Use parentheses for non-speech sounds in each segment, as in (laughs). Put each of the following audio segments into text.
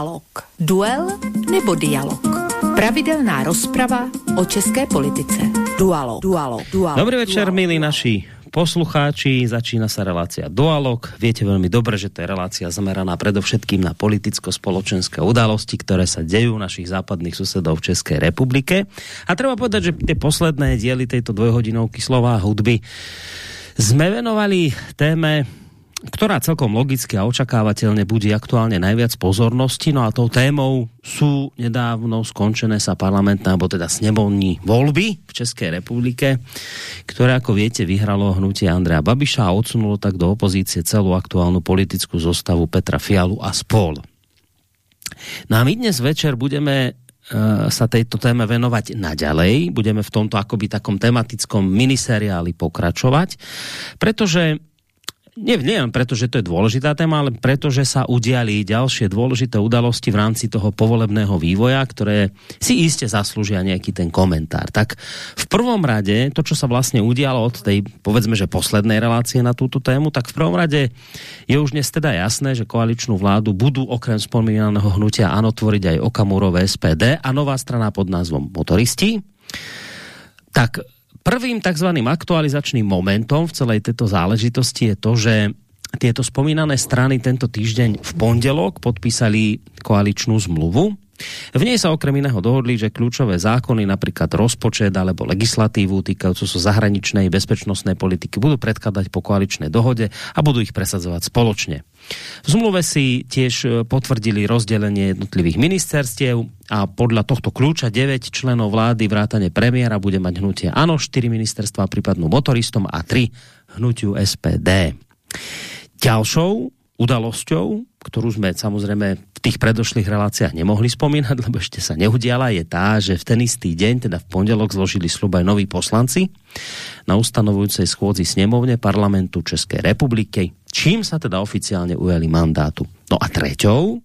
Dualog. Duel nebo dialog. Pravidelná rozprava o české politice. Dualog. Dualog. Dualog. Dobrý večer, milí naši poslucháči, začína sa relácia Dualog. Viete veľmi dobre, že to je relácia zameraná predovšetkým na politicko-spoločenské udalosti, ktoré sa dejú našich západných susedov v Českej republike. A treba povedať, že tie posledné diely tejto dvojhodinovky slova hudby sme venovali téme ktorá celkom logicky a očakávateľne budí aktuálne najviac pozornosti. No a tou témou sú nedávno skončené sa parlamentné, alebo teda snemovní voľby v Českej republike, ktoré, ako viete, vyhralo hnutie Andrea Babiša a odsunulo tak do opozície celú aktuálnu politickú zostavu Petra Fialu a spol. No a my dnes večer budeme e, sa tejto téme venovať naďalej. Budeme v tomto akoby takom tematickom miniseriáli pokračovať, pretože nie, nie len preto, že to je dôležitá téma, ale preto, že sa udiali ďalšie dôležité udalosti v rámci toho povolebného vývoja, ktoré si iste zaslúžia nejaký ten komentár. Tak v prvom rade, to, čo sa vlastne udialo od tej, povedzme, že poslednej relácie na túto tému, tak v prvom rade je už dnes teda jasné, že koaličnú vládu budú okrem spomínaného hnutia ano tvoriť aj Okamurové SPD a nová strana pod názvom Motoristi. Tak Prvým takzvaným aktualizačným momentom v celej této záležitosti je to, že tieto spomínané strany tento týždeň v pondelok podpísali koaličnú zmluvu, v nej sa okrem iného dohodli, že kľúčové zákony, napríklad rozpočet alebo legislatívu týkajúcu sa zahraničnej bezpečnostnej politiky budú predkladať po koaličnej dohode a budú ich presadzovať spoločne. V zmluve si tiež e, potvrdili rozdelenie jednotlivých ministerstiev a podľa tohto kľúča 9 členov vlády vrátane premiéra bude mať hnutie ANO, 4 ministerstva prípadnú motoristom a 3 hnutiu SPD. Ďalšou udalosťou, ktorú sme samozrejme v tých predošlých reláciách nemohli spomínať, lebo ešte sa neudiala, je tá, že v ten istý deň, teda v pondelok, zložili slub aj noví poslanci na ustanovujúcej schôdzi snemovne parlamentu Českej republiky, čím sa teda oficiálne ujali mandátu. No a treťou,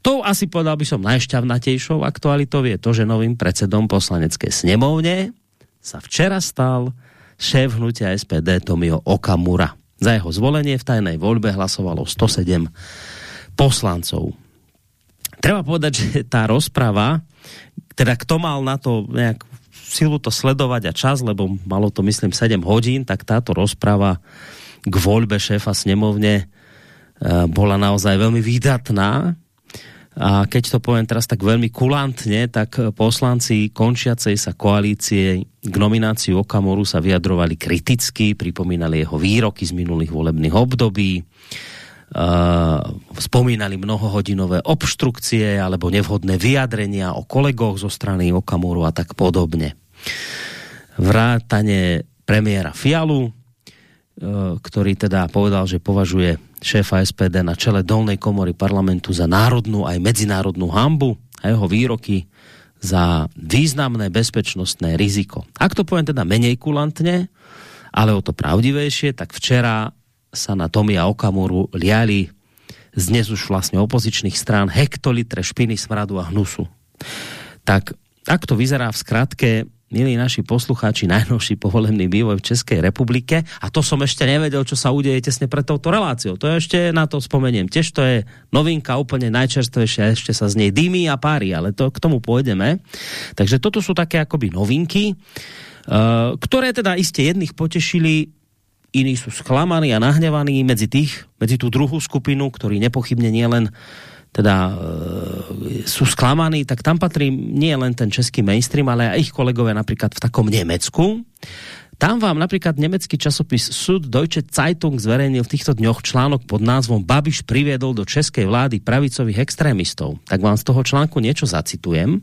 to asi povedal by som najšťavnatejšou aktualitou je to, že novým predsedom poslaneckej snemovne sa včera stal šéf hnutia SPD Tomio Okamura. Za jeho zvolenie v tajnej voľbe hlasovalo 107 poslancov. Treba povedať, že tá rozprava, teda kto mal na to nejak silu to sledovať a čas, lebo malo to myslím 7 hodín, tak táto rozprava k voľbe šéfa snemovne e, bola naozaj veľmi výdatná. A keď to poviem teraz tak veľmi kulantne, tak poslanci končiacej sa koalície k nomináciu Okamoru sa vyjadrovali kriticky, pripomínali jeho výroky z minulých volebných období, spomínali mnohohodinové obštrukcie alebo nevhodné vyjadrenia o kolegoch zo strany Okamoru a tak podobne. Vrátane premiéra Fialu, uh, ktorý teda povedal, že považuje šéfa SPD na čele dolnej komory parlamentu za národnú aj medzinárodnú hambu a jeho výroky za významné bezpečnostné riziko. Ak to poviem teda menej kulantne, ale o to pravdivejšie, tak včera sa na Tomia Okamuru liali z dnes už vlastne opozičných strán hektolitre špiny, smradu a hnusu. Tak ak to vyzerá v skratke, milí naši poslucháči, najnovší povolený vývoj v Českej republike. A to som ešte nevedel, čo sa udeje tesne pred touto reláciou. To je ešte na to spomeniem. Tiež to je novinka úplne najčerstvejšia, ešte sa z nej dýmí a pári, ale to k tomu pôjdeme. Takže toto sú také akoby novinky, uh, ktoré teda iste jedných potešili, iní sú sklamaní a nahnevaní medzi tých, medzi tú druhú skupinu, ktorí nepochybne nielen len teda e, sú sklamaní, tak tam patrí nie len ten český mainstream, ale aj ich kolegové napríklad v takom Nemecku, tam vám například německý časopis Sud Deutsche Zeitung zverejnil v týchto dňoch článok pod názvom Babiš priviedol do českej vlády pravicových extrémistov. Tak vám z toho článku niečo zacitujem.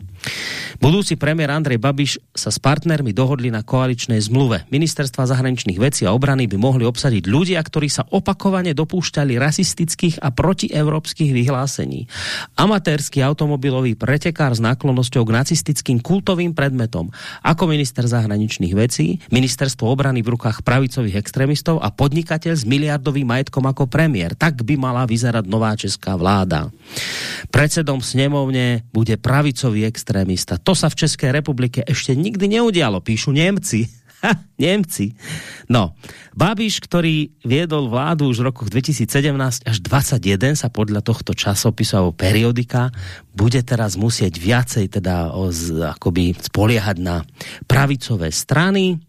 Budúci premiér Andrej Babiš sa s partnermi dohodli na koaličnej zmluve. Ministerstva zahraničných vecí a obrany by mohli obsadiť ľudia, ktorí sa opakovane dopúšťali rasistických a protievropských vyhlásení. Amatérsky automobilový pretekár s náklonnosťou k nacistickým kultovým predmetom. Ako minister zahraničných vecí, minister ministerstvo obrany v rukách pravicových extrémistov a podnikateľ s miliardovým majetkom ako premiér. Tak by mala vyzerať nová česká vláda. Predsedom snemovne bude pravicový extrémista. To sa v Českej republike ešte nikdy neudialo, píšu Němci. (laughs) Nemci. No, Babiš, ktorý viedol vládu už v rokoch 2017 až 2021 sa podľa tohto časopisu alebo periodika bude teraz musieť viacej teda o, z, akoby spoliehať na pravicové strany,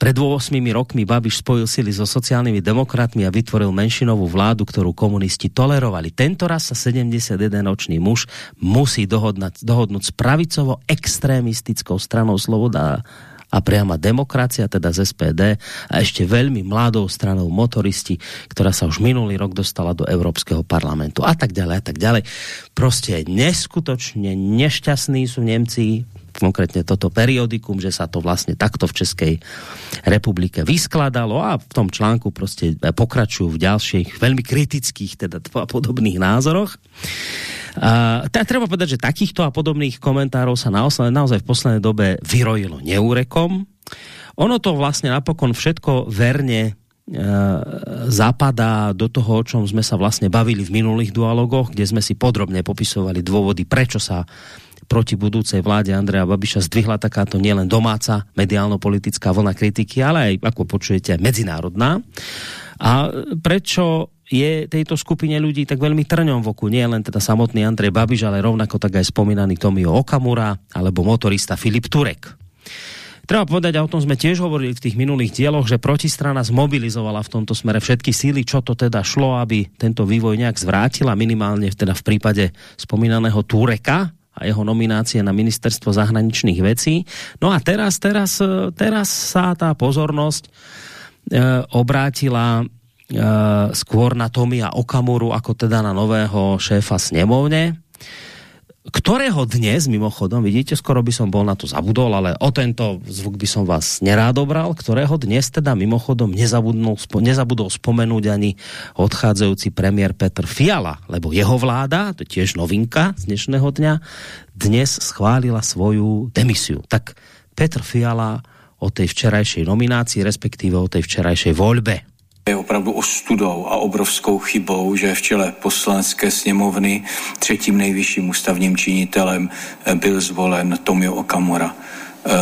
pred 8 rokmi Babiš spojil sily so sociálnymi demokratmi a vytvoril menšinovú vládu, ktorú komunisti tolerovali. Tento raz sa 71-ročný muž musí dohodnať, dohodnúť s pravicovo extrémistickou stranou Sloboda a priama demokracia, teda z SPD a ešte veľmi mladou stranou motoristi, ktorá sa už minulý rok dostala do Európskeho parlamentu a tak ďalej a tak ďalej. Proste neskutočne nešťastní sú Nemci, konkrétne toto periodikum, že sa to vlastne takto v Českej republike vyskladalo a v tom článku prostě pokračujú v ďalších veľmi kritických teda (laughs) podobných názoroch. Uh, teda treba povedať, že takýchto a podobných komentárov sa naozaj, naozaj v poslednej dobe vyrojilo neúrekom. Ono to vlastne napokon všetko verne zapadá do toho, o čom sme sa vlastne bavili v minulých dualogoch, kde sme si podrobne popisovali dôvody, prečo sa proti budúcej vláde Andreja Babiša zdvihla takáto nielen domáca mediálno-politická vlna kritiky, ale aj, ako počujete, medzinárodná. A prečo je tejto skupine ľudí tak veľmi trňom v oku. Nie len teda samotný Andrej Babiš, ale rovnako tak aj spomínaný Tomio Okamura alebo motorista Filip Turek. Treba povedať, a o tom sme tiež hovorili v tých minulých dieloch, že protistrana zmobilizovala v tomto smere všetky síly, čo to teda šlo, aby tento vývoj nejak zvrátila, minimálne teda v prípade spomínaného Tureka, a jeho nominácie na ministerstvo zahraničných vecí. No a teraz, teraz, teraz sa tá pozornosť e, obrátila Eh, skôr na Tomia Okamuru ako teda na nového šéfa snemovne ktorého dnes, mimochodom, vidíte, skoro by som bol na to zabudol, ale o tento zvuk by som vás nerád obral, ktorého dnes teda mimochodom nezabudol, nezabudol spomenúť ani odchádzajúci premiér Petr Fiala, lebo jeho vláda, to je tiež novinka z dnešného dňa, dnes schválila svoju demisiu. Tak Petr Fiala o tej včerajšej nominácii, respektíve o tej včerajšej voľbe je opravdu ostudou a obrovskou chybou, že v čele poslanecké sněmovny třetím nejvyšším ústavním činitelem eh, byl zvolen Tomio Okamura.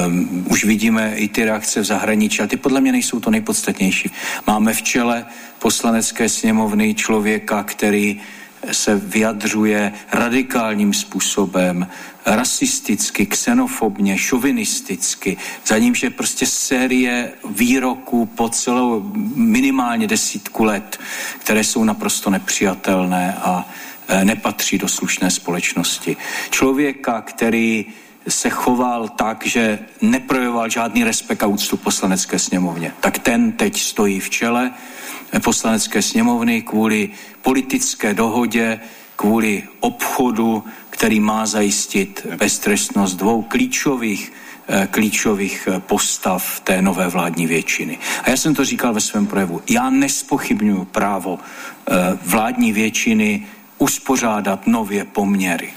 Um, už vidíme i ty reakce v zahraničí, ale ty podle mě nejsou to nejpodstatnější. Máme v čele poslanecké sněmovny člověka, který se vyjadřuje radikálním způsobem, rasisticky, xenofobně, šovinisticky, za ním, že prostě série výroků po celou minimálně desítku let, které jsou naprosto nepřijatelné a e, nepatří do slušné společnosti. Člověka, který se choval tak, že neprojevoval žádný respekt a úctu poslanecké sněmovně. Tak ten teď stojí v čele poslanecké sněmovny kvůli politické dohodě, kvůli obchodu, který má zajistit beztrestnost dvou klíčových eh, klíčových eh, postav té nové vládní většiny. A já jsem to říkal ve svém projevu. Já nespochybnuju právo eh, vládní většiny uspořádat nově poměry.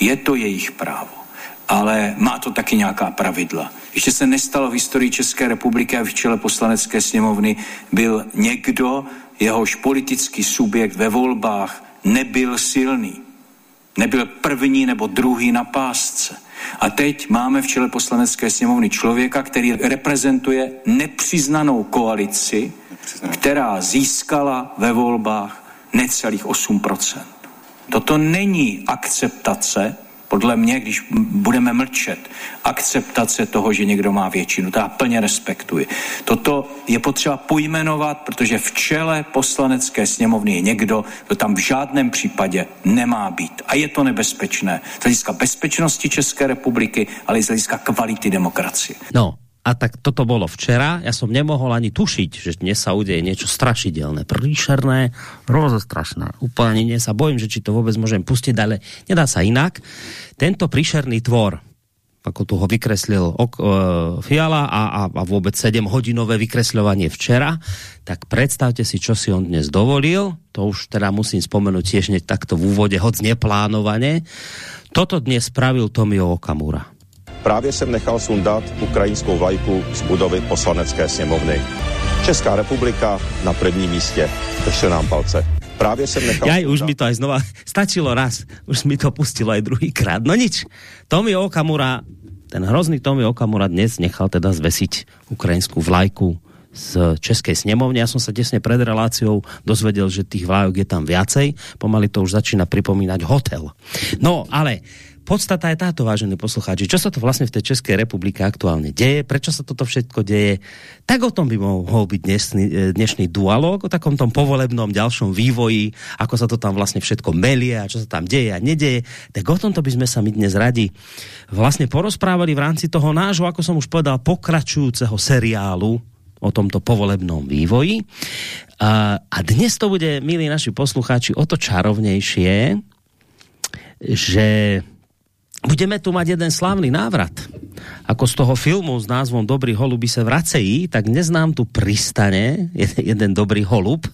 Je to jejich právo ale má to taky nějaká pravidla. Ještě se nestalo v historii České republiky a v čele poslanecké sněmovny byl někdo, jehož politický subjekt ve volbách nebyl silný. Nebyl první nebo druhý na pásce. A teď máme v čele poslanecké sněmovny člověka, který reprezentuje nepřiznanou koalici, která získala ve volbách necelých 8%. Toto není akceptace podle mě, když budeme mlčet, akceptace toho, že někdo má většinu, to já plně respektuji. Toto je potřeba pojmenovat, protože v čele poslanecké sněmovny je někdo, kdo tam v žádném případě nemá být. A je to nebezpečné z hlediska bezpečnosti České republiky, ale i z hlediska kvality demokracie. No, a tak toto bolo včera. Ja som nemohol ani tušiť, že dnes sa udeje niečo strašidelné, príšerné, rozostrašné. Úplne nie sa bojím, že či to vôbec môžem pustiť, ale nedá sa inak. Tento príšerný tvor, ako tu ho vykreslil ok, uh, Fiala a, a, a vôbec 7-hodinové vykresľovanie včera, tak predstavte si, čo si on dnes dovolil. To už teda musím spomenúť tiež takto v úvode, hoc neplánovane. Toto dnes spravil Tomio Okamura Právě jsem nechal sundat ukrajinskou vlajku z budovy poslanecké sněmovny. Česká republika na prvním místě. Držte nám palce. Právě jsem nechal... Jaj, už mi to aj znova (laughs) stačilo raz. Už mi to pustilo aj druhýkrát. No nič. Tomi Okamura ten hrozný Tomio Okamura dnes nechal teda zvesiť ukrajinskú vlajku z Českej snemovne. Ja som sa tesne pred reláciou dozvedel, že tých vlajok je tam viacej. Pomaly to už začína pripomínať hotel. No, ale podstata je táto, vážení poslucháči. Čo sa to vlastne v tej Českej republike aktuálne deje? Prečo sa toto všetko deje? Tak o tom by mohol byť dnešný, e, dnešný dualog, o takom tom povolebnom ďalšom vývoji, ako sa to tam vlastne všetko melie a čo sa tam deje a nedeje. Tak o tomto by sme sa my dnes radi vlastne porozprávali v rámci toho nášho, ako som už povedal, pokračujúceho seriálu o tomto povolebnom vývoji. A, a dnes to bude, milí naši poslucháči, o to čarovnejšie, že budeme tu mať jeden slavný návrat. Ako z toho filmu s názvom Dobrý holuby se vracejí, tak dnes nám tu pristane jeden, dobrý holub,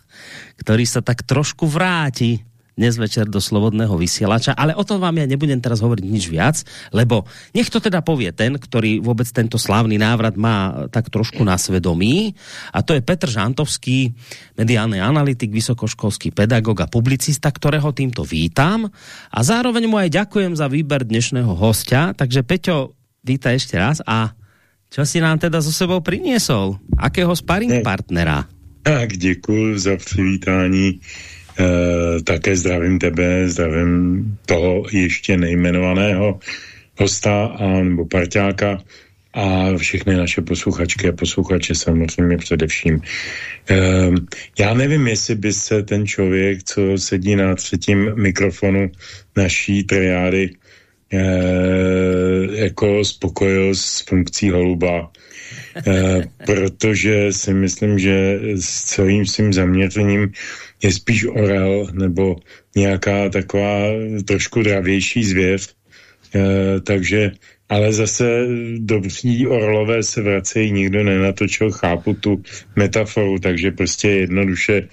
ktorý sa tak trošku vráti dnes večer do Slobodného vysielača, ale o tom vám ja nebudem teraz hovoriť nič viac, lebo nech to teda povie ten, ktorý vôbec tento slávny návrat má tak trošku na svedomí a to je Petr Žantovský, mediálny analytik, vysokoškolský pedagog a publicista, ktorého týmto vítam a zároveň mu aj ďakujem za výber dnešného hostia, takže Peťo, víta ešte raz a čo si nám teda so sebou priniesol? Akého sparring partnera? Tak, děkuji za přivítání. Eh, také zdravím tebe, zdravím toho ještě nejmenovaného hosta a, nebo parťáka a všechny naše posluchačky a posluchače samozřejmě především. E, já nevím, jestli by se ten člověk, co sedí na třetím mikrofonu naší triády, e, jako spokojil s funkcí holuba, e, protože si myslím, že s celým svým zaměřením je spíš orel nebo nějaká taková trošku dravější zvěř. E, takže, ale zase dobří orlové se vracejí, nikdo nenatočil, chápu tu metaforu, takže prostě jednoduše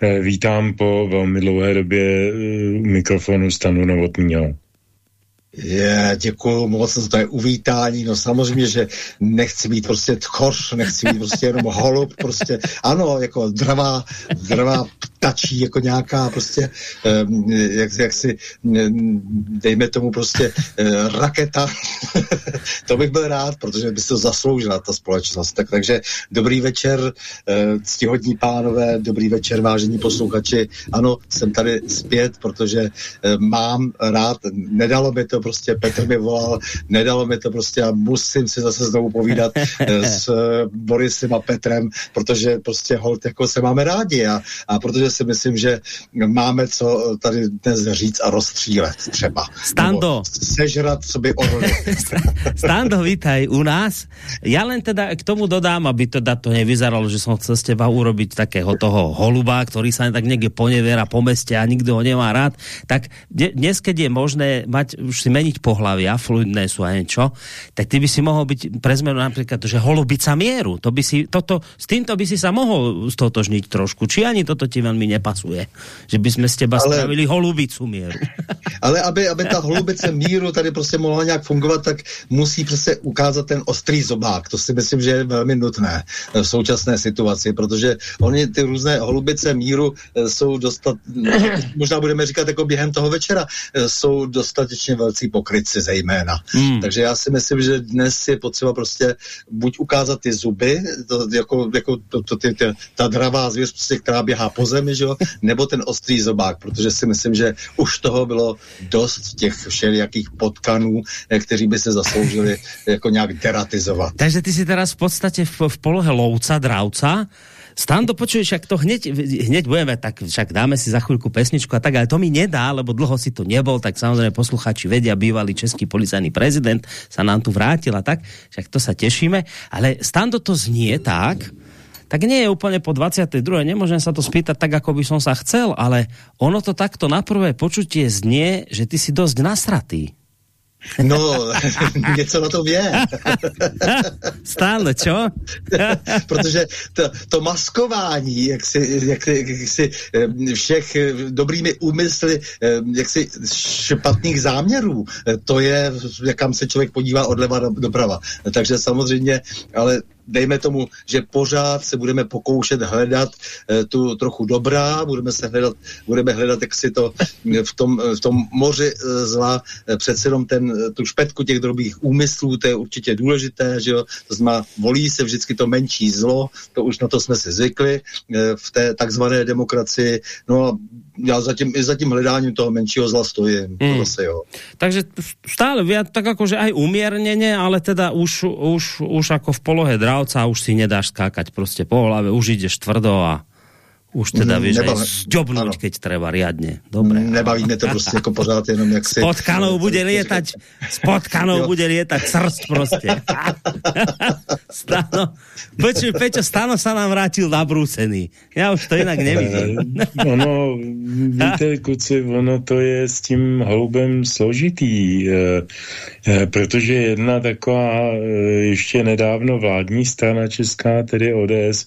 e, vítám po velmi dlouhé době e, mikrofonu Stanu Novotního. Je, děkuju moc za to uvítání, no samozřejmě, že nechci být prostě tchoř, nechci být prostě jenom holub, prostě ano, jako dravá, dravá ptačí, jako nějaká prostě, um, jak, jak si, dejme tomu prostě uh, raketa, (laughs) to bych byl rád, protože by se to zasloužila ta společnost. Tak, takže dobrý večer, uh, ctihodní pánové, dobrý večer, vážení posluchači, ano, jsem tady zpět, protože uh, mám rád, nedalo by to prostě Petr mi volal, nedalo mi to prostě a musím si zase znovu povídat (laughs) eh, s eh, Borisem a Petrem, protože prostě hold jako se máme rádi a, a protože si myslím, že máme co tady dnes říct a rozstřílet třeba. Stando. sežrat sobě orly. (laughs) Stando, vítaj u nás. Ja len teda k tomu dodám, aby teda to nevyzeralo, že som chcel z teba urobiť takého toho holuba, ktorý sa tak niekde poneviera po meste a nikto ho nemá rád, tak dnes, keď je možné mať, už si meniť pohlavia, fluidné sú a niečo, tak ty by si mohol byť pre zmenu napríklad, že holubica mieru. To by si, toto, s týmto by si sa mohol stotožniť trošku. Či ani toto ti veľmi nepasuje? Že by sme z teba ale, spravili holubicu mieru. (laughs) Ale aby, aby ta holubice míru tady prostě mohla nějak fungovat, tak musí prostě ukázat ten ostrý zobák. To si myslím, že je velmi nutné v současné situaci, protože oni ty různé holubice míru eh, jsou dostat, možná budeme říkat jako během toho večera, eh, jsou dostatečně velcí pokrytci zejména. Hmm. Takže já si myslím, že dnes je potřeba prostě buď ukázat ty zuby, to, jako, jako to, to, ty, ty, ta dravá zvěř, prostě, která běhá po zemi, že jo? nebo ten ostrý zobák, protože si myslím, že už toho bylo dost těch všelijakých potkanů, eh, kteří by se zasloužili jako nějak deratizovat. Takže ty si teraz v podstatě v, v polohe louca, dravca, Stando, počuješ, však to hneď, hneď budeme, tak však dáme si za chvíľku pesničku a tak, ale to mi nedá, lebo dlho si to nebol, tak samozrejme posluchači vedia, bývalý český policajný prezident sa nám tu vrátil a tak, však to sa tešíme, ale Stando to znie tak, tak nie je úplne po 22. Nemôžem sa to spýtať tak, ako by som sa chcel, ale ono to takto na prvé počutie znie, že ty si dosť nasratý. No, (laughs) něco na tom je. (laughs) Stále, čo? (laughs) Protože to, to maskování, jak si, jak, jak si všech dobrými úmysly, jak si špatných záměrů, to je, jakam se člověk podívá odleva doprava. Takže samozřejmě, ale dejme tomu, že pořád se budeme pokoušet hledat e, tu trochu dobrá, budeme se hledat, budeme hledat, jak si to v tom, v tom moři zla, e, přece jenom ten, tu špetku těch drobných úmyslů, to je určitě důležité, že jo, to znamená, volí se vždycky to menší zlo, to už na to jsme si zvykli e, v té takzvané demokracii, no a já zatím, i za tím hledáním toho menšího zla stojím. Hmm. Zase, jo. Takže stále viac, tak akože aj umiernenie, ale teda už, už, už ako v polohe dravca už si nedáš skákať prostě po hlave, už ideš tvrdo a už teda mm, vieš nebaví, aj keď treba riadne. Dobre. Nebaví mě to (laughs) prostě jako pořád jenom jak si... S potkanou bude lietať, s potkanou bude lietať srst prostě. (laughs) Stano, počuj, Peťo, Stano sa nám vrátil nabrúsený. Já už to jinak nevidím. ono, víte, kuci, ono to je s tím holubem složitý, e, e, protože jedna taková ještě nedávno vládní strana česká, tedy ODS,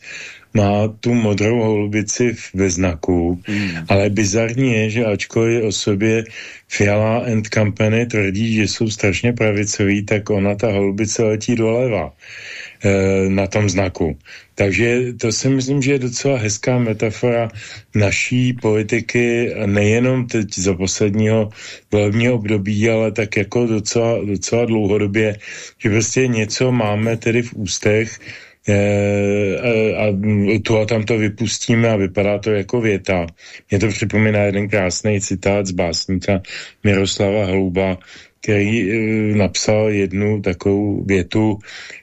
má tu modrou holubici ve znaku, mm. ale bizarní je, že ačkoliv o sobě Fiala and Company tvrdí, že jsou strašně pravicoví, tak ona ta holubice letí doleva e, na tom znaku. Takže to si myslím, že je docela hezká metafora naší politiky, nejenom teď za posledního volebního období, ale tak jako docela, docela dlouhodobě, že prostě něco máme tedy v ústech, e, a tu a tam to vypustíme a vypadá to jako věta. Mě to připomíná jeden krásný citát z básníka Miroslava Hlouba, který e, napsal jednu takovou větu.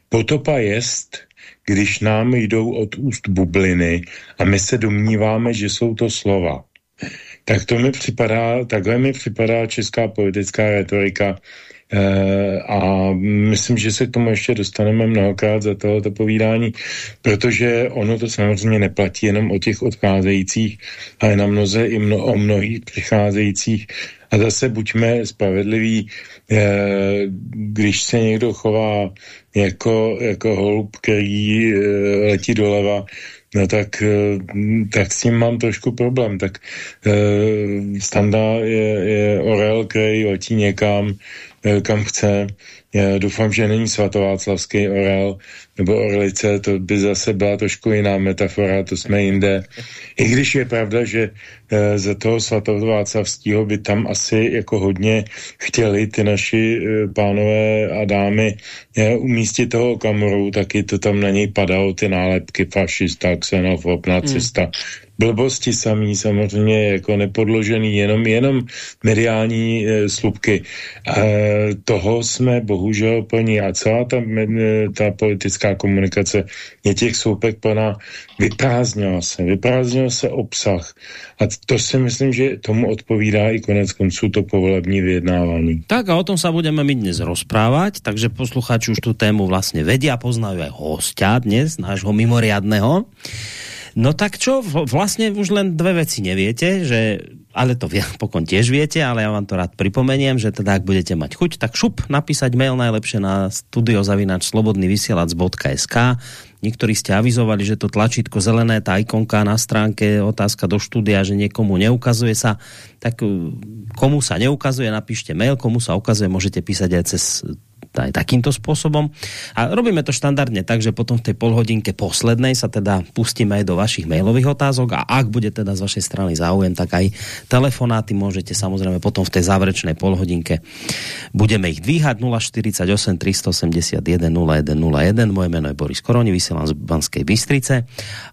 Potopa jest, když nám jdou od úst bubliny a my se domníváme, že jsou to slova. Tak to mi připadá, takhle mi připadá česká politická retorika Eh, a myslím, že se k tomu ještě dostaneme mnohokrát za tohoto povídání, protože ono to samozřejmě neplatí jenom o těch odcházejících, ale na mnoze i mno, o mnohých přicházejících. A zase buďme spravedliví, eh, když se někdo chová jako, jako holub, který eh, letí doleva, no tak, tak s tím mám trošku problém. Tak standa je, je orel, který letí někam, Eh, kam chce. Já doufám, že není svatováclavský orel nebo orlice, to by zase byla trošku jiná metafora, to jsme jinde. I když je pravda, že e, za toho svatováclavského by tam asi jako hodně chtěli ty naši e, pánové a dámy e, umístit toho kamoru, taky to tam na něj padalo ty nálepky fašista, xenofob, nacista. Hmm blbosti samý, samozřejmě jako nepodložený, jenom, jenom mediální e, slupky. E, toho jsme bohužel plní a celá ta, ta politická komunikace je těch sloupek plná, vyprázdnila se, vyprázdnil se obsah a to si myslím, že tomu odpovídá i konec konců to povolební vyjednávání. Tak a o tom sa budeme my dnes rozprávať, takže posluchači už tu tému vlastně vedia, poznajú aj hostia dnes, nášho mimoriadného. No tak čo, vlastne už len dve veci neviete, že, ale to (laughs) pokon tiež viete, ale ja vám to rád pripomeniem, že teda ak budete mať chuť, tak šup napísať mail najlepšie na studiozavinač slobodnyvysielac.sk Niektorí ste avizovali, že to tlačítko zelené, tá ikonka na stránke, otázka do štúdia, že niekomu neukazuje sa, tak komu sa neukazuje, napíšte mail, komu sa ukazuje, môžete písať aj cez aj takýmto spôsobom. A robíme to štandardne tak, že potom v tej polhodinke poslednej sa teda pustíme aj do vašich mailových otázok a ak bude teda z vašej strany záujem, tak aj telefonáty môžete samozrejme potom v tej záverečnej polhodinke. Budeme ich dvíhať 048 381 0101 moje meno je Boris Koroni, vysielam z Banskej Bystrice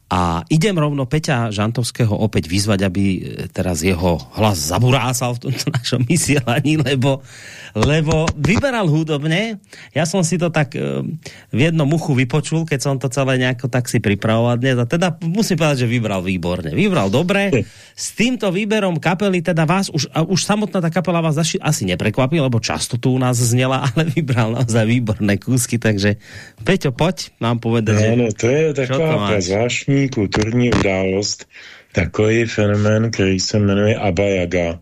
a idem rovno Peťa Žantovského opäť vyzvať, aby teraz jeho hlas zaburácal v tomto (laughs) našom vysielaní, lebo lebo vyberal hudobne. Ja som si to tak uh, v jednom muchu vypočul, keď som to celé nejako tak si pripravoval dnes. A teda musím povedať, že vybral výborne. Vybral dobre. S týmto výberom kapely teda vás, už, už samotná ta kapela vás asi, asi neprekvapí, lebo často tu u nás znela, (laughs) ale vybral naozaj výborné kúsky, takže Peťo, poď nám povedať. No, no to je taková zvláštní kulturní událost, takový fenomén, který se jmenuje Abba Yaga.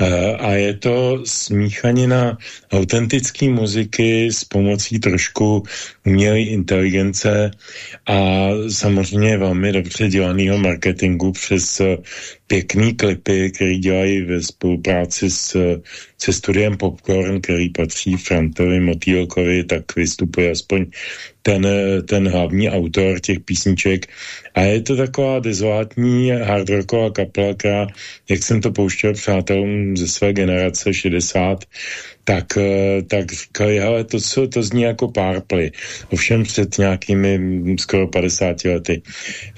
Eh, a je to smíchanina autentické muziky s pomocí trošku umělé inteligence a samozřejmě velmi dobře dělaného marketingu přes eh, pěkný klipy, který dělají ve spolupráci s, se studiem Popcorn, který patří Frantovi Motýlkovi, tak vystupuje aspoň ten, ten hlavní autor těch písniček. A je to taková dezolátní hardrocková kapela, která, jak jsem to pouštěl přátelům ze své generace 60, tak, eh, tak říkali, ale to, co, to zní jako Párply. Ovšem před nějakými skoro 50 lety.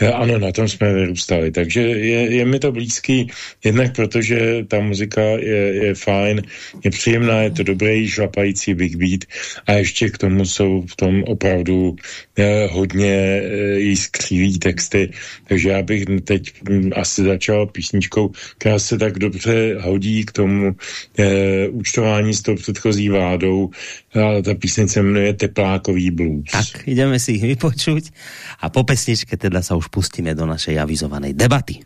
Eh, ano, na tom jsme vyrůstali. Takže je, je mi to blízký, jednak protože ta muzika je, je fajn, je příjemná, je to dobrý, šlapající big beat a ještě k tomu jsou v tom opravdu eh, hodně eh, jiskřivý texty. Takže já bych teď hm, asi začal písničkou, která se tak dobře hodí k tomu eh, účtování s tou předchozí vládou. A ta písnice se jmenuje Teplákový blues. Tak, ideme si ich vypočuť a po pesničke teda sa už pustíme do našej avizovanej debaty.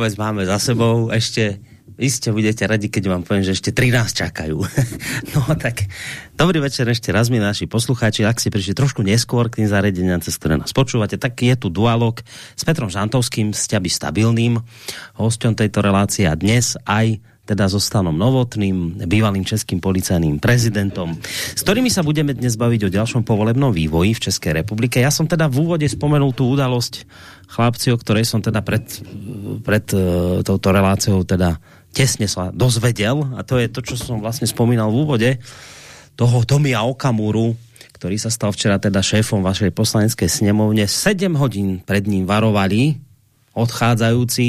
Vec máme za sebou, ešte iste budete radi, keď vám poviem, že ešte 13 čakajú. (laughs) no tak, dobrý večer ešte raz, mi naši poslucháči. Ak ste prišli trošku neskôr k tým zariadeniam, cez ktoré nás počúvate, tak je tu dualog s Petrom Žantovským, s ťaby stabilným, hosťom tejto relácie a dnes aj teda so Stanom Novotným, bývalým českým policajným prezidentom, s ktorými sa budeme dnes baviť o ďalšom povolebnom vývoji v Českej republike. Ja som teda v úvode spomenul tú udalosť chlapci, o ktorej som teda pred, pred uh, touto reláciou teda tesne sa dozvedel a to je to, čo som vlastne spomínal v úvode toho Tomia Okamuru, ktorý sa stal včera teda šéfom vašej poslaneckej snemovne. 7 hodín pred ním varovali odchádzajúci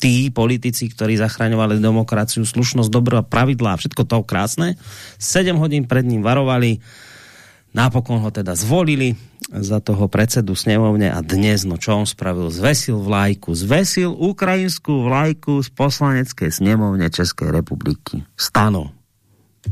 tí politici, ktorí zachraňovali demokraciu, slušnosť, dobro a pravidlá všetko to krásne. 7 hodín pred ním varovali, napokon ho teda zvolili za toho predsedu snemovne a dnes, no čo on spravil? Zvesil vlajku, zvesil ukrajinskú vlajku z poslaneckej snemovne Českej republiky. Stano.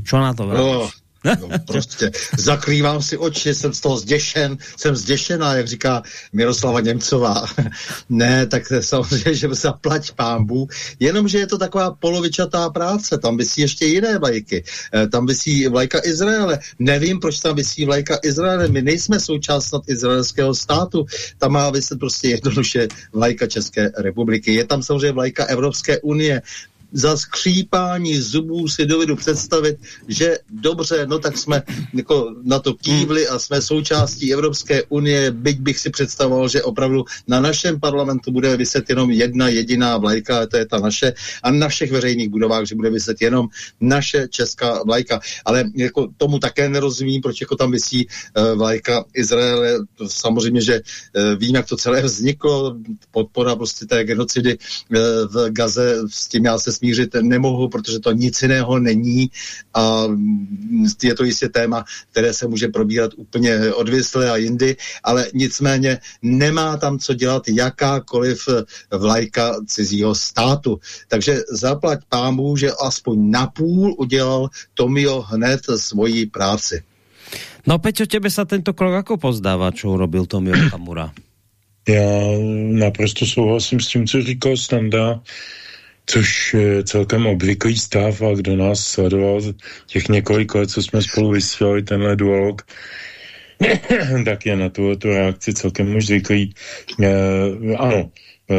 Čo na to vravíš? No, prostě. Zakrývám si oči, jsem z toho zděšen, jsem zděšená, jak říká Miroslava Němcová. (laughs) ne, tak samozřejmě, že zaplať pámbu, jenomže je to taková polovičatá práce, tam vysí ještě jiné vlajky, eh, tam vysí vlajka Izraele, nevím, proč tam vysí vlajka Izraele, my nejsme součást izraelského státu, tam má vyset prostě jednoduše vlajka České republiky, je tam samozřejmě vlajka Evropské unie, za skřípání zubů si dovedu představit, že dobře, no tak jsme jako na to kývli a jsme součástí Evropské unie, byť bych si představoval, že opravdu na našem parlamentu bude vyset jenom jedna jediná vlajka, to je ta naše, a na všech veřejných budovách, že bude vyset jenom naše česká vlajka. Ale jako tomu také nerozumím, proč jako tam vysí uh, vlajka Izraele. To samozřejmě, že uh, vím, jak to celé vzniklo, podpora prostě té genocidy uh, v Gaze, s tím já se smířit nemohu, protože to nic jiného není a je to jistě téma, které se může probírat úplně odvisle a jindy, ale nicméně nemá tam co dělat jakákoliv vlajka cizího státu. Takže zaplať pámu, že aspoň napůl udělal Tomio hned svoji práci. No Peťo, tebe sa tento krok ako pozdáva, čo urobil Tomio Kamura? Já naprosto souhlasím s tím, co říkal Standa což je celkem obvyklý stav a kdo nás sledoval těch několik let, co jsme spolu vysílali tenhle dualog, (coughs) tak je na tu, tu reakci celkem už zvyklý. E, ano, e,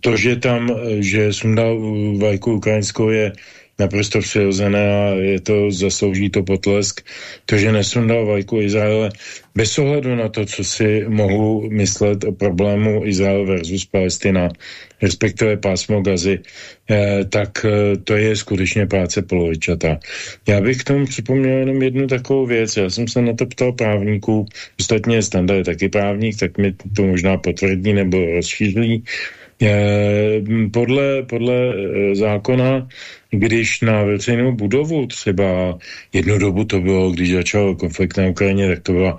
to, že tam, že sundal vajku ukrajinskou je naprosto přirozené a je to, zaslouží to potlesk. To, že nesundal vajku Izraele, bez ohledu na to, co si mohu myslet o problému Izrael versus Palestina, respektive pásmo Gazy, eh, tak eh, to je skutečně práce polovičata. Já bych k tomu připomněl jenom jednu takovou věc. Já jsem se na to ptal právníků, ostatně Standa je taky právník, tak mi to možná potvrdí nebo rozšíří. Eh, podle, podle eh, zákona když na veřejnou budovu třeba jednu dobu to bylo, když začal konflikt na Ukrajině, tak to byla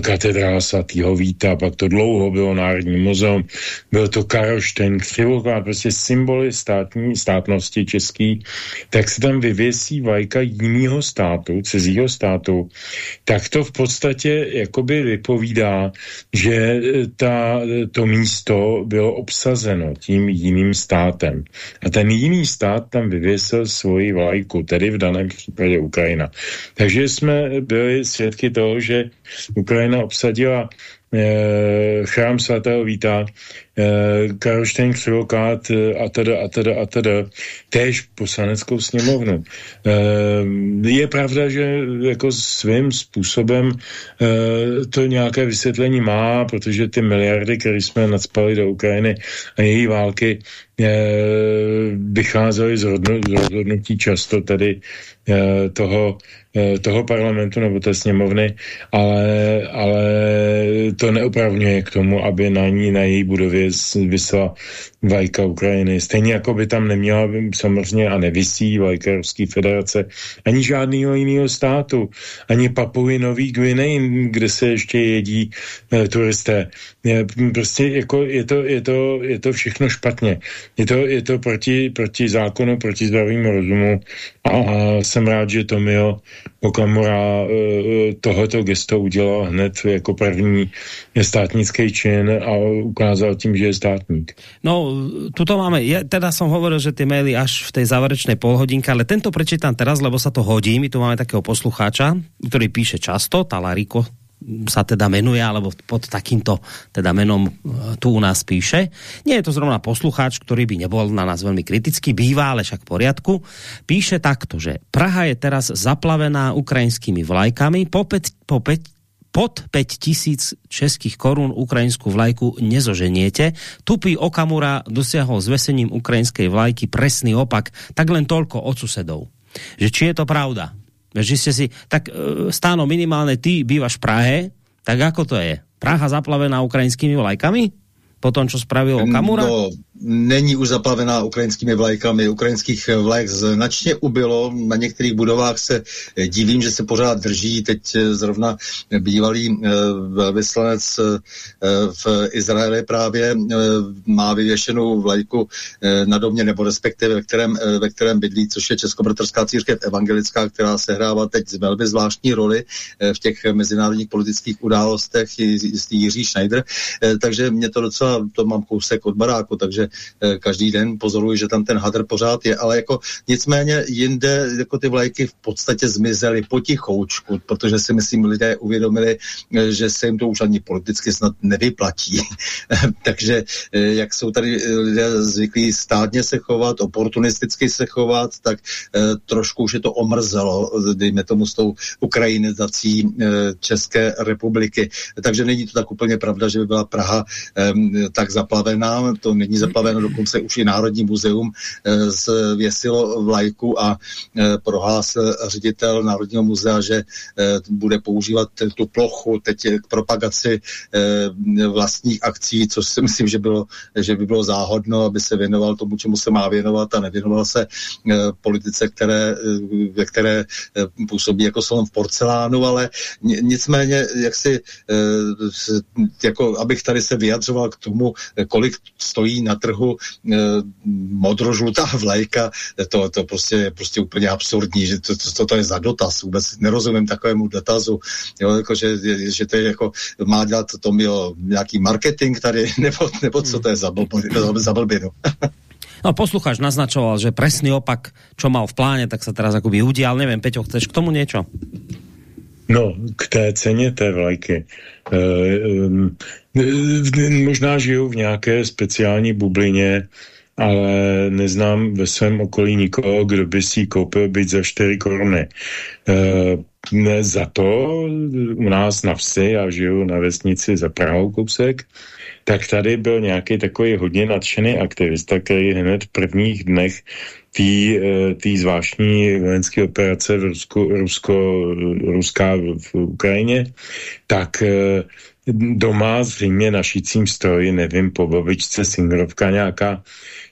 katedrála svatýho Víta, pak to dlouho bylo Národní muzeum, byl to Karlštejn, Křivoklá, prostě symboly státní, státnosti český, tak se tam vyvěsí vajka jiného státu, cizího státu, tak to v podstatě jakoby vypovídá, že ta, to místo bylo obsazeno tím jiným státem. A ten jiný stát tam vyvěsil vyvěsil svoji vlajku, tedy v daném případě Ukrajina. Takže jsme byli svědky toho, že Ukrajina obsadila eh, chrám svatého Víta, eh, Karlštejn Křivokát eh, a teda a teda a teda též poslaneckou sněmovnu. Eh, je pravda, že jako svým způsobem eh, to nějaké vysvětlení má, protože ty miliardy, které jsme nadspali do Ukrajiny a její války, Eh, vycházeli z, rozhodnutí často tedy eh, toho Eh, toho parlamentu nebo té sněmovny, ale, ale to neopravňuje k tomu, aby na ní, na její budově vysela vajka Ukrajiny. Stejně jako by tam neměla samozřejmě a nevisí vajka Ruské federace ani žádného jiného státu, ani Papuji Nový Gvinej, kde se ještě jedí e, turisté. Prostě jako je to, je, to, je to všechno špatně. Je to, je to proti, proti zákonu, proti zdravému rozumu a, a jsem rád, že Tomio Okamura e, tohoto gesto udělal hned jako první státnický čin a ukázal tím, že je státník. No, tuto máme, ja teda som hovoril, že ty maily až v tej záverečnej polhodinke, ale tento prečítam teraz, lebo sa to hodí. My tu máme takého poslucháča, ktorý píše často, Talariko sa teda menuje, alebo pod takýmto teda menom e, tu u nás píše. Nie je to zrovna poslucháč, ktorý by nebol na nás veľmi kritický, bývá, ale však v poriadku. Píše takto, že Praha je teraz zaplavená ukrajinskými vlajkami, po, pet, po pet, pod 5000 českých korún ukrajinskú vlajku nezoženiete. Tupý Okamura dosiahol zvesením ukrajinskej vlajky presný opak, tak len toľko od susedov. Že či je to pravda? Že ste si, tak e, stáno minimálne ty bývaš v Prahe, tak ako to je? Praha zaplavená ukrajinskými vlajkami? Po tom, čo spravil Okamura? No, není už zaplavená ukrajinskými vlajkami. Ukrajinských vlajek značně ubylo. Na některých budovách se divím, že se pořád drží. Teď zrovna bývalý eh, velvyslanec eh, v Izraeli právě eh, má vyvěšenou vlajku na domě, nebo respektive ve kterém, ve kterém bydlí, což je Českobratrská církev evangelická, která sehrává teď velmi zvláštní roli v těch mezinárodních politických událostech, Jiří Schneider. Takže mě to docela, to mám kousek od baráku, takže Eh, každý den pozoruji, že tam ten hadr pořád je, ale jako nicméně jinde jako ty vlajky v podstatě zmizely potichoučku, protože si myslím lidé uvědomili, eh, že se jim to už ani politicky snad nevyplatí. (laughs) Takže eh, jak jsou tady lidé zvyklí státně se chovat, oportunisticky se chovat, tak trošku už je to omrzelo, dejme tomu s tou ukrajinizací České republiky. Takže není to tak úplně pravda, že by byla Praha tak zaplavená, to není zaplavená vystaveno, dokonce už i Národní muzeum eh, zvěsilo vlajku a eh, prohlásil ředitel Národního muzea, že eh, bude používat tu plochu teď k propagaci vlastních akcí, což si myslím, že, bylo, že by bylo záhodno, aby se věnoval tomu, čemu se má věnovat a nevěnoval se politice, které, ve které působí jako slon v porcelánu, ale nicméně, jak si, jako abych tady se vyjadřoval k tomu, kolik stojí na trhu e, modrožlutá vlajka, to, to prostě je prostě úplně absurdní, že to, to, to je za dotaz, vůbec nerozumím takovému dotazu, jo, jako, že, že to je jako, má dělat to mělo nějaký marketing tady, (laughs) nebo, nebo co to je za, blbinu. za blbinu. No poslucháč naznačoval, že presný opak, čo mal v pláne, tak sa teraz akoby udial. Neviem, Peťo, chceš k tomu niečo? No, k té ceně té vlajky. E, možná žiju v nějaké speciální bublině, ale neznám ve svém okolí nikoho, kdo by si koupil být za 4 koruny. E, za to u nás na vsi, já žiju na vesnici za Prahou kousek, tak tady byl nějaký takový hodně nadšený aktivista, který hned v prvních dnech té eh, zvláštní vojenské operace v Rusku, Rusko, Ruská v Ukrajině, tak eh, doma zřejmě na šícím stroji, nevím, po babičce Singrovka nějaká,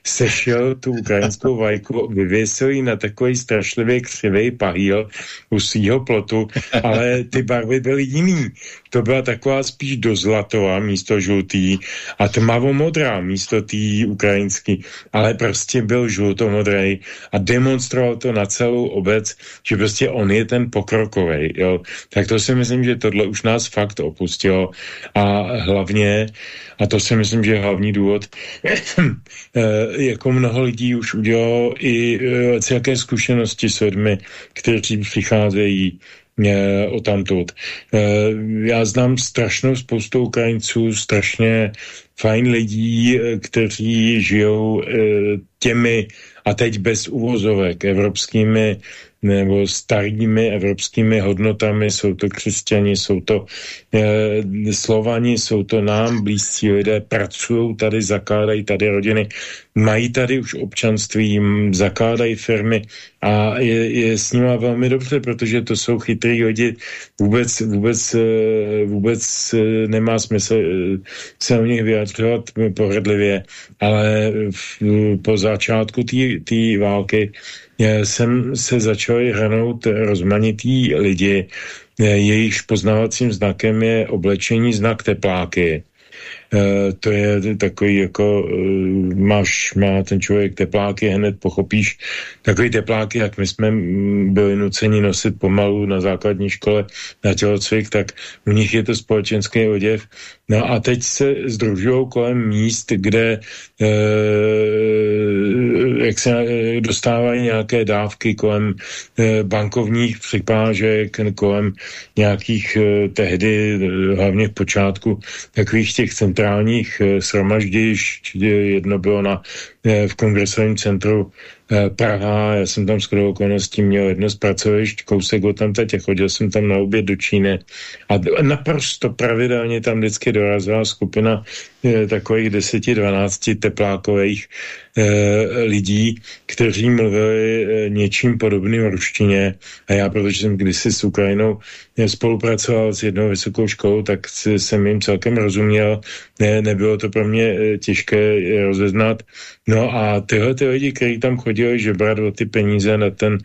sešel tu ukrajinskou vajku, vyvěsil ji na takový strašlivý křivý pahýl u svého plotu, ale ty barvy byly jiný. To byla taková spíš do zlatová místo žlutý a tmavomodrá místo tý ukrajinský, ale prostě byl žlutomodrý a demonstroval to na celou obec, že prostě on je ten pokrokový. Jo. Tak to si myslím, že tohle už nás fakt opustilo a hlavně, a to si myslím, že je hlavní důvod, (clears throat) eh, jako mnoho lidí už udělalo i uh, celké zkušenosti s lidmi, kteří přicházejí e, o tamtud. E, já znám strašnou spoustu Ukrajinců, strašně fajn lidí, kteří žijou těmi, a teď bez uvozovek, evropskými nebo starými evropskými hodnotami, jsou to křesťani, jsou to e, Slovani, jsou to nám blízcí lidé, pracují tady, zakládají tady rodiny, mají tady už občanství, zakládají firmy a je, je s nimi velmi dobře, protože to jsou chytrý lidi, vůbec, vůbec, eh, vůbec eh, nemá smysl se o nich vyjadřovat pohrdlivě, ale v, po začátku té války jsem se začali hrnout rozmanitý lidi, jejichž poznávacím znakem je oblečení znak tepláky. E, to je takový jako, e, máš, má ten člověk tepláky, hned pochopíš, takový tepláky, jak my jsme byli nuceni nosit pomalu na základní škole na tělocvik, tak u nich je to společenský oděv. No a teď se združují kolem míst, kde e, jak se dostávají nějaké dávky kolem bankovních připážek, kolem nějakých tehdy, hlavně v počátku, takových těch centrálních e, sromaždišť, jedno bylo na, e, v kongresovém centru Eh, Praha, já jsem tam skoro okolností měl jedno z pracovišť, kousek od tam teď, chodil jsem tam na oběd do Číny. A naprosto pravidelně tam vždycky dorazila skupina eh, takových 10-12 teplákových eh, lidí, kteří mluvili eh, něčím podobným ruštině a já, protože jsem kdysi s Ukrajinou eh, spolupracoval s jednou vysokou školou, tak jsem jim celkem rozuměl, ne, nebylo to pro mě eh, těžké rozeznat. No a tyhle ty lidi, kteří tam chodili žebrat o ty peníze na ten,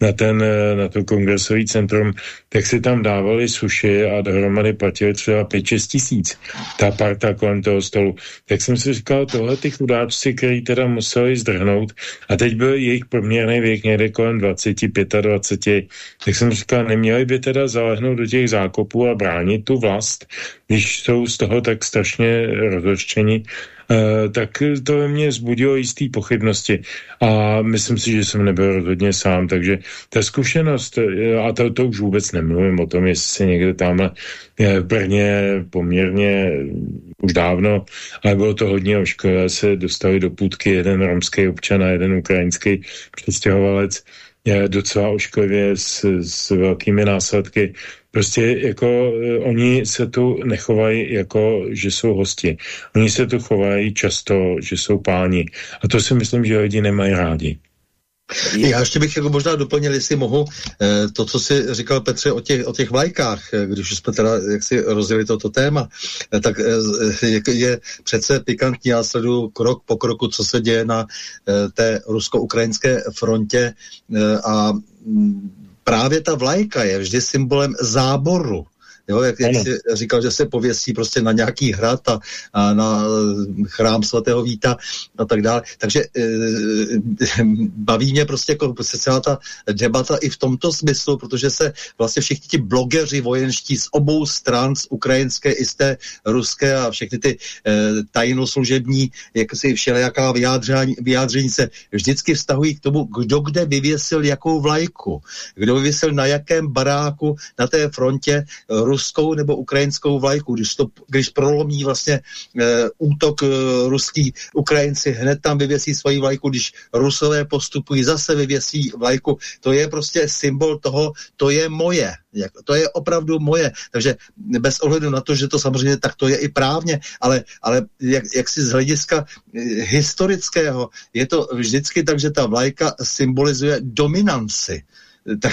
na ten, eh, na to kongresový centrum, tak si tam dávali suši a dohromady platili třeba 5-6 tisíc. Ta parta kolem toho stolu. Tak jsem si říkal, tohle ty chudáčci, kteří teda museli zdrhnout a teď byl jejich průměrný věk někde kolem 20, 25, tak jsem říkal, neměli by teda zalehnout do těch zákopů a bránit tu vlast, když jsou z toho tak strašně rozhořčeni, tak to ve mně zbudilo jistý pochybnosti. A myslím si, že jsem nebyl rozhodně sám, takže ta zkušenost, eh, a to, to už vůbec nemluvím o tom, jestli se někde tam v Brně poměrně už dávno, ale bylo to hodně ošklivé, se dostali do půdky jeden romský občan a jeden ukrajinský přestěhovalec, docela ošklivě s, s velkými následky. Prostě jako uh, oni se tu nechovají jako, že jsou hosti. Oni se tu chovají často, že jsou páni. A to si myslím, že lidi nemají rádi. Já ještě bych jako možná doplnil, jestli mohu, eh, to, co si říkal Petře o těch, o těch vlajkách, eh, když jsme teda jak si rozjeli toto téma, eh, tak je, je přece pikantní, já sleduju krok po kroku, co se děje na té rusko-ukrajinské frontě a mm, právě ta vlajka je vždy symbolem záboru Jo, jak, jak jsi říkal, že se pověsí prostě na nějaký hrad a, a na chrám svatého Víta a tak dále. Takže e, baví mě prostě jako prostě celá ta debata i v tomto smyslu, protože se vlastně všichni ti blogeři vojenští z obou stran, z ukrajinské i z té ruské a všechny ty e, tajnoslužební, jak si všelijaká vyjádření, vyjádření se vždycky vztahují k tomu, kdo kde vyvěsil jakou vlajku, kdo vyvěsil na jakém baráku na té frontě ruskou nebo ukrajinskou vlajku. Když, to, když prolomí vlastně e, útok e, ruský, Ukrajinci hned tam vyvěsí svoji vlajku, když rusové postupují, zase vyvěsí vlajku. To je prostě symbol toho, to je moje. To je opravdu moje. Takže bez ohledu na to, že to samozřejmě tak to je i právně, ale, ale jak, jak si z hlediska eh, historického je to vždycky tak, že ta vlajka symbolizuje dominanci tak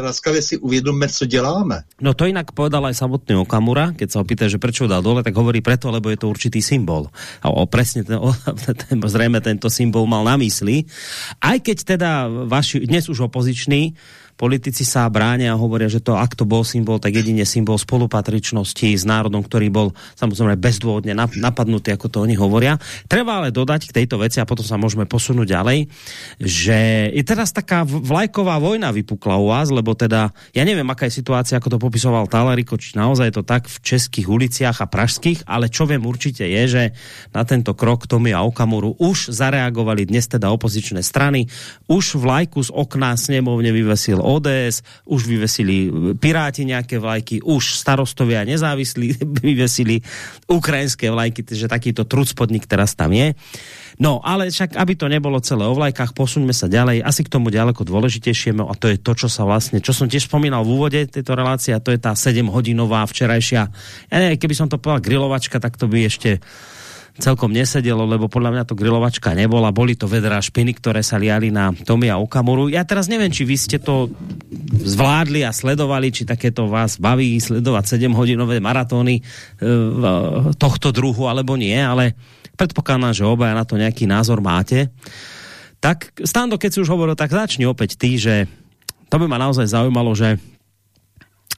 laskavě si uvědomme, co děláme. No to jinak povedal aj samotný Okamura, keď sa ho že prečo dal dole, tak hovorí preto, lebo je to určitý symbol. A o, presne ten, o, (laughs) ten, zrejme tento symbol mal na mysli. Aj keď teda vaši, dnes už opoziční, politici sa bránia a hovoria, že to, ak to bol symbol, tak jedine symbol spolupatričnosti s národom, ktorý bol samozrejme bezdôvodne napadnutý, ako to oni hovoria. Treba ale dodať k tejto veci a potom sa môžeme posunúť ďalej, že je teraz taká vlajková vojna vypukla u vás, lebo teda, ja neviem, aká je situácia, ako to popisoval Talariko, či naozaj je to tak v českých uliciach a pražských, ale čo viem určite je, že na tento krok Tomi a Okamuru už zareagovali dnes teda opozičné strany, už vlajku z okna snemovne vyvesil ODS, už vyvesili Piráti nejaké vlajky, už starostovia nezávislí (laughs) vyvesili ukrajinské vlajky, takže takýto trucpodnik teraz tam je. No, ale však, aby to nebolo celé o vlajkách, posuňme sa ďalej, asi k tomu ďaleko dôležitejšiemu a to je to, čo sa vlastne, čo som tiež spomínal v úvode tejto relácie a to je tá 7-hodinová včerajšia, ja neviem, keby som to povedal grilovačka, tak to by ešte celkom nesedelo, lebo podľa mňa to grilovačka nebola. Boli to vedrá špiny, ktoré sa liali na Tomi a Okamuru. Ja teraz neviem, či vy ste to zvládli a sledovali, či takéto vás baví sledovať 7-hodinové maratóny e, tohto druhu, alebo nie, ale predpokladám, že obaja na to nejaký názor máte. Tak, Stando, keď si už hovoril, tak začni opäť ty, že to by ma naozaj zaujímalo, že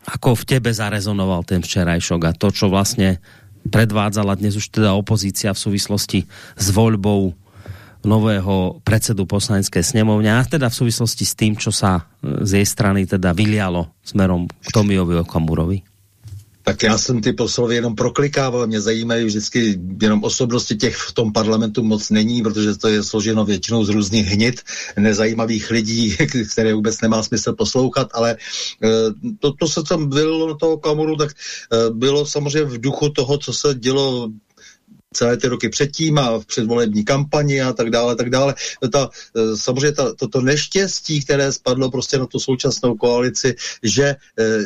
ako v tebe zarezonoval ten včerajšok a to, čo vlastne predvádzala dnes už teda opozícia v súvislosti s voľbou nového predsedu poslaneckej snemovne a teda v súvislosti s tým, čo sa e, z jej strany teda vylialo smerom k Tomiovi Okamurovi? Tak já jsem ty poslovy jenom proklikával, mě zajímají vždycky jenom osobnosti těch v tom parlamentu moc není, protože to je složeno většinou z různých hnit, nezajímavých lidí, (laughs) které vůbec nemá smysl poslouchat, ale e, to, to se tam bylo na toho kamoru, tak e, bylo samozřejmě v duchu toho, co se dělo celé ty roky předtím a v předvolební kampani a tak dále, tak dále. Ta, e, samozřejmě ta, toto neštěstí, které spadlo prostě na tu současnou koalici, že e,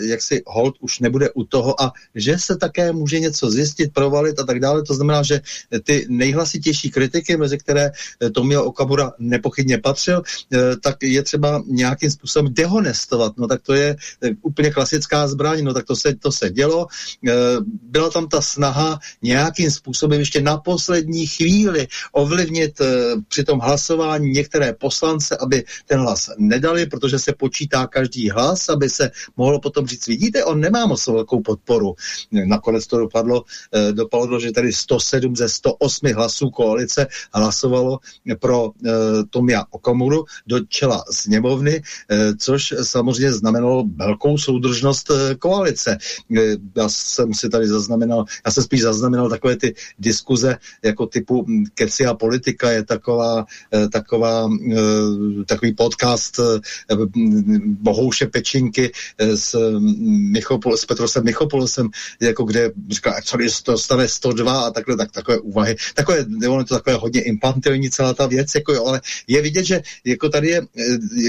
jak si hold už nebude u toho a že se také může něco zjistit, provalit a tak dále. To znamená, že ty nejhlasitější kritiky, mezi které e, Tomio Okamura nepochybně patřil, tak je třeba nějakým způsobem dehonestovat. No tak to je úplně klasická zbraň, no tak to se, to se dělo. Byla tam ta snaha nějakým způsobem ještě ještě na poslední chvíli ovlivnit e, při tom hlasování některé poslance, aby ten hlas nedali, protože se počítá každý hlas, aby se mohlo potom říct, vidíte, on nemá moc velkou podporu. Nakonec to dopadlo, e, dopadlo, že tady 107 ze 108 hlasů koalice hlasovalo pro e, Tomia Okamuru do čela sněmovny, což samozřejmě znamenalo velkou soudržnost koalice. Já jsem si tady zaznamenal, já jsem spíš zaznamenal takové ty diskuse diskuze jako typu hm, keci a politika je taková, eh, taková eh, takový podcast eh, hm, Bohouše Pečinky s, hm, Michopol, s Petrosem Michopolosem, jako kde říká, co to stane 102 a takhle, tak, takové úvahy. Takové, ono to takové hodně infantilní celá ta věc, jako jo, ale je vidět, že jako tady je,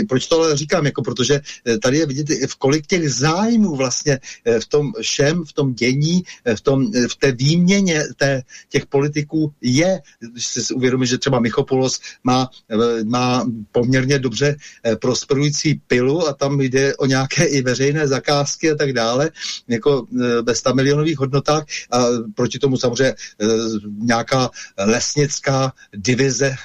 proč to ale říkám, jako protože tady je vidět, v kolik těch zájmů vlastně v tom všem, v tom dění, v, tom, v té výměně té, těch politiků je, když si uvědomí, že třeba Michopolos má, eh, má poměrně dobře eh, prosperující pilu a tam jde o nějaké i veřejné zakázky a tak dále, jako eh, ve 100 milionových hodnotách. A proti tomu samozřejmě nějaká lesnická divize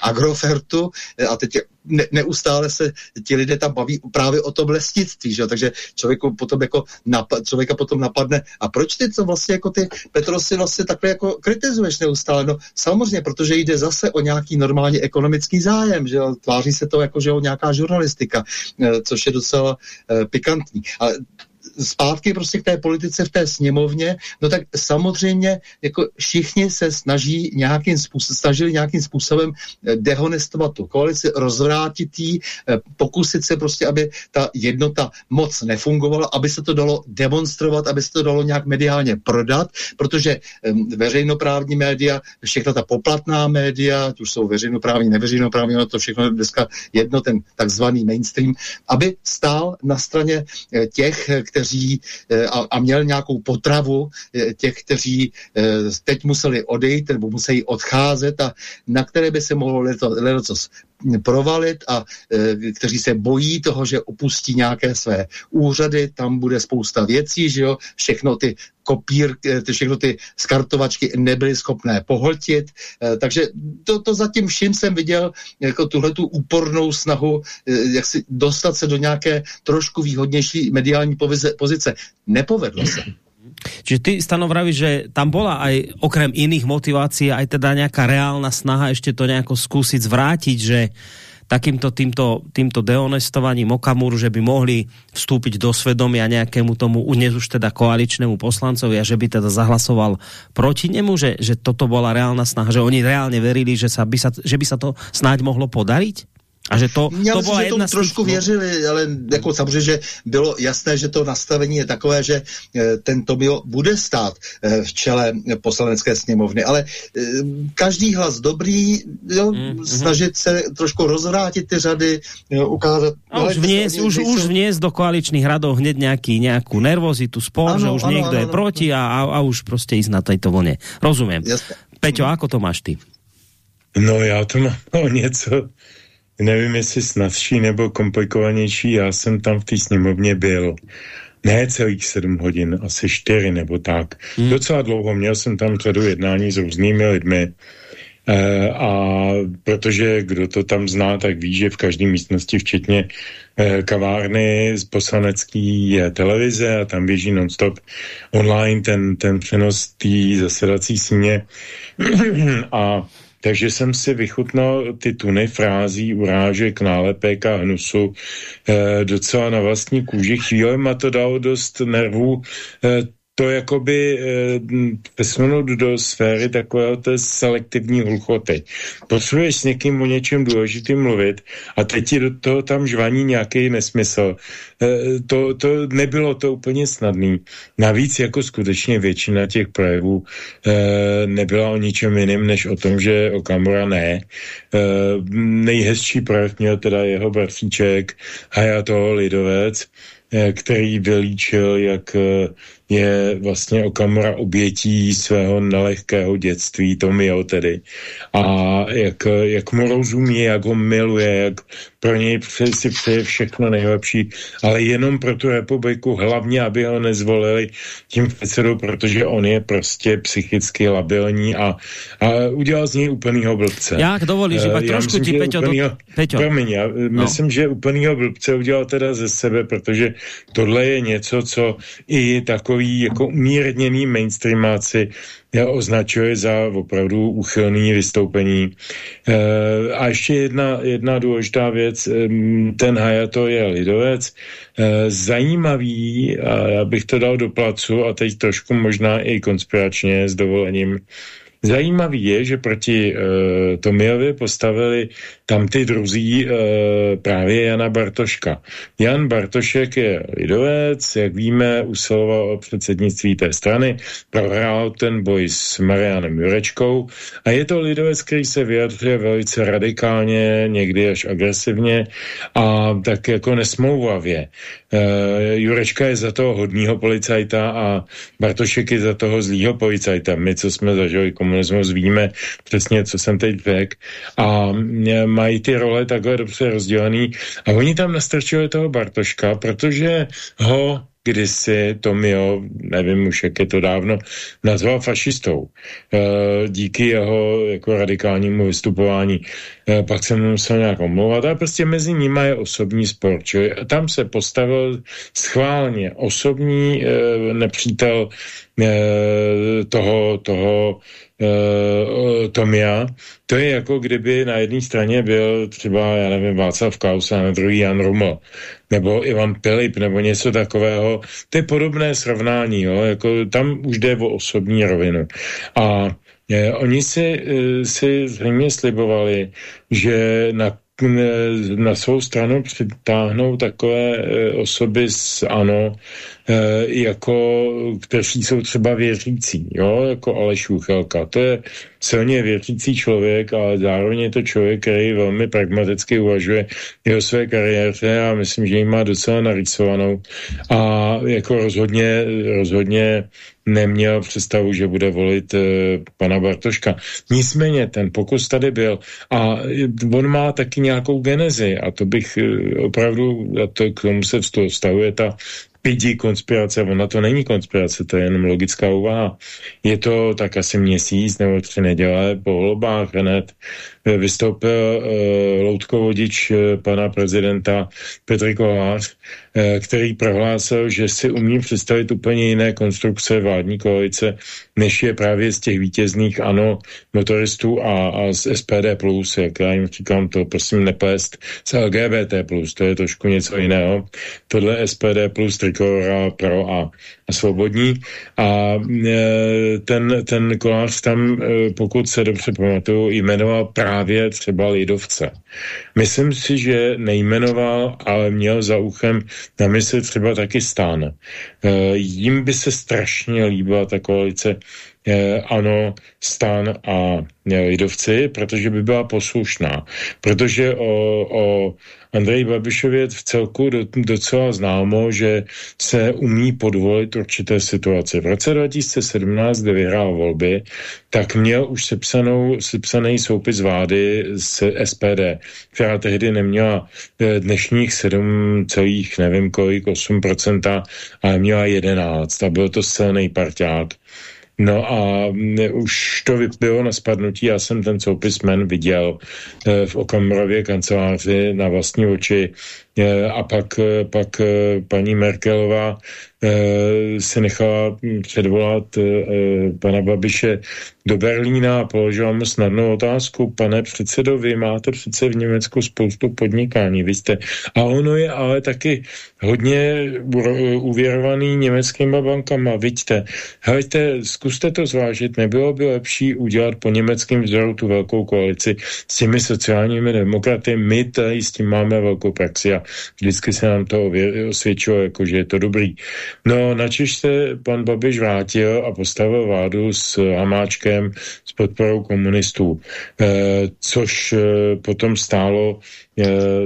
Agrofertu a teď ne, neustále se ti lidé tam baví právě o tom lesnictví, že? takže člověku potom jako napad, člověka potom napadne, a proč ty co vlastně jako ty Petrosy vlastně takhle jako kritizuješ neustále? No samozřejmě, protože jde zase o nějaký normálně ekonomický zájem, že tváří se to jako, že o nějaká žurnalistika, eh, což je docela uh, pikantní. Ale zpátky prostě k té politice v té sněmovně, no tak samozřejmě jako všichni se snaží nějakým způsobem, snažili nějakým způsobem eh, dehonestovat tu koalici, rozvrátit jí, eh, pokusit se prostě, aby ta jednota moc nefungovala, aby se to dalo demonstrovat, aby se to dalo nějak mediálně prodat, protože veřejnoprávní média, všechna ta poplatná média, už jsou veřejnoprávní, neveřejnoprávní, no to všechno dneska jedno, ten takzvaný mainstream, aby stál na straně eh, těch, kteří eh, a, a měl nějakou potravu eh, těch, kteří eh, teď museli odejít nebo museli odcházet a na které by se mohlo leto, provalit a e, kteří se bojí toho, že opustí nějaké své úřady, tam bude spousta věcí, že jo, všechno ty kopír, všechno ty skartovačky nebyly schopné pohltit, e, takže to, to zatím vším jsem viděl jako tuhle tu úpornou snahu, e, jak si dostat se do nějaké trošku výhodnější mediální pozice. Nepovedlo se. Čiže ty Stano vraví, že tam bola aj okrem iných motivácií aj teda nejaká reálna snaha ešte to nejako skúsiť zvrátiť, že takýmto týmto, týmto deonestovaním Okamuru, že by mohli vstúpiť do svedomia nejakému tomu dnes už teda koaličnému poslancovi a že by teda zahlasoval proti nemu, že, že toto bola reálna snaha, že oni reálne verili, že, sa by sa, že by sa to snáď mohlo podariť? A že to, Já to byla že tomu trošku těch, věřili, ale jako samozřejmě, že bylo jasné, že to nastavení je takové, že e, ten Tomio bude stát e, v čele poslanecké sněmovny, ale e, každý hlas dobrý, jo, mm, snažit se trošku rozvrátit ty řady, jo, ukázat... A už, vniesť, už, už vniesť do koaličných radov hned nějaký, nějakou nervozitu, spor, ano, že už ano, někdo ano, je ano, proti a, a, a už prostě ísť na tejto vlne. Rozumím. Jasne. Peťo, ako to máš ty? No já to mám o něco nevím, jestli snadší nebo komplikovanější, já jsem tam v té sněmovně byl. Ne celých sedm hodin, asi čtyři nebo tak. Hmm. Docela dlouho, měl jsem tam řadu jednání s různými lidmi E, a protože kdo to tam zná, tak ví, že v každé místnosti, včetně e, kavárny z poslanecký je televize a tam běží nonstop online ten, ten přenos té zasedací síně. (clears throat) a takže jsem si vychutnal ty tuny frází, urážek, nálepek a hnusu e, docela na vlastní kůži. Chvíli ma to dalo dost nervů e, to jakoby e, přesunout do sféry takového té selektivní hluchoty. Potřebuješ s někým o něčem důležitým mluvit a teď ti do toho tam žvaní nějaký nesmysl. E, to, to nebylo to úplně snadný. Navíc jako skutečně většina těch projevů e, nebyla o ničem jiným, než o tom, že Okamura ne. Nejhezčí projev měl teda jeho bratříček Hayato Lidovec, který vylíčil, jak je vlastně Okamura obětí svého nelehkého dětství, Tomio tedy. A jak, jak mu rozumí, jak ho miluje, jak pro něj si přeje všechno nejlepší, ale jenom pro tu republiku, hlavně, aby ho nezvolili tím předsedou, protože on je prostě psychicky labilní a, a udělal z něj úplnýho blbce. Jak dovolíš, iba uh, trošku ti, Peťo, úplnýho, do... Peťo. Promiň, já no. myslím, že úplnýho blbce udělal teda ze sebe, protože tohle je něco, co i takový jako umírněný mainstreamáci označuje za opravdu uchylný vystoupení. E, a ještě jedna, jedna důležitá věc, ten Hayato je lidovec, e, zajímavý, a já bych to dal do placu a teď trošku možná i konspiračně s dovolením, Zajímavý je, že proti e, Tomiovi postavili tam ty druzí e, právě Jana Bartoška. Jan Bartošek je lidovec, jak víme, usiloval o předsednictví té strany, prohrál ten boj s Marianem Jurečkou a je to lidovec, který se vyjadřuje velice radikálně, někdy až agresivně a tak jako nesmouvavě. E, Jurečka je za toho hodního policajta a Bartošek je za toho zlýho policajta. My, co jsme zažili komunismus, víme přesně, co jsem teď řekl. A mají ty role takhle dobře rozdělený. A oni tam nastrčili toho Bartoška, protože ho kdysi Tomio, nevím už, jak je to dávno, nazval fašistou. E, díky jeho jako radikálnímu vystupování. E, pak jsem musel nějak omlouvat, ale prostě mezi nimi je osobní spor. Čili tam se postavil schválně osobní e, nepřítel e, toho, toho uh, Tomia, to je jako kdyby na jedné straně byl třeba, já nevím, Václav Klaus a na druhý Jan Ruml, nebo Ivan Pilip, nebo něco takového. To je podobné srovnání, jo? Jako, tam už jde o osobní rovinu. A je, oni si, eh, si zřejmě slibovali, že na na svou stranu přitáhnou takové osoby z ANO, jako, kteří jsou třeba věřící, jo, jako Aleš Uchelka. To je silně věřící člověk, ale zároveň je to člověk, který velmi pragmaticky uvažuje i o své kariéře a myslím, že ji má docela narysovanou. A jako rozhodně, rozhodně neměl představu, že bude volit e, pana Bartoška. Nicméně ten pokus tady byl a on má taky nějakou genezi a to bych opravdu, a to k tomu se vztahuje ta pidi konspirace, ona to není konspirace, to je jenom logická úvaha. Je to tak asi měsíc nebo tři neděle po volbách hned vystoupil uh, loutkovodič uh, pana prezidenta Petr Kolář, uh, který prohlásil, že si umí představit úplně jiné konstrukce vládní koalice, než je právě z těch vítězných ano motoristů a, a z SPD+, jak já jim říkám, to prosím neplést, z LGBT+, to je trošku něco jiného. Tohle SPD+, Trikora, Pro a svobodní a e, ten, ten kolář tam, e, pokud se dobře pamatuju, jmenoval právě třeba Lidovce. Myslím si, že nejmenoval, ale měl za uchem na mysli třeba taky stán. E, jim by se strašně líbila ta koalice ano, stan a lidovci, protože by byla poslušná. Protože o, o Andrej Babišově v celku do, docela známo, že se umí podvolit určité situace. V roce 2017, kde vyhrál volby, tak měl už sepsanou, sepsaný soupis vlády z SPD, která tehdy neměla eh, dnešních 7, nevím kolik, 8%, ale měla 11 a byl to silný parťák. No a už to bylo na spadnutí, já jsem ten soupis men viděl v Okamorově kanceláři na vlastní oči a pak, pak paní Merkelová se nechala předvolat pana Babiše do Berlína a položila mu snadnou otázku. Pane předsedo, vy máte přece v Německu spoustu podnikání, vy jste. A ono je ale taky hodně uvěrovaný německýma bankama. Vidíte, hejte, zkuste to zvážit, nebylo by lepší udělat po německém vzoru tu velkou koalici s těmi sociálními demokraty. My tady s tím máme velkou praxi a vždycky se nám to osvědčilo, jako že je to dobrý. No, načež se pan Babiš vrátil a postavil vládu s Hamáčkem s podporou komunistů, e, což e, potom stálo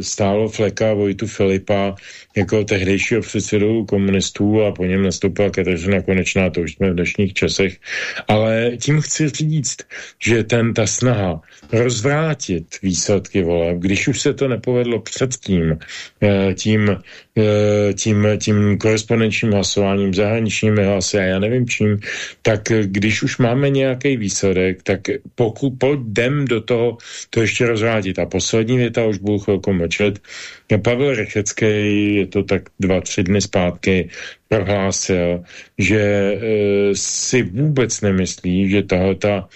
stálo Fleka Vojtu Filipa jako tehdejšího předsedu komunistů a po něm nastoupila Kateřina Konečná, to už jsme v dnešních časech. Ale tím chci říct, že ten, ta snaha rozvrátit výsledky voleb, když už se to nepovedlo předtím, eh, tím, eh, tím, tím korespondenčním hlasováním, zahraničními hlasy a já nevím čím, tak když už máme nějaký výsledek, tak pokud pojďme do toho to ještě rozvrátit. A poslední věta už budu chvilku mlčet. Pavel Rechecký, je to tak dva, tři dny zpátky, prohlásil, že e, si vůbec nemyslí, že tahle ta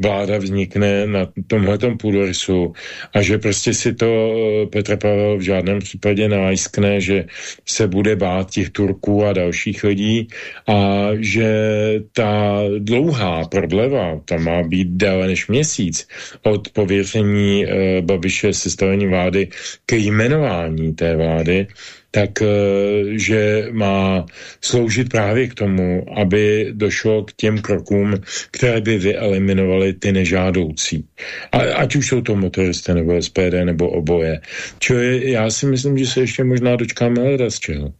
vláda vznikne na tomhletom půdorysu a že prostě si to eh, Petr Pavel v žádném případě nelajskne, že se bude bát těch Turků a dalších lidí a že ta dlouhá prodleva, ta má být déle než měsíc od pověření eh, Babiše sestavení vlády ke jmenování té vlády, tak eh, že má sloužit právě k tomu, aby došlo k těm krokům, které by vyeliminovaly ty nežádoucí. A, ať už jsou to motoristé nebo SPD nebo oboje. Čili já si myslím, že se ještě možná dočkáme hledat z čeho.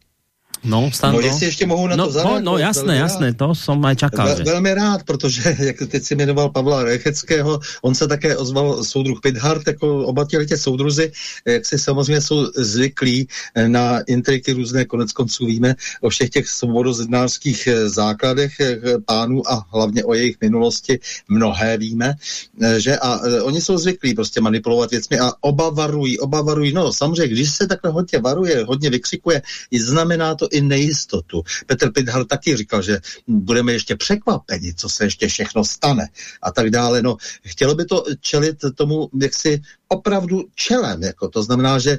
No, Stando. No, jestli ještě mohu na no, to zareagovat. No, no jasné, jasné, to jsem aj čakal. Vel, velmi rád, protože, (laughs) jak teď si jmenoval Pavla Recheckého, on se také ozval soudruh Pithart, jako oba těli tě soudruzi, jak si samozřejmě jsou zvyklí na intriky různé, konec konců víme o všech těch svobodozednářských základech eh, pánů a hlavně o jejich minulosti mnohé víme, eh, že a eh, oni jsou zvyklí prostě manipulovat věcmi a oba varují, oba varují, no samozřejmě, když se takhle hodně varuje, hodně vykřikuje, znamená to i nejistotu. Petr Pithal taky říkal, že budeme ještě překvapeni, co se ještě všechno stane a tak dále. No, chtělo by to čelit tomu, jak si opravdu čelem. Jako, to znamená, že e,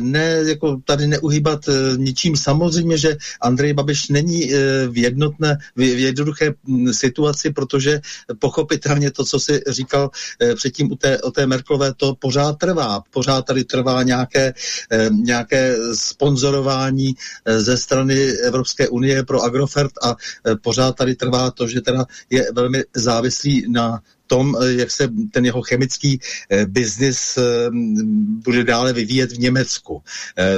ne, jako tady neuhýbat e, ničím. Samozřejmě, že Andrej Babiš není e, v jednotné, v jednoduché situaci, protože pochopitelně to, co si říkal předtím u té, o té Merklové, to pořád trvá. Pořád tady trvá nějaké, nějaké sponzorování ze strany Evropské unie pro Agrofert a pořád tady trvá to, že teda je velmi závislý na tom, eh, jak se ten jeho chemický eh, biznis eh, bude dále vyvíjet v Německu.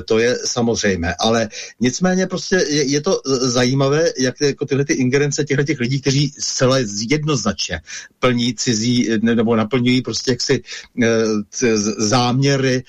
To je samozřejmé, ale nicméně prostě je, to zajímavé, jak jako tyhle ty ingerence těchto těch lidí, kteří zcela jednoznačně plní cizí nebo naplňují prostě jaksi záměry,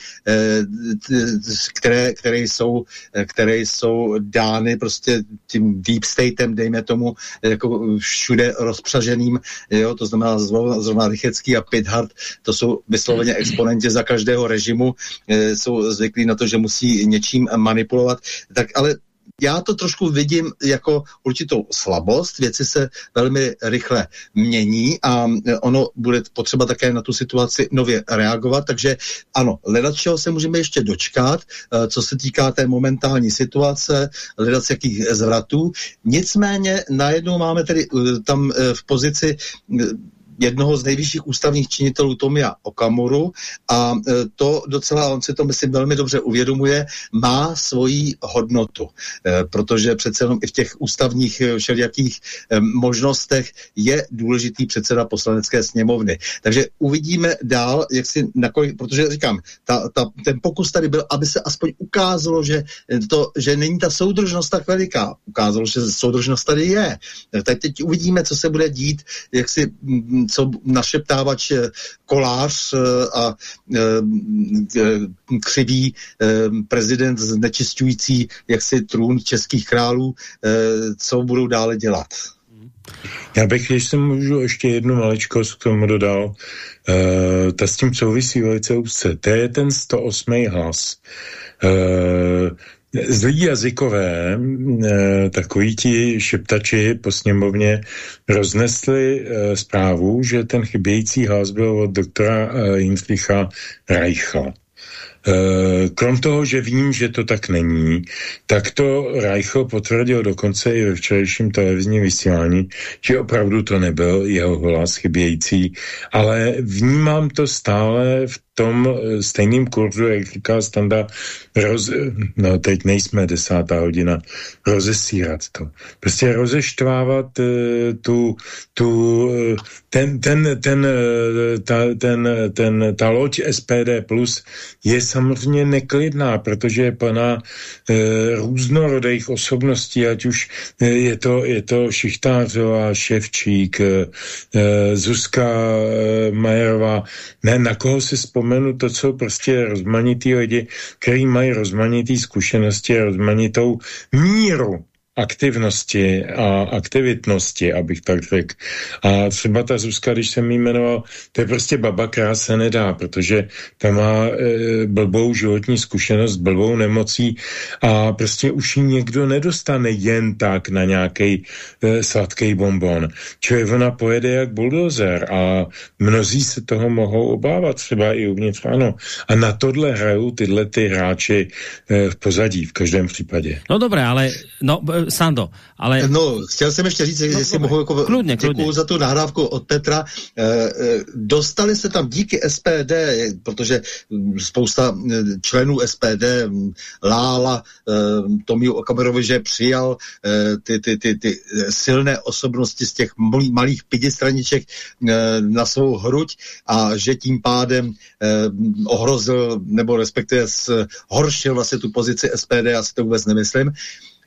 které, které, jsou, které jsou dány prostě tím deep statem, dejme tomu, jako všude rozpřaženým, jo, to znamená zrovna Rychecký a Pithard, to jsou vysloveně exponenti za každého režimu, e, jsou zvyklí na to, že musí něčím manipulovat, tak ale já to trošku vidím jako určitou slabost, věci se velmi rychle mění a ono bude potřeba také na tu situaci nově reagovat, takže ano, hledat čeho se můžeme ještě dočkat, e, co se týká té momentální situace, hledat jakých zvratů, nicméně najednou máme tedy tam v pozici jednoho z nejvyšších ústavních činitelů Tomia Okamuru a e, to docela, on si to myslím velmi dobře uvědomuje, má svoji hodnotu, e, protože přece jenom i v těch ústavních e, všelijakých možnostech je důležitý předseda poslanecké sněmovny. Takže uvidíme dál, jak si nakolik, protože říkám, ta, ta, ten pokus tady byl, aby se aspoň ukázalo, že, to, že není ta soudržnost tak veliká. Ukázalo, že soudržnost tady je. Tak teď uvidíme, co se bude dít, jak si co našeptávač eh, kolář eh, a eh, křivý prezident znečišťující jaksi trůn českých králů, co budou dále dělat. Já bych, když jsem můžu ještě jednu maličkost k tomu dodal, uh, ta s tím souvisí velice úzce. To je ten 108. hlas. Uh, zlí jazykové, uh, takoví ti šeptači po sněmovně, roznesli uh, zprávu, že ten chybějící hlas byl od doktora uh, Jindřicha Reicha. Eh, krom toho, že vím, že to tak není, tak to Reichl potvrdil dokonce i ve včerejším televizním vysílání, že opravdu to nebyl jeho hlas chybějící, ale vnímám to stále v tom eh, stejným kurzu, jak říká Standa, roz, no teď nejsme desátá hodina, rozesírat to. Prostě rozeštvávat uh, tu, tu, ten, ten, ten, ta, ten, ten, ta loď SPD Plus je samozřejmě neklidná, protože je plná různorodých osobností, ať už je to, je to Šichtářová, Ševčík, Zuzka Majerová, ne, na koho si vzpomínám, vzpomenu, to jsou prostě rozmanitý lidi, kteří mají rozmanitý zkušenosti a rozmanitou míru aktivnosti a aktivitnosti, abych tak řekl. A třeba ta Zuzka, když jsem jí jmenoval, to je prostě baba, která se nedá, protože ta má e, blbou životní zkušenost, blbou nemocí a prostě už ji někdo nedostane jen tak na nějaký e, sladký bonbon. Čili ona pojede jak buldozer a mnozí se toho mohou obávat, třeba i uvnitř, ano. A na tohle hrajou tyhle ty hráči e, v pozadí v každém případě. No dobré, ale no, Sando, ale... No, chtěl jsem ještě říct, no, jestli mohu jako... Kludně, kludně. za tu nahrávku od Petra. E, e, dostali se tam díky SPD, protože spousta členů SPD lála e, Tomiu Okamerovi, že přijal e, ty, ty, ty, ty silné osobnosti z těch malých pidistraniček e, na svou hruď a že tím pádem e, ohrozil, nebo respektive zhoršil vlastně tu pozici SPD, já si to vůbec nemyslím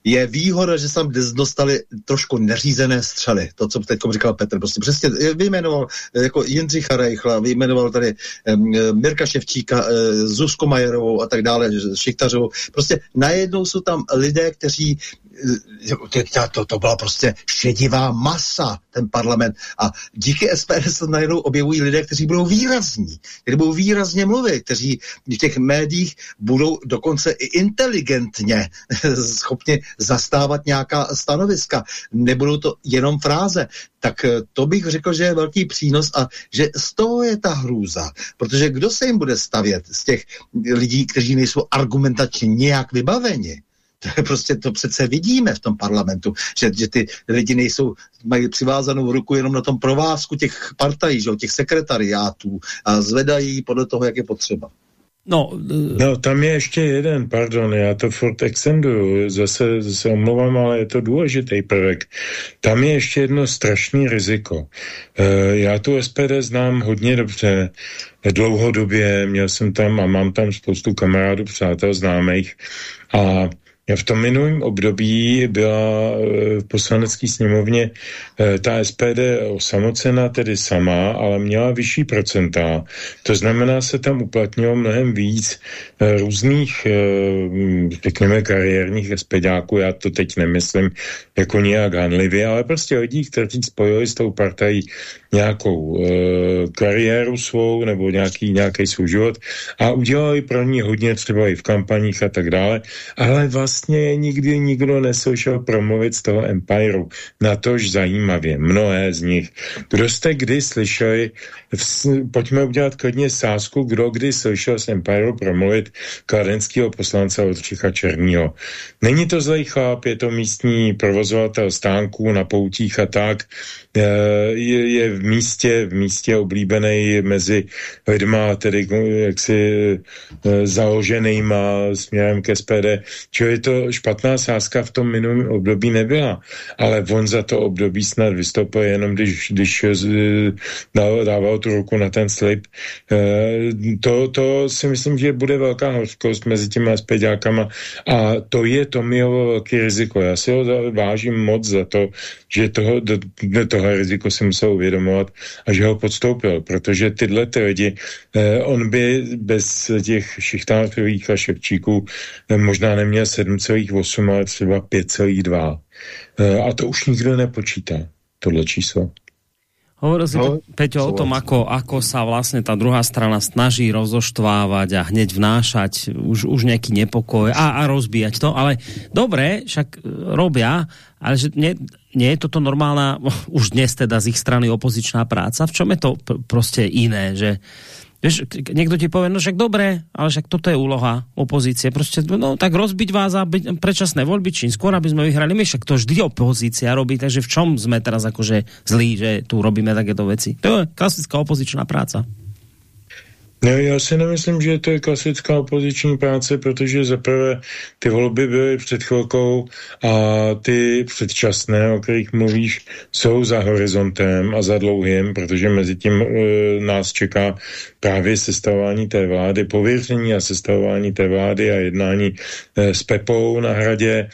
je výhoda, že jsem dostali trošku neřízené střely. To, co teď říkal Petr. Prostě přesně vyjmenoval jako Jindřicha Reichla, vyjmenoval tady um, Mirka Ševčíka, uh, Zuzku Majerovou a tak dále, Šichtařovou. Prostě najednou jsou tam lidé, kteří to, to, to byla prostě šedivá masa, ten parlament. A díky SPD se najednou objevují lidé, kteří budou výrazní, kteří budou výrazně mluvit, kteří v těch médiích budou dokonce i inteligentně (laughs) schopni zastávat nějaká stanoviska. Nebudou to jenom fráze. Tak eh, to bych řekl, že je velký přínos a že z toho je ta hrůza. Protože kdo se jim bude stavět z těch lidí, kteří nejsou argumentačně nějak vybaveni? (laughs) To je prostě, to přece vidíme v tom parlamentu, že, že ty lidi nejsou, mají přivázanou ruku jenom na tom provázku těch partají, že, těch sekretariátů a zvedají podle toho, jak je potřeba. No, no, tam je ještě jeden, pardon, já to furt extenduju, zase se omlouvám, ale je to důležitý prvek. Tam je ještě jedno strašný riziko. E, já tu SPD znám hodně dobře, dlouhodobě, měl jsem tam a mám tam spoustu kamarádů, přátel, známých a v tom minulém období byla eh, v poslanecké sněmovně eh, ta SPD osamocena tedy sama, ale měla vyšší procenta. To znamená, se tam uplatnilo mnohem víc eh, různých, řekněme, kariérních SPDáků. Já to teď nemyslím jako nějak hanlivě, ale prostě lidí, kteří spojili s tou partají nějakou kariéru svou nebo nějaký, nějaký svůj život a udělali pro ní hodně třeba i v kampaních a tak dále, ale vlastně nikdy nikdo neslyšel promluvit z toho Empireu. Na tož zajímavě, mnohé z nich. Kdo jste kdy slyšeli, pojďme udělat klidně sázku, kdo kdy slyšel z Empireu promluvit kladenského poslance Oldřicha Černýho. Není to zlej chlap, je to místní provozovatel stánků na poutích a tak, Eh, je, je v místě, v místě oblíbený mezi lidma, tedy jaksi eh, založenýma směrem ke SPD. Čili to špatná sázka v tom minulém období nebyla, ale on za to období snad vystoupil jenom, když, když dával, dával tu ruku na ten slib. To, to si myslím, že bude velká hořkost mezi těma SPDákama a to je to Tomiovo velký riziko. Já si ho vážím moc za to, že toho, do, do tohle riziko si musel uvědomovat a že ho podstoupil, protože tyhle ty lidi, eh, on by bez těch šichtářových a ševčíků eh, možná neměl 7,8, ale třeba 5,2. Eh, a to už nikdo nepočítá. tohle číslo. Hovoril si, no, Peťo, o tom, ako, ako sa vlastne tá druhá strana snaží rozoštvávať a hneď vnášať už, už nejaký nepokoj a, a rozbíjať to, ale dobre, však e, robia, ale že nie, nie je toto normálna, (laughs) už dnes teda z ich strany opozičná práca? V čom je to pr prostě iné, že Vieš, niekto ti povie, no však dobré, ale však toto je úloha opozície. Prostě, no tak rozbiť vás a byť predčasné voľby, čím skôr, aby sme vyhrali. My však to vždy opozícia robí, takže v čom sme teraz akože zlí, že tu robíme takéto veci? To je klasická opozičná práca. No, já si nemyslím, že to je klasická opoziční práce, protože zaprvé ty volby byly před chvilkou a ty předčasné, o kterých mluvíš, jsou za horizontem a za dlouhým, protože mezi tím e, nás čeká právě sestavování té vlády, pověření a sestavování té vlády a jednání e, s Pepou na hradě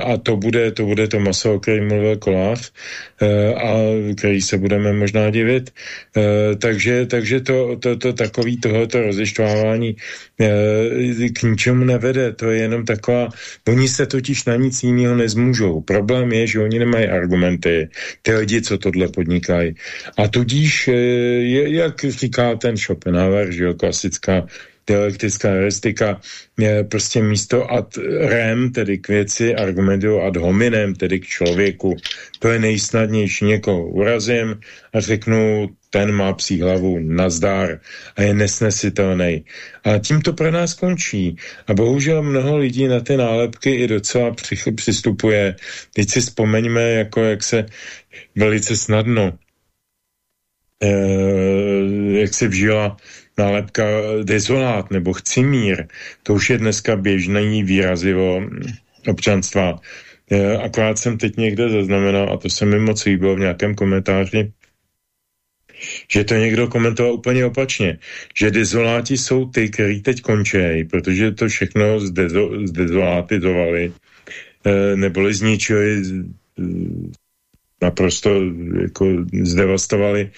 a to bude, to bude to maso, o kterém mluvil Kolář e, a který se budeme možná divit. E, takže, takže to, to, to takový tohoto rozeštvávání e, k ničemu nevede. To je jenom taková, oni se totiž na nic jiného nezmůžou. Problém je, že oni nemají argumenty, ty lidi, co tohle podnikají. A tudíž, jak říká ten Schopenhauer, že jo, klasická dialektická heuristika prostě místo ad rem, tedy k věci, argumentuju ad hominem, tedy k člověku. To je nejsnadnější. Někoho urazím a řeknu, ten má psí hlavu, nazdar a je nesnesitelný. A tím to pro nás končí. A bohužel mnoho lidí na ty nálepky i docela při, přistupuje. Teď si vzpomeňme, jako jak se velice snadno e, jak se vžila nálepka dezolát nebo chcimír, to už je dneska běžný výrazivo občanstva. Akorát jsem teď někde zaznamenal, a to se mi moc líbilo v nějakém komentáři, že to někdo komentoval úplně opačně, že dezoláti jsou ty, kteří teď končí, protože to všechno zdezo, zdezolátizovali, eh, neboli zničili naprosto jako zdevastovali.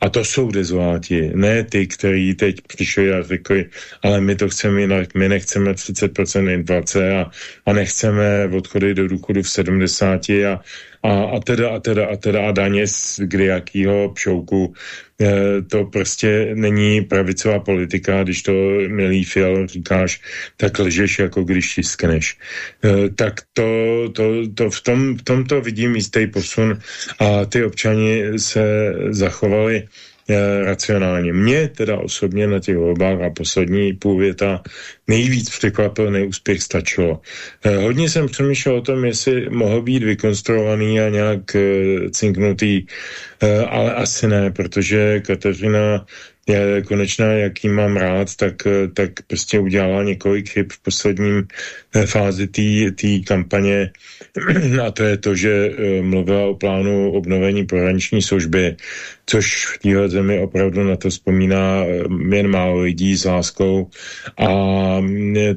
A to jsou dezoláti, ne ty, kteří teď přišli a řekli, ale my to chceme jinak, my nechceme 30% inflace a, a nechceme odchody do důchodu v 70 a, a, a teda a teda a teda a daně z jakýho pšouku. E, to prostě není pravicová politika, když to milý Fial říkáš, tak lžeš jako když tiskneš. E, tak to, to, to v, tom, v tomto vidím jistý posun a ty občani se zachovali racionálně. Mě teda osobně na těch volbách a poslední půl věta nejvíc překvapil neúspěch stačilo. Eh, hodně jsem přemýšlel o tom, jestli mohl být vykonstruovaný a nějak eh, cinknutý, ale asi ne, protože Kateřina je konečná, jaký mám rád, tak, tak prostě udělala několik chyb v posledním fázi té kampaně (clears throat) a to je to, že mluvila o plánu obnovení pohraniční služby, což v téhle zemi opravdu na to vzpomíná eh, jen málo lidí s láskou a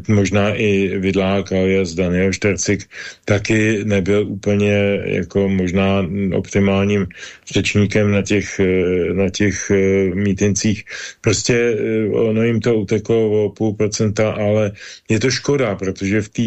možná i Vidlák alias Daniel Štercik taky nebyl úplně jako možná optimálním řečníkem na těch, eh, na těch eh, mítincích. Prostě ono jim to uteklo o půl procenta, ale je to škoda, protože v té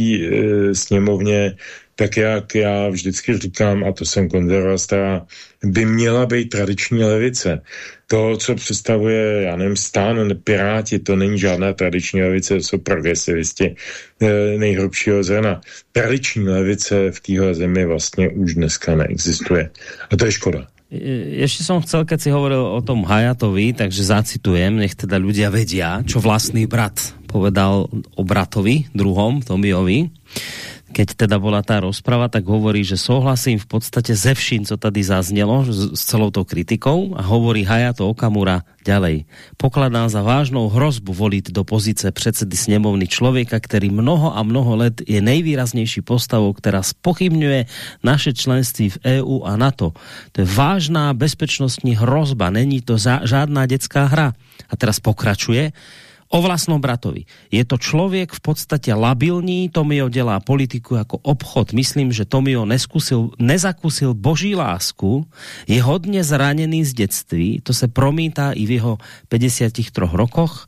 sněmovně tak jak já vždycky říkám, a to jsem konzervasta, by měla být tradiční levice. To, co představuje, já nevím, stán, Piráti, to není žádná tradiční levice, to jsou progresivisti e, nejhrubšího zrna. Tradiční levice v téhle zemi vlastně už dneska neexistuje. A to je škoda. Ešte som chcel, keď si hovoril o tom Hayatovi, takže zacitujem, nech teda ľudia vedia, čo vlastný brat povedal o bratovi, druhom, Tomiovi keď teda bola tá rozprava, tak hovorí, že souhlasím v podstate ze vším, co tady zaznelo, s celou tou kritikou a hovorí Hayato Okamura ďalej. Pokladám za vážnou hrozbu voliť do pozice předsedy sněmovny člověka, který mnoho a mnoho let je nejvýraznější postavou, která spochybňuje naše členství v EU a NATO. To je vážná bezpečnostní hrozba, není to žádná dětská hra. A teraz pokračuje, o vlastnom bratovi. Je to člověk v podstatě labilní, Tomio dělá politiku jako obchod. Myslím, že Tomio neskusil, nezakusil boží lásku, je hodně zraněný z dětství, to se promítá i v jeho 53 rokoch,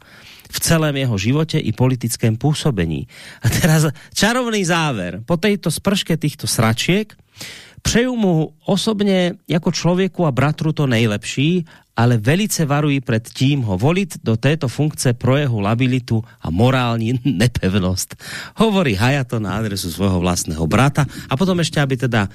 v celém jeho životě i politickém působení. A teraz čarovný záver. Po tejto sprške týchto sračiek Přeju mu osobně jako člověku a bratru to nejlepší, ale velice varují před tím ho volit do této funkce pro jeho labilitu a morální (laughs) nepevnost. Hovorí Hayato na adresu svého vlastného brata a potom ještě, aby teda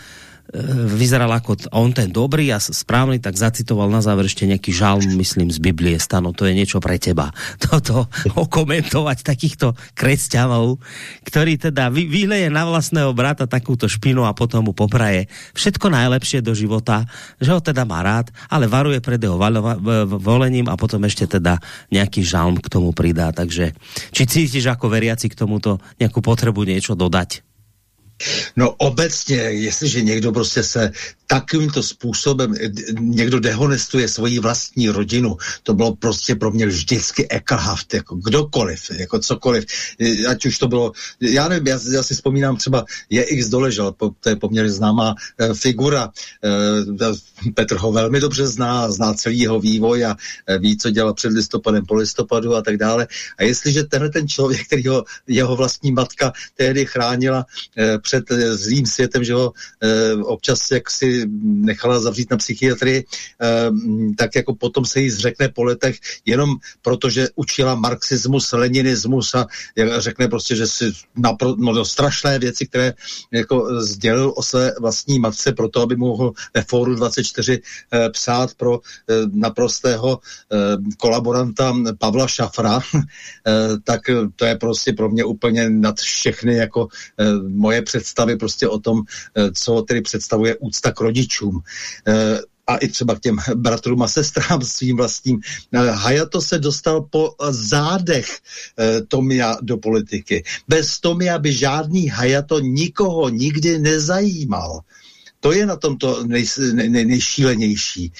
vyzeral ako on ten dobrý a správný, tak zacitoval na záver ešte nejaký žalm, myslím, z Biblie. Stano, to je niečo pre teba. (laughs) Toto okomentovať takýchto kresťanov, ktorý teda vy, vyleje na vlastného brata takúto špinu a potom mu popraje všetko najlepšie do života, že ho teda má rád, ale varuje pred jeho volením a potom ešte teda nejaký žalm k tomu pridá. Takže či cítiš ako veriaci k tomuto nejakú potrebu niečo dodať? No obecně, jestliže někdo prostě se takovýmto způsobem eh, někdo dehonestuje svoji vlastní rodinu, to bylo prostě pro mě vždycky ekelhaft, jako kdokoliv, jako cokoliv, eh, ať už to bylo, já nevím, já, já si vzpomínám třeba, je X doležel, to je poměrně známá e, figura, e, Petr ho velmi dobře zná, zná celý jeho vývoj a e, ví, co dělal před listopadem, po listopadu a tak dále. A jestliže tenhle ten člověk, který ho, jeho vlastní matka tehdy chránila e, před zlým světem, že ho e, občas jaksi nechala zavřít na psychiatrii, ehm, tak jako potom se jí zřekne po letech jenom protože učila marxismus, leninismus a řekne prostě, že si napro, no, strašné věci, které jako sdělil o své vlastní matce proto, aby mohl ve Fóru 24 eh, psát pro eh, naprostého eh, kolaboranta Pavla Šafra, (laughs) tak to je prostě pro mě úplně nad všechny jako moje představy prostě o tom, co tedy představuje úcta k rodičům eh, a i třeba k těm bratrům a sestrám (laughs) svým vlastním. Eh, Hayato se dostal po zádech eh, Tomia do politiky. Bez Tomia by žádný Hayato nikoho nikdy nezajímal. To je na tom to nej, nej, nejšílenější.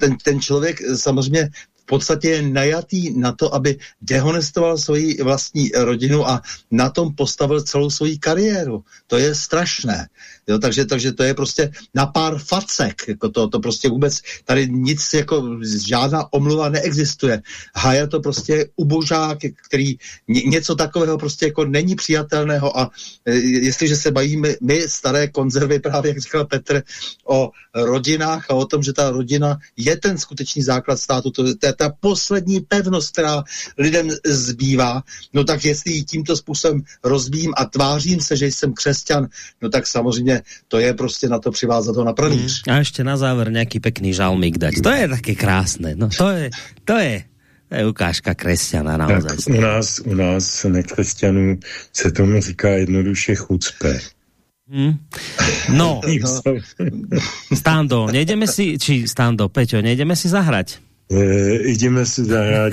Ten, ten člověk samozřejmě v podstatě je najatý na to, aby dehonestoval svoji vlastní rodinu a na tom postavil celou svoji kariéru. To je strašné. Jo, takže, takže to je prostě na pár facek. Jako to, to prostě vůbec tady nic, jako žádná omluva neexistuje. Haja to prostě ubožák, který ně, něco takového prostě jako není přijatelného a e, jestliže se bavíme my staré konzervy, právě jak říkal Petr, o rodinách a o tom, že ta rodina je ten skutečný základ státu, to, to je ta poslední pevnost, která lidem zbývá, no tak jestli ji tímto způsobem rozbím a tvářím se, že jsem křesťan, no tak samozřejmě to je prostě na to přivázat ho na pranýř. Mm. A ještě na záver nějaký pekný žalmík dať. To je také krásné. No, to je, to je, to je ukážka křesťana naozaj. Tak u nás, u nás nekřesťanů se tomu říká jednoduše chucpe. Hmm. No, (laughs) Stando, nejdeme si, či Stando, Peťo, nejdeme si zahrať? E, jdeme si zahrát.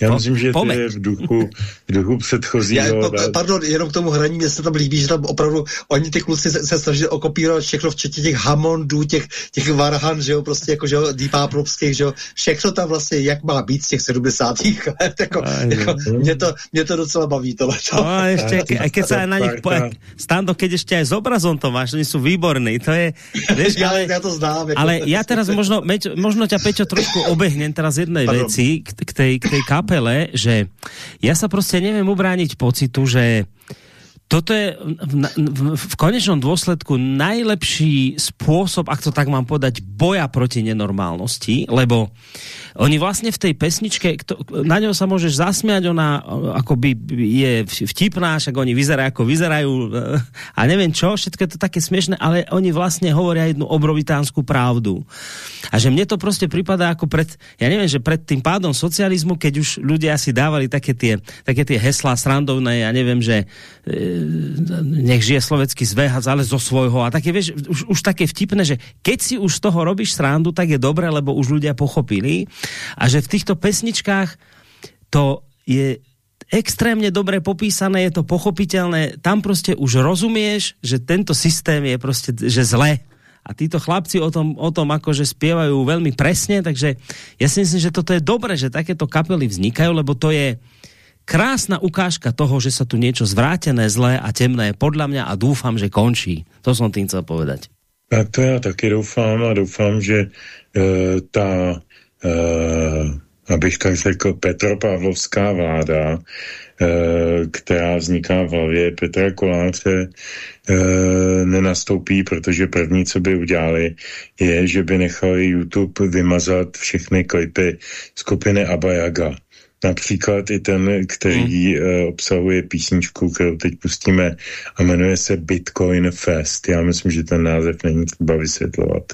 Já (laughs) myslím, že to je v duchu, v duchu předchozího. Já, pa, pardon, jenom k tomu hraní, mě se tam líbí, že tam opravdu oni ty kluci se, se snažili okopírovat všechno, včetně těch Hammondů, těch, těch Varhan, že jo, prostě jako, že jo, Deep že jo, všechno tam vlastně, jak má být z těch 70. let, jako, jako mě, to, mě to docela baví tohle. No a ještě, a keď se na nich, po, Stando, keď ještě aj s obrazom to máš, oni jsou výborní, to je, (laughs) vieš, já, ale, já to znám. Jako, ale já teraz možno, možno ťa Peťo trošku (laughs) obehnem teraz jednej Pardon. veci k, k, tej, k tej kapele, že ja sa prostě neviem ubrániť pocitu, že toto je v, konečnom dôsledku najlepší spôsob, ak to tak mám povedať, boja proti nenormálnosti, lebo oni vlastne v tej pesničke, na ňo sa môžeš zasmiať, ona akoby je vtipná, však oni vyzerajú ako vyzerajú a neviem čo, všetko je to také smiešné, ale oni vlastne hovoria jednu obrovitánsku pravdu. A že mne to prostě pripadá ako pred, ja neviem, že pred tým pádom socializmu, keď už ľudia si dávali také tie, také tie heslá srandovné, ja neviem, že e, nech žije slovenský zväz, ale zo svojho. A také, vieš, už, už také vtipné, že keď si už z toho robíš srandu, tak je dobré, lebo už ľudia pochopili. A že v týchto pesničkách to je extrémně dobře popísané, je to pochopitelné, tam prostě už rozumieš, že tento systém je prostě, že zle. A títo chlapci o tom, o tom akože spievajú veľmi presne, takže ja si myslím, že toto je dobré, že takéto kapely vznikajú, lebo to je, krásna ukážka toho, že sa tu niečo zvrátené, zlé a temné podľa mňa a dúfam, že končí. To som tým chcel povedať. Tak to já taky doufám a doufám, že e, ta e, abych tak řekl, Petropavlovská vláda, eh, která vzniká v hlavě Petra Koláře, eh, nenastoupí, protože první, co by udělali, je, že by nechali YouTube vymazat všechny klipy skupiny Abayaga. Například i ten, který hmm. obsahuje písničku, kterou teď pustíme a jmenuje se Bitcoin Fest. Já myslím, že ten název není třeba vysvětlovat.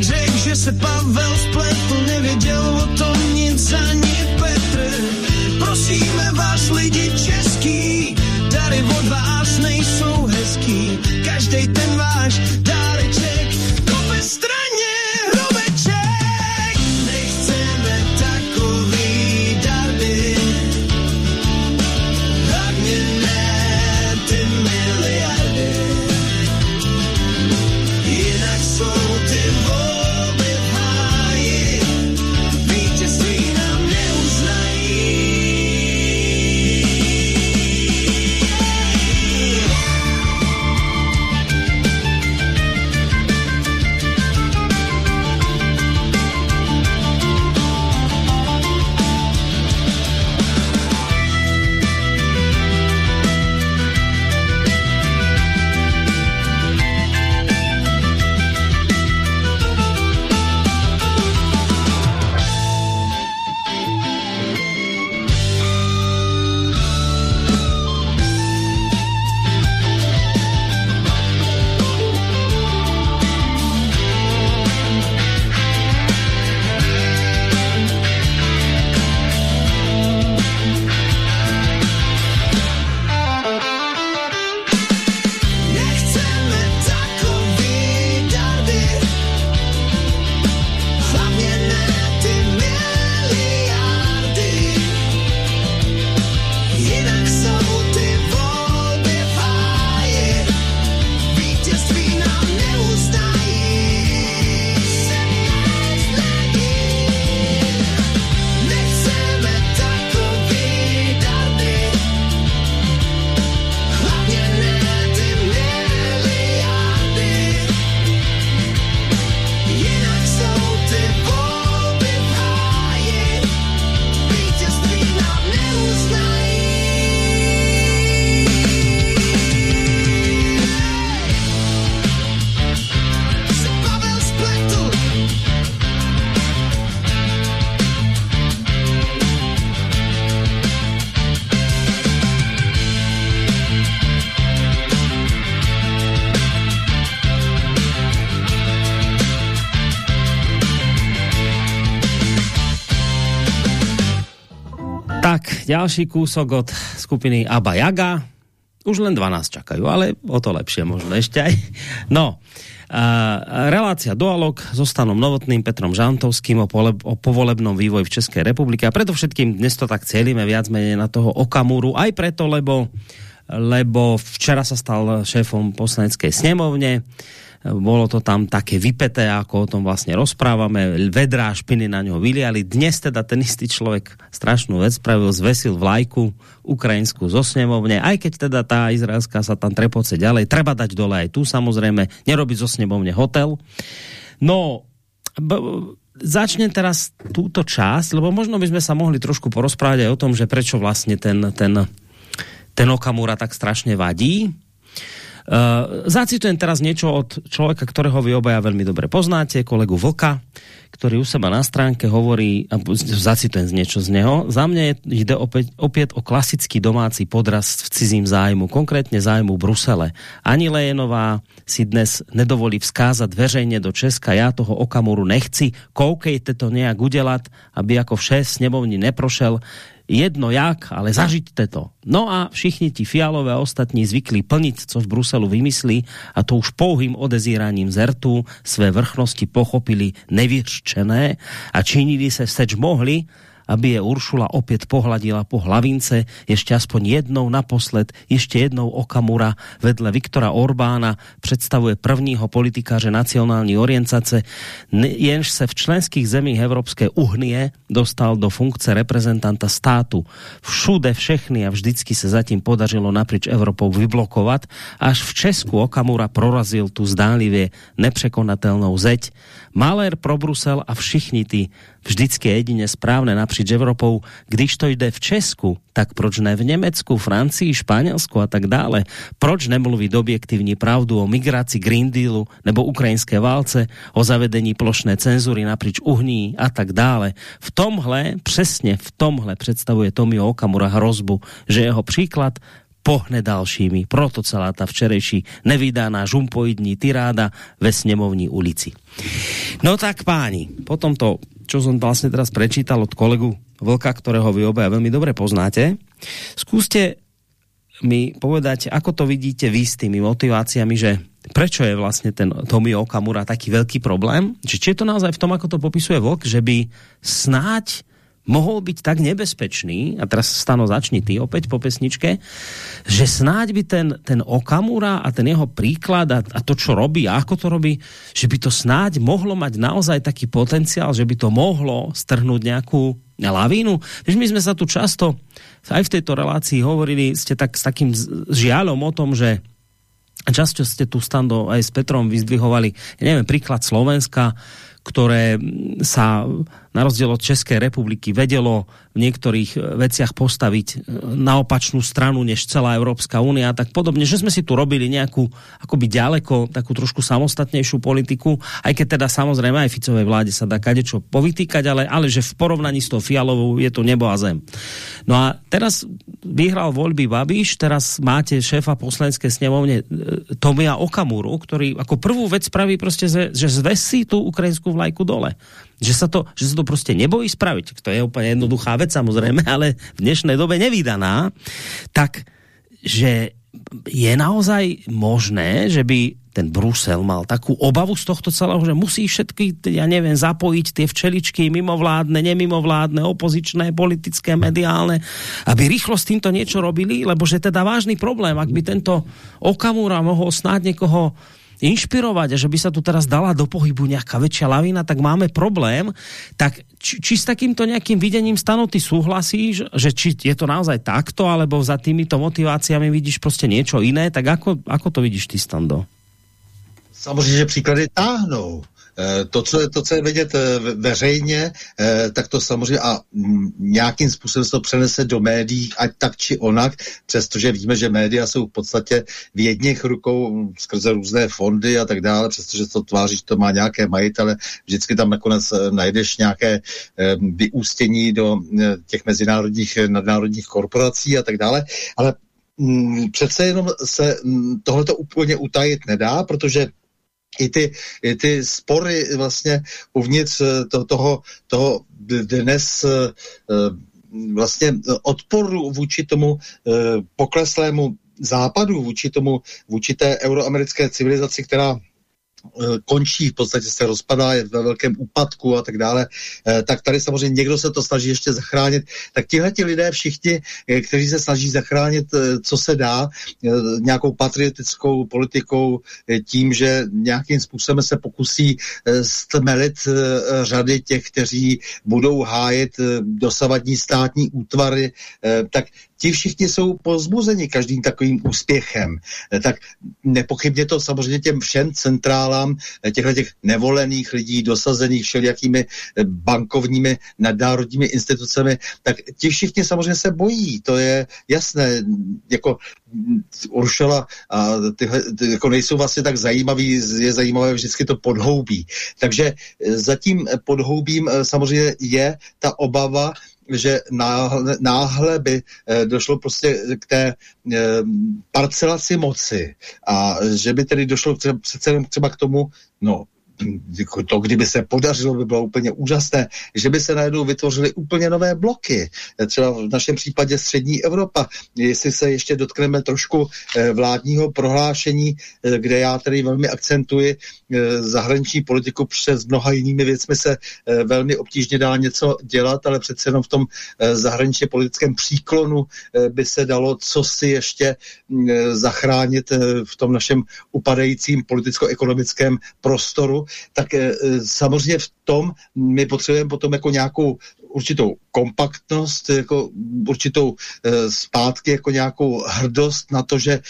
Řekl, že se Pavel spletl, nevěděl o tom nic ani ďalší kúsok od skupiny Aba Jaga. Už len 12 čakajú, ale o to lepšie možno ešte aj. No, Uh, relácia Dualog so Stanom Novotným, Petrom Žantovským o, pole, o povolebnom vývoji v Českej republike a predovšetkým dnes to tak celíme viac menej na toho Okamuru, aj preto, lebo, lebo včera sa stal šéfom poslaneckej snemovne, bolo to tam také vypeté, ako o tom vlastne rozprávame, vedrá špiny na ňo vyliali. Dnes teda ten istý človek strašnú vec spravil, zvesil vlajku ukrajinskú zo snemovne, aj keď teda tá izraelská sa tam trepoce ďalej, treba dať dole aj tu samozrejme, nerobiť zo snemovne hotel. No, začnem teraz túto časť, lebo možno by sme sa mohli trošku porozprávať aj o tom, že prečo vlastne ten, ten, ten Okamura tak strašne vadí zacitujem teraz niečo od človeka, ktorého vy obaja veľmi dobre poznáte, kolegu Vlka, ktorý u seba na stránke hovorí, a zacitujem niečo z neho, za mňa ide opäť, opäť o klasický domácí podraz v cizím zájmu, konkrétne zájmu Brusele. Ani Lejenová si dnes nedovolí vzkázať veřejne do Česka, ja toho Okamuru nechci, koukejte to nejak udelať, aby ako šéf snemovni neprošel jedno jak, ale zažijte to. No a všichni ti fialové a ostatní zvykli plniť, co v Bruselu vymyslí a to už pouhým odezíraním zertu své vrchnosti pochopili nevyřčené a činili se seč mohli, aby je Uršula opět pohladila po hlavince, ještě aspoň jednou naposled, ještě jednou Okamura vedle Viktora Orbána představuje prvního politikáře nacionální orientace, jenž se v členských zemích Evropské uhnie dostal do funkce reprezentanta státu. Všude všechny a vždycky se zatím podařilo naprič Evropou vyblokovat, až v Česku Okamura prorazil tu zdánlivě nepřekonatelnou zeď. Malér pro Brusel a všichni ty vždycky jedině správné napříč Evropou. Když to jde v Česku, tak proč ne v Německu, Francii, Španělsku a tak dále? Proč nemluvit objektivní pravdu o migraci Green Dealu nebo ukrajinské válce, o zavedení plošné cenzury napříč Uhní a tak dále? V tomhle, přesně v tomhle představuje Tomio Okamura hrozbu, že jeho příklad pohne dalšími. Proto celá ta včerejší nevydaná žumpoidní tiráda ve sněmovní ulici. No tak páni, potom to čo som vlastne teraz prečítal od kolegu Vlka, ktorého vy obaja veľmi dobre poznáte. Skúste mi povedať, ako to vidíte vy s tými motiváciami, že prečo je vlastne ten Tomio Okamura taký veľký problém? Či, či je to naozaj v tom, ako to popisuje Vlk, že by snáď mohol byť tak nebezpečný, a teraz stano začni ty opäť po pesničke, že snáď by ten, ten Okamura a ten jeho príklad a, a to, čo robí a ako to robí, že by to snáď mohlo mať naozaj taký potenciál, že by to mohlo strhnúť nejakú lavínu. Víš, my sme sa tu často aj v tejto relácii hovorili, ste tak s takým žiaľom o tom, že často ste tu stando aj s Petrom vyzdvihovali, ja neviem, príklad Slovenska, ktoré sa na rozdiel od České republiky vedelo v niektorých eh, veciach postaviť eh, na opačnú stranu než celá Európska únia, tak podobne, že sme si tu robili nejakú akoby ďaleko, takú trošku samostatnejšiu politiku, aj keď teda samozrejme aj Ficovej vláde sa dá kadečo povytýkať, ale, ale že v porovnaní s tou Fialovou je to nebo a zem. No a teraz vyhral voľby Babiš, teraz máte šéfa poslaneckej snemovne eh, Tomia Okamuru, ktorý ako prvú vec spraví prostě, že zvesí tú ukrajinskú vlajku dole že sa to, že sa to prostě nebojí spraviť. To je úplně jednoduchá vec samozrejme, (laughs) ale v dnešnej dobe nevydaná. Tak, že je naozaj možné, že by ten Brusel mal takú obavu z tohto celého, že musí všetky, ja neviem, zapojiť tie včeličky mimovládne, nemimovládne, opozičné, politické, mediálne, aby rýchlo s týmto niečo robili, lebo že teda vážný problém, ak by tento Okamura mohol snáď niekoho inšpirovať a že by sa tu teraz dala do pohybu nejaká väčšia lavina, tak máme problém. Tak či, či s takýmto nejakým videním stanu ty súhlasíš, že či je to naozaj takto, alebo za týmito motiváciami vidíš prostě niečo iné, tak ako, ako to vidíš ty, Stando? Samozřejmě, že příklady táhnou. Eh, to, co je, to, co je vidět eh, veřejně, eh, tak to samozřejmě a nějakým způsobem se to přenese do médií, ať tak či onak, přestože víme, že média jsou v podstatě v jedných rukou skrze různé fondy a tak dále, přestože to tváří, že to má nějaké majitele, vždycky tam nakonec najdeš nějaké vyústění do těch mezinárodních, nadnárodních korporací a tak dále, ale mm, přece jenom se mm, tohleto úplně utajit nedá, protože i ty, i ty spory vlastně uvnitř eh, to, toho, toho dnes eh, vlastně odporu vůči tomu eh, pokleslému západu, vůči tomu, vůči té euroamerické civilizaci, která Eh, končí, v podstatě se rozpadá, je ve velkém úpadku a tak dále, eh, tak tady samozřejmě někdo se to snaží ještě zachránit. Tak tihle ti lidé všichni, eh, kteří se snaží zachránit, co se dá, nějakou patriotickou politikou, tím, že nějakým způsobem se pokusí stmelit řady těch, kteří budou hájet dosavadní státní útvary, tak ti všichni jsou pozbuzeni každým takovým úspěchem. Tak nepochybně to samozřejmě těm všem centrálám eh, těchto těch nevolených lidí, dosazených všelijakými eh, bankovními nadnárodními institucemi, tak ti všichni samozřejmě se bojí. To je jasné. Jako mm, Uršela a tyhle, ty, jako nejsou vlastně tak zajímavý, je zajímavé vždycky to podhoubí. Takže eh, za tím podhoubím samozřejmě je ta obava, že náhle, náhle by eh, došlo prostě k té eh, parcelaci moci a že by tedy došlo třeba, třeba k tomu, no to, kdyby se podařilo, by bylo úplně úžasné, že by se najednou vytvořily úplně nové bloky. Třeba v našem případě střední Evropa. Jestli se ještě dotkneme trošku eh, vládního prohlášení, eh, kde já tedy velmi akcentuji eh, zahraniční politiku, přes mnoha jinými věcmi se velmi obtížně dá něco dělat, ale přece jenom v tom zahraničně politickém příklonu by se dalo co si ještě mm, zachránit v tom našem upadajícím politicko-ekonomickém prostoru tak eh, samozřejmě v tom my potřebujeme potom jako nějakou určitou kompaktnost, jako určitou e, zpátky, jako nějakou hrdost na to, že e,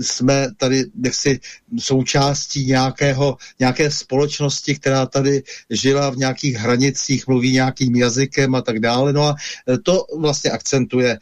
jsme tady jaksi součástí nějakého, nějaké společnosti, která tady žila v nějakých hranicích, mluví nějakým jazykem a tak dále. No a to vlastně akcentuje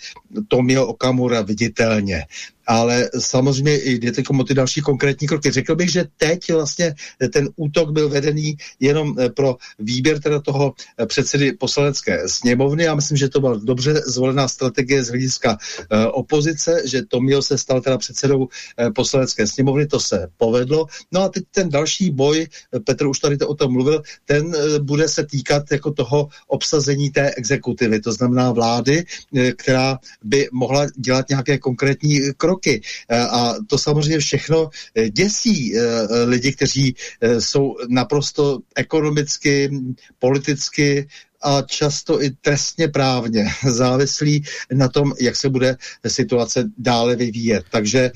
Tomio Okamura viditelně ale samozřejmě jde teď o ty další konkrétní kroky. Řekl bych, že teď vlastně ten útok byl vedený jenom eh, pro výběr teda toho eh, předsedy poslanecké sněmovny. Já myslím, že to byla dobře zvolená strategie z hlediska uh, opozice, že Tomio se stal teda předsedou poslanecké sněmovny, to se povedlo. No a teď ten další boj, Petr už tady to o tom mluvil, ten bude se týkat jako toho obsazení té exekutivy, to znamená vlády, která by mohla dělat nějaké konkrétní kroky roky. Eh, a to samozřejmě všechno eh, děsí eh, lidi, kteří jsou naprosto ekonomicky, politicky a často i trestně právně (laughs) závislí na tom, jak se bude situace dále vyvíjet. Takže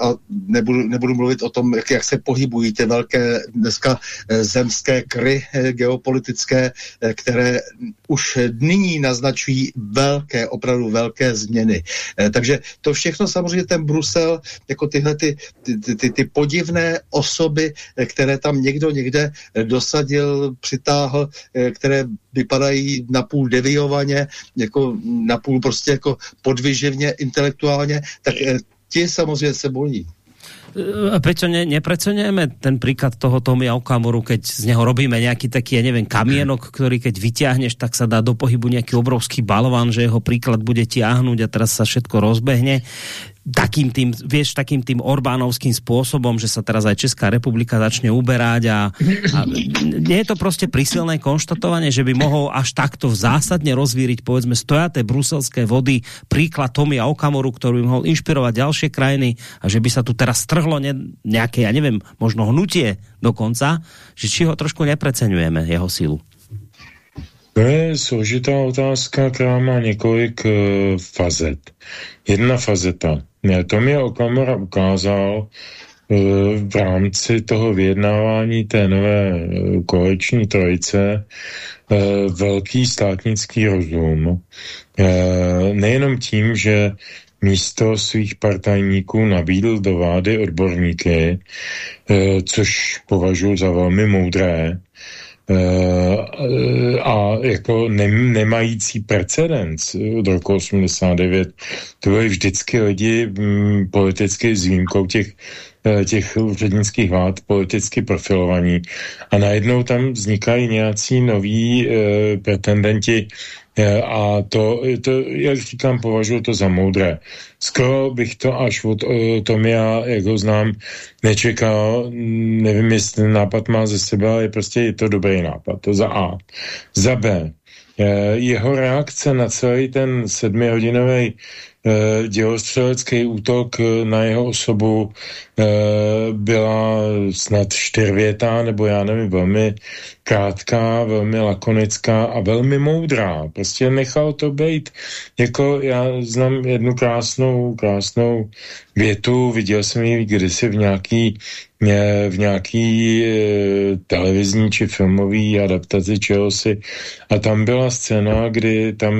a nebudu, nebudu mluvit o tom, jak, jak se pohybují ty velké dneska eh, zemské kry eh, geopolitické, eh, které už nyní naznačují velké, opravdu velké změny. Takže to všechno samozřejmě ten Brusel, jako tyhle ty, ty, ty, ty podivné osoby, které tam někdo někde dosadil, přitáhl, které vypadají napůl deviovaně, jako napůl prostě jako podvyživně, intelektuálně, tak eh, ti samozřejmě se bojí. A prečo ne, neprecenieme ten príklad toho Tomia Okamoru, keď z neho robíme nejaký taký, ja neviem, kamienok, ktorý keď vyťahneš, tak sa dá do pohybu nejaký obrovský balván, že jeho príklad bude tiahnuť a teraz sa všetko rozbehne takým tým, vieš, takým tým Orbánovským spôsobom, že sa teraz aj Česká republika začne uberať a, a nie je to prostě prisilné konštatovanie, že by mohol až takto zásadne rozvíriť, povedzme, stojaté bruselské vody, príklad Tomia Okamoru, ktorý by mohol inšpirovať ďalšie krajiny a že by sa tu teraz strhlo ne, nejaké, ja neviem, možno hnutie dokonca, že či ho trošku nepreceňujeme, jeho sílu. To je složitá otázka, která má několik uh, fazet. Jedna fazeta to mi Okamura ukázal eh, v rámci toho vyjednávání té nové eh, koaliční trojice eh, velký státnický rozum. Nejenom tím, že místo svých partajníků nabídl do vlády odborníky, což považuji za velmi moudré, a jako ne, nemající precedens od roku 89. To byly vždycky lidi m, politicky s výjimkou těch eh, těch úřednických vlád politicky profilovaní a najednou tam vznikají nějací noví e, pretendenti Eh, a to, to, jak říkám, považuji to za moudré. Skoro bych to až od Tomia, jak ho znám, nečekal. Nevím, jestli ten nápad má ze sebe, ale je prostě je to dobrý nápad. To za A. Za B. Eh, jeho reakce na celý ten sedmihodinový dělostřelecký útok na jeho osobu e, byla snad čtyřvětá, nebo já nevím, velmi krátká, velmi lakonická a velmi moudrá. Prostě nechal to být. Jako já znám jednu krásnou, krásnou větu, viděl jsem ji kdysi v nějaký, v nějaký televizní či filmový adaptaci čehosi a tam byla scéna, kdy tam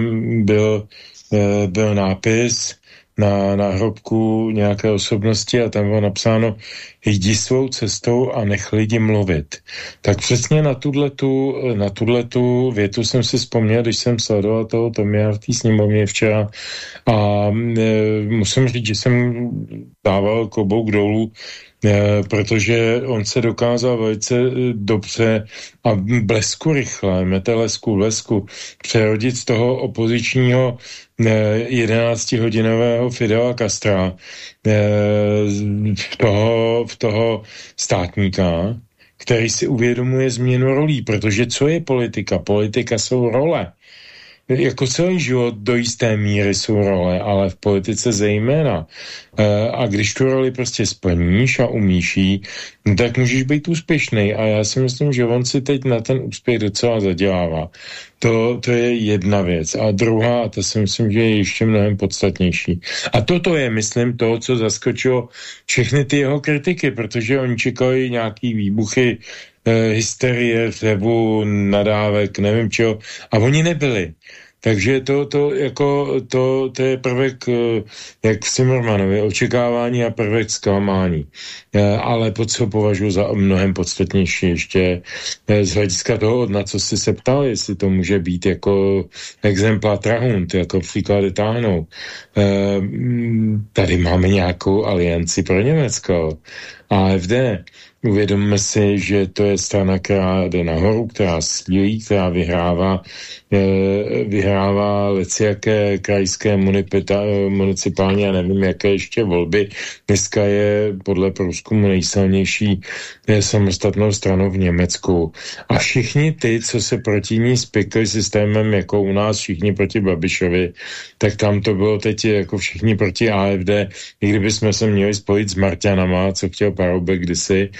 byl, byl nápis na náhrobku nějaké osobnosti a tam bylo napsáno jdi svou cestou a nech lidi mluvit. Tak přesně na tuhletu, na tuhletu větu jsem si vzpomněl, když jsem sledoval toho Tomia v té sněmovně včera a e, musím říct, že jsem dával klobouk dolů Eh, protože on se dokázal velice eh, dobře a blesku rychle, metelesku, blesku, přerodit z toho opozičního 11-hodinového eh, Fidela Castra v toho, v toho státníka, který si uvědomuje změnu rolí, protože co je politika? Politika jsou role jako celý život do jisté míry jsou role, ale v politice zejména. E, a když tu roli prostě splníš a umíš jí, no tak můžeš být úspěšný. A já si myslím, že on si teď na ten úspěch docela zadělává. To, to je jedna věc. A druhá, a to si myslím, že je ještě mnohem podstatnější. A toto je, myslím, to, co zaskočilo všechny ty jeho kritiky, protože oni čekali nějaký výbuchy e, hysterie, řevu, nadávek, nevím čeho. A oni nebyli. Takže to, to, jako, to, to je prvek, eh, jak v Simmermanovi, očekávání a prvek zklamání. Eh, ale pod co považuji za mnohem podstatnější ještě eh, z hlediska toho, na co jsi se ptal, jestli to může být jako exemplár Trahund, jako příklady táhnou. Tady máme nějakou alianci pro Německo. AFD. Uvědomme si, že to je strana, která jde nahoru, která sílí, která vyhrává, eh, vyhrává jaké krajské municipální a nevím, jaké ještě volby. Dneska je podle průzkumu nejsilnější eh, samostatnou stranou v Německu. A všichni ty, co se proti ní spikli systémem, jako u nás všichni proti Babišovi, tak tam to bylo teď jako všichni proti AFD, i kdyby jsme se měli spojit s Marťanama, co chtěl Paroubek kdysi,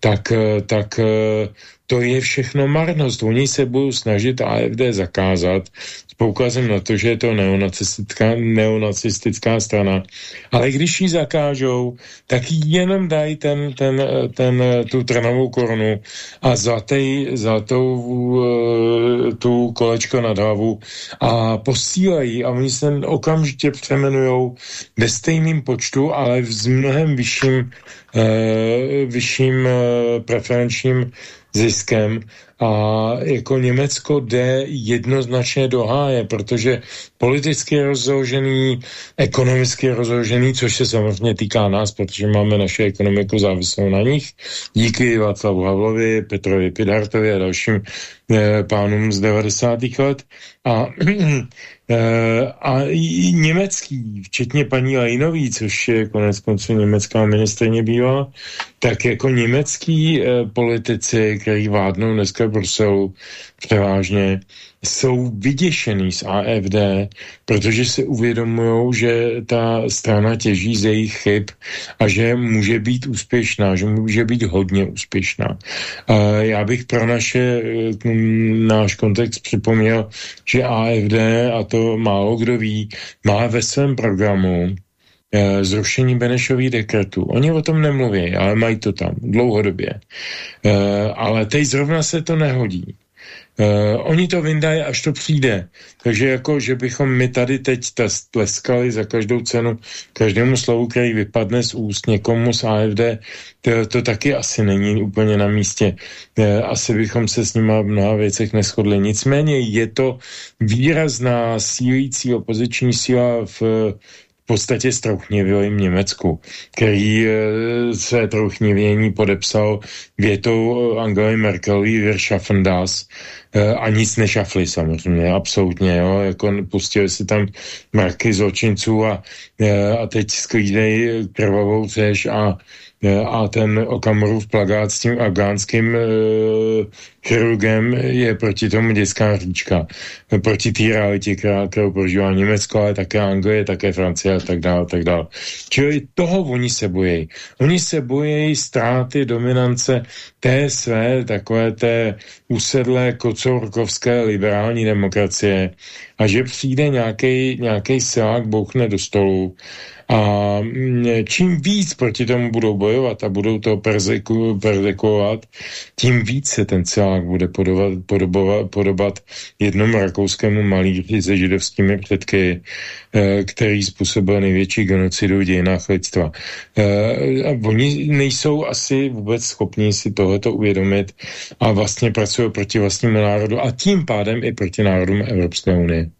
tak, eh, tak eh, to je všechno marnost. Oni se budou snažit AFD zakázat s poukazem na to, že je to neonacistická, neonacistická strana. Ale když ji zakážou, tak jenom dají ten, ten, ten, tu trnovou korunu a zlatej, zlatou uh, tu kolečko nad hlavu a posílají a oni se okamžitě přemenujou ve stejným počtu, ale s mnohem vyšším, uh, vyšším uh, preferenčním ziskem a jako Německo jde jednoznačně do háje, protože politicky rozložený, ekonomicky rozložený, což se samozřejmě týká nás, protože máme naše ekonomiku závislou na nich, díky Václavu Havlovi, Petrovi Pidartovi a dalším eh, pánům z 90. let. A Eh, a německý, včetně paní Lajnový, což je konec konců německá ministrině bývá, tak jako německý eh, politici, kteří vládnou dneska Bruselu převážně, jsou vyděšený z AFD, protože si uvědomují, že ta strana těží z jejich chyb a že může být úspěšná, že může být hodně úspěšná. Já bych pro naše, náš kontext připomněl, že AFD, a to málo kdo ví, má ve svém programu zrušení Benešových dekretů. Oni o tom nemluví, ale mají to tam dlouhodobě. Eh, ale teď zrovna se to nehodí. Uh, oni to vyndají, až to přijde. Takže jako, že bychom my tady teď tleskali za každou cenu každému slovu, který vypadne z úst někomu z AFD, to, to taky asi není úplně na místě. Uh, asi bychom se s nima v mnoha věcech neschodli. Nicméně je to výrazná sílící opoziční síla v v podstatě strouchnivělým Německu, který e, své trouchnivění podepsal větou Angely Merkelový Wir schaffen das, e, a nic nešafli samozřejmě, absolutně, jo, jako pustili si tam marky zločinců a, e, a teď sklídej krvavou řež a a ten Okamurův plagát s tím afgánským e, chirurgem je proti tomu dětská říčka. Proti té realitě, která, kterou prožívá Německo, ale také Anglie, také Francie a tak dále, tak dále. Čili toho oni se bojí. Oni se bojí ztráty dominance té své takové té usedlé kocourkovské liberální demokracie a že přijde nějaký silák, bouchne do stolu a mm, čím víc proti tomu budou bojovat a budou to perzekovat, tím víc se ten celák bude podobat, podobovat, podobat jednomu rakouskému malíři se židovskými předky, eh, který způsobil největší genocidu v dějinách lidstva. Eh, a oni nejsou asi vůbec schopni si tohoto uvědomit a vlastně pracují proti vlastnímu národu a tím pádem i proti národům Evropské unie.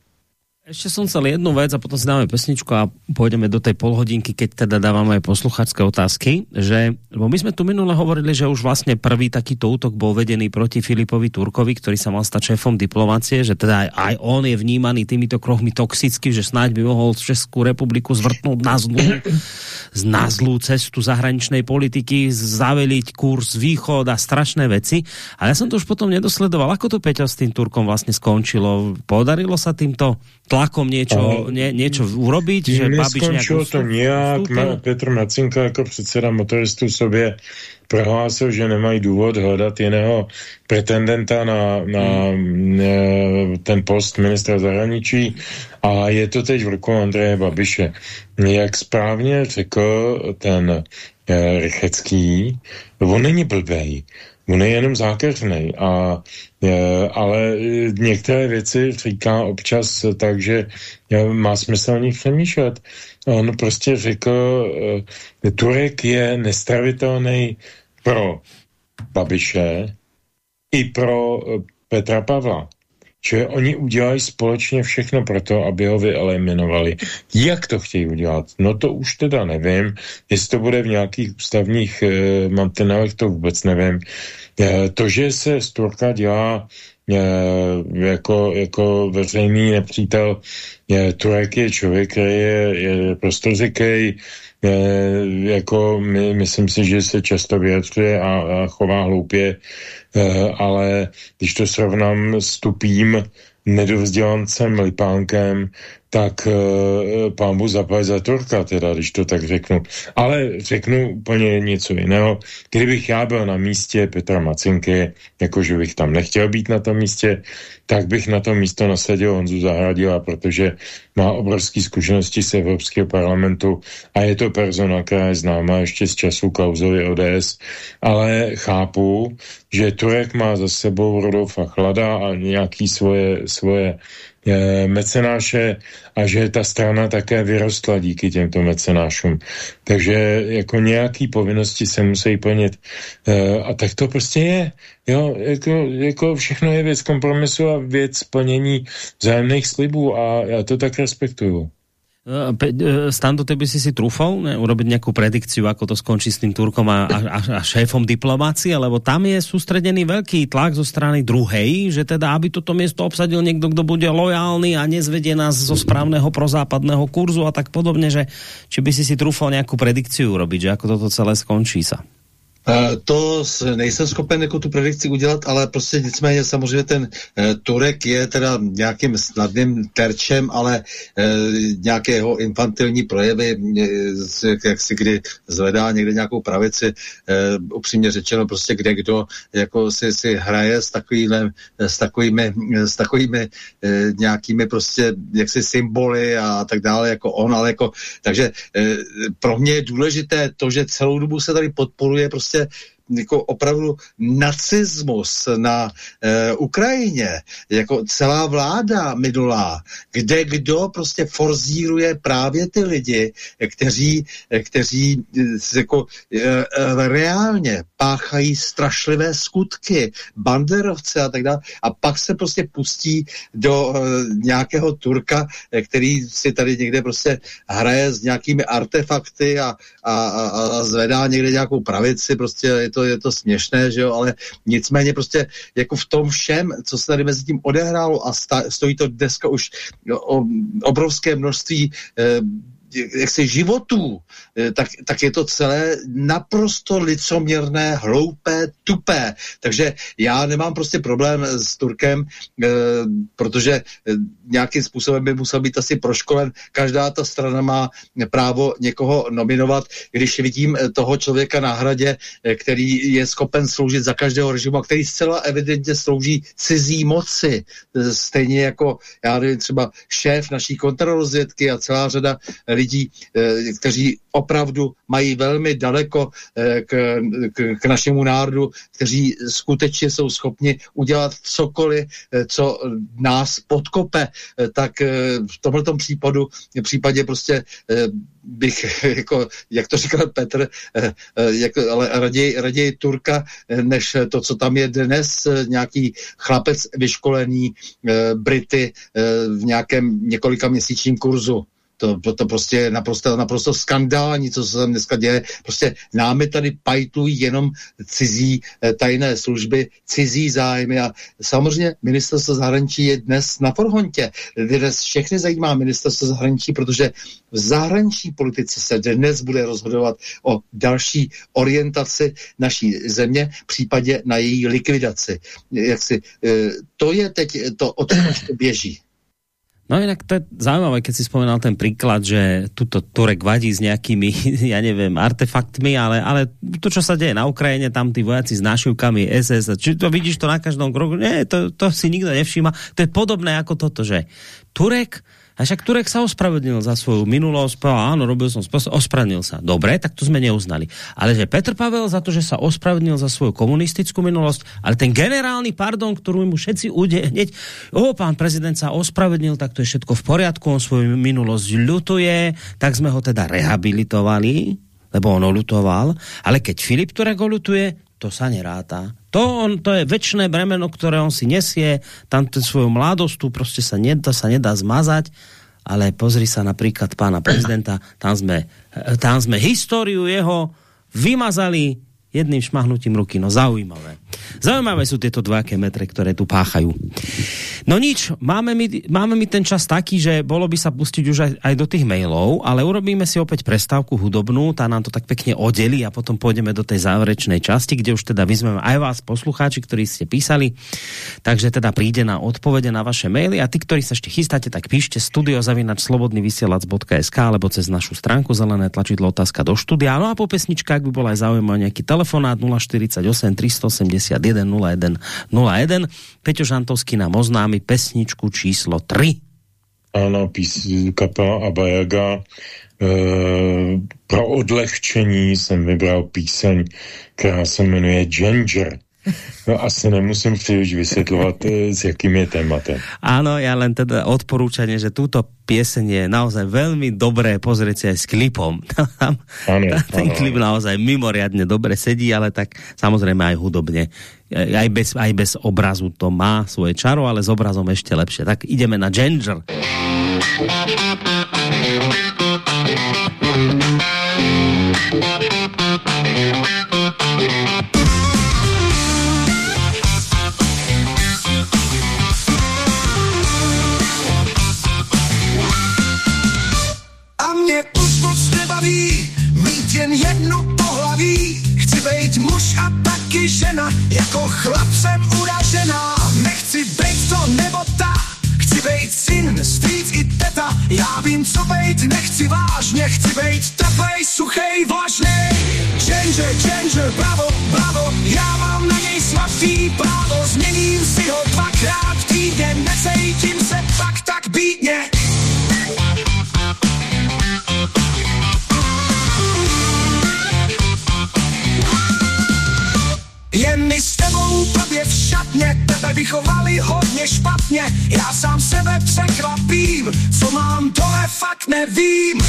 Ešte som chcel jednu vec a potom si dáme pesničku a pôjdeme do tej polhodinky, keď teda dávame aj posluchačské otázky, že, lebo my sme tu minule hovorili, že už vlastne prvý takýto útok bol vedený proti Filipovi Turkovi, ktorý sa mal stať šéfom diplomácie, že teda aj, aj on je vnímaný týmito krochmi toxicky, že snáď by mohol Českú republiku zvrtnúť na zlú, na zlú cestu zahraničnej politiky, zaveliť kurz východ a strašné veci. A ja som to už potom nedosledoval. Ako to Peťo s tým Turkom vlastne skončilo? Podarilo sa týmto tlakom niečo, nie, niečo urobiť? Že Babiš to nějak. Petr Macinka jako předseda motoristů sobě prohlásil, že nemají důvod hledat jiného pretendenta na, na hmm. ten post ministra zahraničí a je to teď v rukou Andreje Babiše. Jak správně řekl ten eh, Rychecký, on není blbej. On je jenom zákeřný, a, je, ale některé věci říká občas tak, že má smysl o nich přemýšlet. On prostě řekl, uh, Turek je nestavitelný pro Babiše i pro uh, Petra Pavla. Čili oni udělají společně všechno pro to, aby ho vyeliminovali. Jak to chtějí udělat? No to už teda nevím. Jestli to bude v nějakých ústavních e, mantinelech, to vůbec nevím. E, to, že se z Turka dělá jako, jako veřejný nepřítel, Turek je člověk, který je, je prostozikej, e, jako my, myslím si, že se často vyjadřuje a, a chová hloupě, e, ale když to srovnám s tupým nedovzdělancem Lipánkem, tak pán Bůh zaplať za Turka, teda, když to tak řeknu. Ale řeknu úplně něco jiného. Kdybych já byl na místě Petra Macinky, jakože bych tam nechtěl být na tom místě, tak bych na to místo nasadil Honzu Zahradila, protože má obrovské zkušenosti z Evropského parlamentu a je to persona, která je známa ještě z času Klauzovi ODS, ale chápu, že Turek má za sebou Rodolfa Chlada a nějaký svoje, svoje mecenáše a že ta strana také vyrostla díky těmto mecenášům. Takže jako nějaký povinnosti se musí plnit. E, a tak to prostě je. Jo, jako, jako všechno je věc kompromisu a věc plnění vzájemných slibů a já to tak respektuju. Eh, eh, Stando, ty by si si trúfal ne, urobiť nejakú predikciu, ako to skončí s tým Turkom a, a, a šéfom diplomácie, lebo tam je sústredený veľký tlak zo strany druhej, že teda, aby toto miesto obsadil niekto, kto bude lojálny a nezvedie nás zo správneho prozápadného kurzu a tak podobne, že či by si si trúfal nejakú predikciu urobiť, že ako toto celé skončí sa. To nejsem schopen jako tu predikci udělat, ale prostě nicméně samozřejmě ten e, Turek je teda nějakým snadným terčem, ale e, nějakého infantilní projevy, jak si kdy zvedá někde nějakou pravici, upřímně řečeno prostě kde kdo jako si, si hraje s takovými, s takovými, s takovými nějakými prostě jaksi symboly a tak dále jako on, ale jako, takže pro mě je důležité to, že celou dobu se tady podporuje prostě to jako opravdu nacismus na e, Ukrajině, jako celá vláda minulá, kde kdo prostě forzíruje právě ty lidi, kteří, kteří eh, jako e, reálně páchají strašlivé skutky, banderovce a tak dále, a pak se prostě pustí do e, nějakého Turka, který si tady někde prostě hraje s nějakými artefakty a, a, a, a zvedá někde nějakou pravici, prostě je to, je to směšné, že jo, ale nicméně prostě jako v tom všem, co se tady mezi tím odehrálo a sta, stojí to dneska už o obrovské množství eh, jaksi životů, eh, tak, tak je to celé naprosto licoměrné, hloupé, tupé. Takže já nemám prostě problém s Turkem, eh, protože eh, nějakým způsobem by musel být asi proškolen. Každá ta strana má právo někoho nominovat. Když vidím toho člověka na hradě, který je schopen sloužit za každého režimu a který zcela evidentně slouží cizí moci, stejně jako, já nevím, třeba šéf naší kontrarozvědky a celá řada lidí, eh, kteří opravdu mají velmi daleko eh, k, k, k našemu národu, kteří skutečně jsou schopni udělat cokoliv, eh, co nás podkope, tak v tomto případu, v případě prostě bych, (laughs) jako, jak to říkal Petr, jako, ale raději, raději Turka, než to, co tam je dnes, nějaký chlapec vyškolený Brity v nějakém několika měsíčním kurzu. To, to, prostě je naprosto, naprosto skandální, co se tam dneska děje. Prostě námi tady pajtlují jenom cizí eh, tajné služby, cizí zájmy a samozřejmě ministerstvo zahraničí je dnes na forhontě. Dnes všechny zajímá ministerstvo zahraničí, protože v zahraniční politice se dnes bude rozhodovat o další orientaci naší země, případě na její likvidaci. Jak si, eh, to je teď to, o tom běží. No inak to je zaujímavé, keď si spomenal ten príklad, že tuto Turek vadí s nejakými, (laughs) ja neviem, artefaktmi, ale, ale to, čo sa deje na Ukrajine, tam tí vojaci s nášivkami SS, či to vidíš to na každom kroku, nie, to, to si nikto nevšíma. To je podobné ako toto, že Turek a však Turek sa ospravedlnil za svoju minulosť, povedal, áno, robil som ospravedlnil sa. Dobre, tak to sme neuznali. Ale že Petr Pavel za to, že sa ospravedlnil za svoju komunistickú minulosť, ale ten generálny pardon, ktorú mu všetci ude hneď, o, pán prezident sa ospravedlnil, tak to je všetko v poriadku, on svoju minulosť ľutuje, tak sme ho teda rehabilitovali, lebo on lutoval, ale keď Filip Turek ho lutuje, to sa neráta. To, on, to je väčšné bremeno, ktoré on si nesie, tam svoju mladosť, tu prostě sa nedá, sa nedá zmazať, ale pozri sa napríklad pána prezidenta, tam sme, tam sme históriu jeho vymazali jedným šmahnutím ruky. No zaujímavé. Zaujímavé sú tieto dvojaké metre, ktoré tu páchajú. No nič, máme mi, máme mi ten čas taký, že bolo by sa pustiť už aj, aj do tých mailov, ale urobíme si opäť prestávku hudobnú, tá nám to tak pekne odelí a potom pôjdeme do tej záverečnej časti, kde už teda vyzveme aj vás, poslucháči, ktorí ste písali. Takže teda príde na odpovede na vaše maily a tí, ktorí sa ešte chystáte, tak píšte studiozavinačslobodnyvysielac.sk alebo cez našu stránku zelené tlačidlo otázka do štúdia. No a po pesnička, ak by bol aj zaujímavý nejaký telefonát 048 381 0101. Peťo Žantovský nám oznámi pesničku číslo 3. Ano, pís, kapela Abayaga. E, pro odlehčení jsem vybral píseň, která se jmenuje Ginger. No asi nemusím příliš vysvětlovat, eh, s jakým je tématem. Áno, ja len teda odporúčanie, že túto pieseň je naozaj veľmi dobré pozrieť si aj s klipom. (laughs) Tam, ano, ten ano, klip ano. naozaj mimoriadne dobre sedí, ale tak samozrejme aj hudobne. Aj bez, aj bez obrazu to má svoje čaro, ale s obrazom ešte lepšie. Tak ideme na Ginger. jen žena, jako chlap jsem uražená. Nechci být to nebo ta, chci být syn, strýc i teta. Já vím, co být, nechci vážně, chci být teplej, suchej, vlažnej. Ginger, ginger, bravo, bravo, já mám na něj svatý právo. Změním si ho dvakrát týdně, necejtím se pak tak bídně. Blbě v šatně, tebe vychovali hodně špatně, já sám sebe překvapím, co mám dole fakt nevím.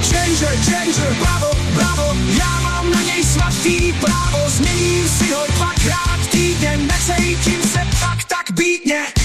Ginger, ginger, bravo, bravo, já mám na něj svatý právo, změním si ho dvakrát týdně, necejtím se fakt tak bítně.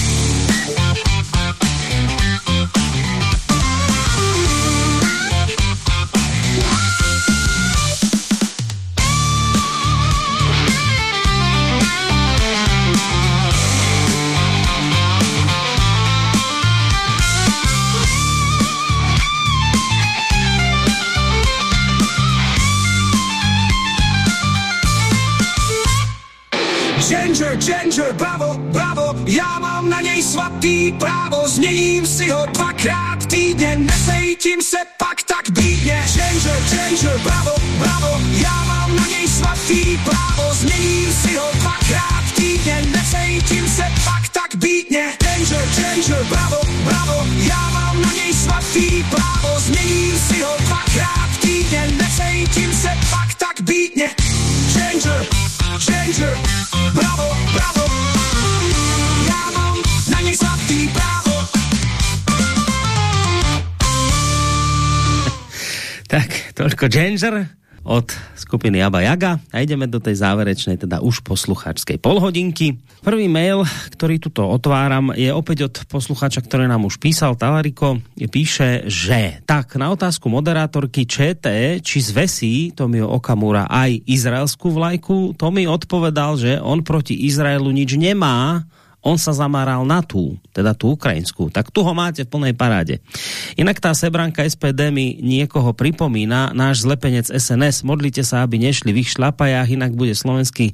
Ginger, bravo, bravo, já mám na něj svatý právo, změním si ho dvakrát týdně, nesejtím se pak tak bídně. Ginger, ginger, bravo, bravo, já mám na něj svatý právo, změním si ho dvakrát týdně, nesejtím se pak tak bídně. Ginger, ginger, bravo, bravo, já mám na něj svatý právo, změním si ho dvakrát týdně, nesejtím se pak tak bídně. Ginger, ginger, toľko Ginger od skupiny Jaba Jaga a ideme do tej záverečnej, teda už posluchačskej polhodinky. Prvý mail, ktorý tuto otváram, je opäť od posluchača, ktorý nám už písal, Talariko, píše, že tak, na otázku moderátorky ČT, či zvesí Tomio Okamura aj izraelskú vlajku, Tomi odpovedal, že on proti Izraelu nič nemá, on sa zamáral na tú, teda tú ukrajinskú. Tak tu ho máte v plnej paráde. Inak tá sebranka SPD mi niekoho pripomína, náš zlepenec SNS, modlite sa, aby nešli v ich šlapajách, inak bude slovenský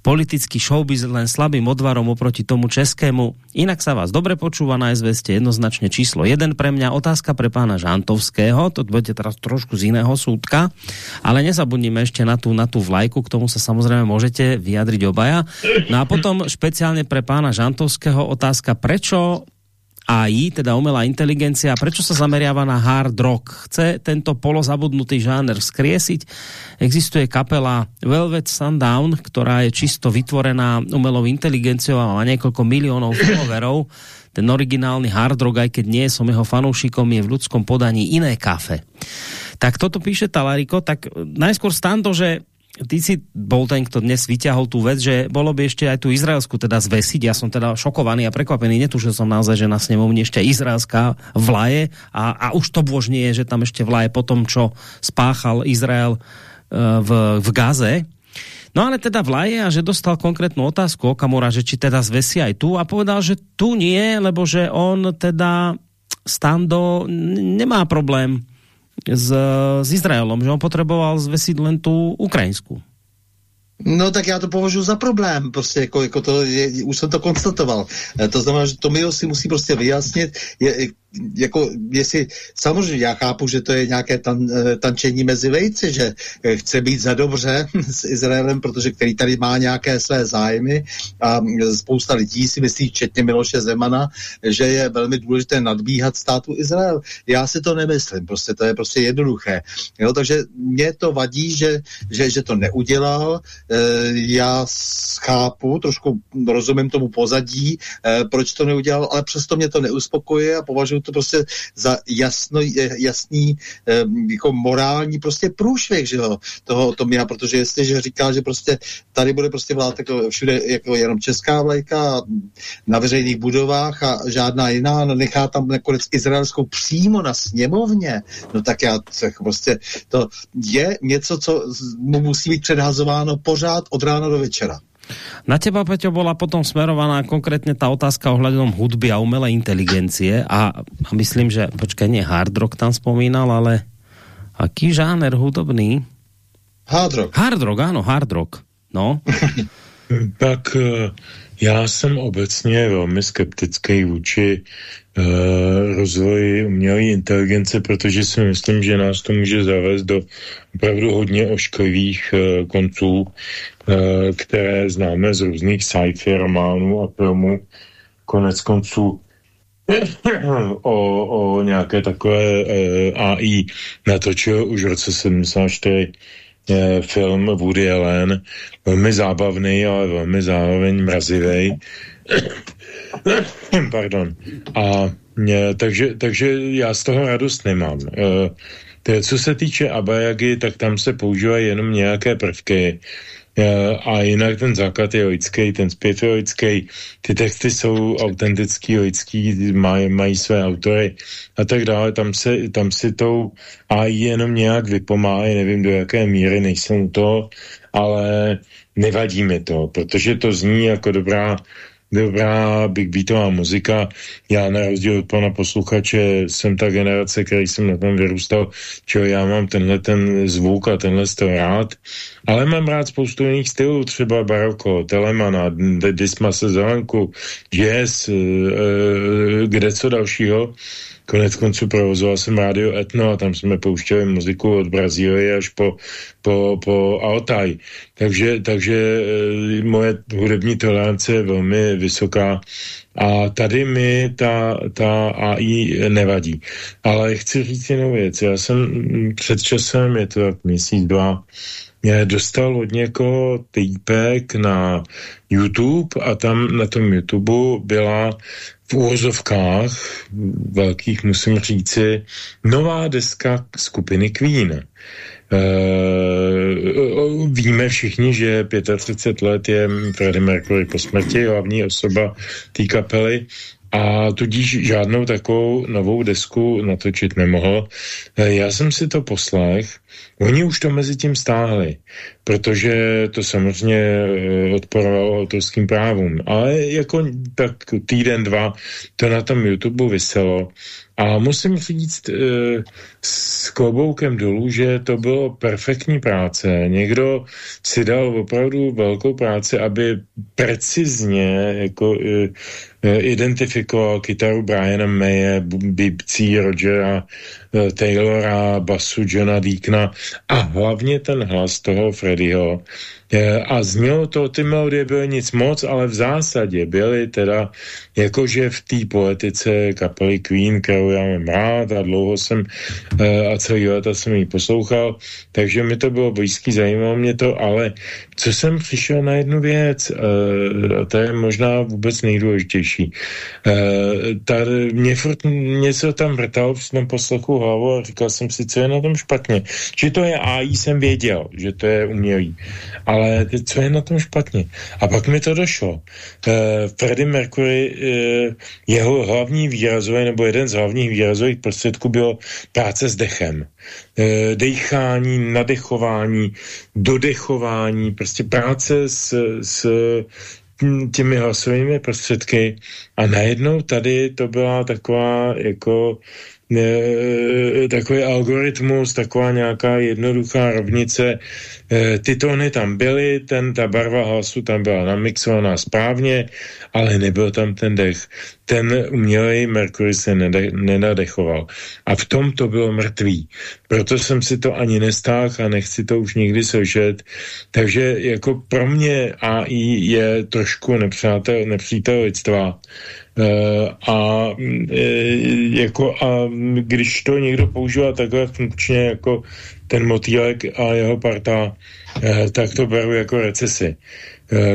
politický showbiz len slabým odvarom oproti tomu českému. Inak sa vás dobre počúva na SVS jednoznačne číslo 1 pre mňa. Otázka pre pána Žantovského, to budete teraz trošku z iného súdka, ale nezabudnime ešte na tú, na tú vlajku, k tomu sa samozrejme môžete vyjadriť obaja. No a potom špeciálne pre pána Žantovského otázka, prečo AI, teda umelá inteligencia, prečo sa zameriava na hard rock? Chce tento polozabudnutý žáner vzkriesiť? Existuje kapela Velvet Sundown, ktorá je čisto vytvorená umelou inteligenciou a má niekoľko miliónov followerov. Ten originálny hard rock, aj keď nie som jeho fanúšikom, je v ľudskom podaní iné kafe. Tak toto píše Talariko, tak najskôr stando, že ty si bol ten, kto dnes vyťahol tú vec, že bolo by ešte aj tú izraelsku teda zvesiť. Ja som teda šokovaný a prekvapený. Netušil som naozaj, že na snemovni ešte izraelská vlaje a, a už to nie je, že tam ešte vlaje po tom, čo spáchal Izrael uh, v, v Gaze. No ale teda vlaje a že dostal konkrétnu otázku Okamura, že či teda zvesí aj tu a povedal, že tu nie, lebo že on teda Stando nemá problém s, s Izraelom, že on potreboval zvesiť len tú ukrajinskou. No tak já to považuji za problém, prostě jako, jako to, je, už jsem to konstatoval. E, to znamená, že Tomio si musí prostě vyjasnit, je, jako jestli, samozřejmě já chápu, že to je nějaké tan, eh, tančení mezi vejci, že eh, chce být za dobře (laughs) s Izraelem, protože který tady má nějaké své zájmy a spousta lidí si myslí, včetně Miloše Zemana, že je velmi důležité nadbíhat státu Izrael. Já si to nemyslím, prostě to je prostě jednoduché. Jo, takže mě to vadí, že, že, že to neudělal. E, já chápu, trošku rozumím tomu pozadí, e, proč to neudělal, ale přesto mě to neuspokojuje a považuji považuji to prostě za jasno, jasný jako morální prostě průšvih, že jo, toho Tomia, protože jestliže říká, že prostě tady bude prostě vlád jako všude jako jenom česká vlajka na veřejných budovách a žádná jiná, no nechá tam nakonec izraelskou přímo na sněmovně, no tak já tak prostě to je něco, co mu musí být předhazováno pořád od rána do večera. Na teba, Peťo, bola potom smerovaná konkrétne tá otázka ohľadom hudby a umelej inteligencie a, a myslím, že, počkaj, nie hard rock tam spomínal, ale aký žáner hudobný? Hard rock. Hard rock, áno, hard rock. No. (laughs) tak eh, já jsem obecně velmi skeptický vůči uh, rozvoji umělé inteligence, protože si myslím, že nás to může zavést do opravdu hodně ošklivých uh, konců, které známe z různých sci-fi románů a filmů. Konec konců (coughs) o, o nějaké takové uh, AI natočil už v roce 74 Eh, film Woody Allen, velmi zábavný, ale velmi zároveň mrazivý. (coughs) Pardon. A eh, takže, takže já z toho radost nemám. E, co se týče Abayagy, tak tam se používají jenom nějaké prvky, a jinak ten základ je lidský, ten zpěv je lidský, ty texty jsou autentický, lidský, maj, mají své autory a tak dále. Tam, se, tam si tou AI jenom nějak vypomáhají, nevím do jaké míry, nejsem to, ale nevadí mi to, protože to zní jako dobrá dobrá Big Beatová muzika. Já na rozdíl od pana posluchače jsem ta generace, který jsem na tom vyrůstal, čo já mám tenhle ten zvuk a tenhle to rád. Ale mám rád spoustu jiných stylů, třeba baroko, Telemana, Disma Zelenku, jazz, e, e, kde co dalšího. Konec konců provozoval jsem rádio Etno a tam jsme pouštěli muziku od Brazílie až po, po, po Altaj. Takže, takže e, moje hudební tolerance je velmi vysoká a tady mi ta, ta AI nevadí. Ale chci říct jinou věc. Já jsem před časem, je to tak měsíc, dva, mě dostal od někoho týpek na YouTube a tam na tom YouTube byla v úvozovkách velkých, musím říci, nová deska skupiny Queen. Uh, víme všichni, že 35 let je Freddie Mercury po smrti, hlavní osoba té kapely a tudíž žádnou takovou novou desku natočit nemohl. Eh, já jsem si to poslech, oni už to mezi tím stáhli, protože to samozřejmě eh, odporovalo autorským právům, ale jako tak týden, dva to na tom YouTube vyselo a musím říct e, s kloboukem dolů, že to bylo perfektní práce. Někdo si dal opravdu velkou práci, aby precizně jako, e, e, identifikoval kytaru Briana Maye, bibcí Rogera e, Taylora, basu Johna Deakna a hlavně ten hlas toho Freddyho, a znělo to, ty melodie byly nic moc, ale v zásadě byly teda jakože v té poetice kapely Queen, kterou já mám rád a dlouho jsem a celý léta jsem ji poslouchal, takže mi to bylo blízký, zajímalo mě to, ale co jsem přišel na jednu věc, e, a to je možná vůbec nejdůležitější. E, tady, mě furt něco tam vrtalo v tom poslechu hlavu a říkal jsem si, co je na tom špatně. Že to je AI, jsem věděl, že to je umělý. Ale co je na tom špatně? A pak mi to došlo. Uh, Freddie Mercury, jeho hlavní výrazové, nebo jeden z hlavních výrazových prostředků bylo práce s dechem. Uh, dechání, nadechování, dodechování, prostě práce s, s těmi hlasovými prostředky. A najednou tady to byla taková jako e, takový algoritmus, taková nějaká jednoduchá rovnice. E, ty tóny tam byly, ten, ta barva hlasu tam byla namixovaná správně, ale nebyl tam ten dech. Ten umělej Mercury se nede, nenadechoval. A v tom to bylo mrtvý. Proto jsem si to ani nestáhl a nechci to už nikdy slyšet. Takže jako pro mě AI je trošku nepřátel, nepřítel lidstva. Eh, a, eh, jako, a když to někdo používá takhle funkčně jako ten motýlek a jeho parta, eh, tak to beru jako recesi.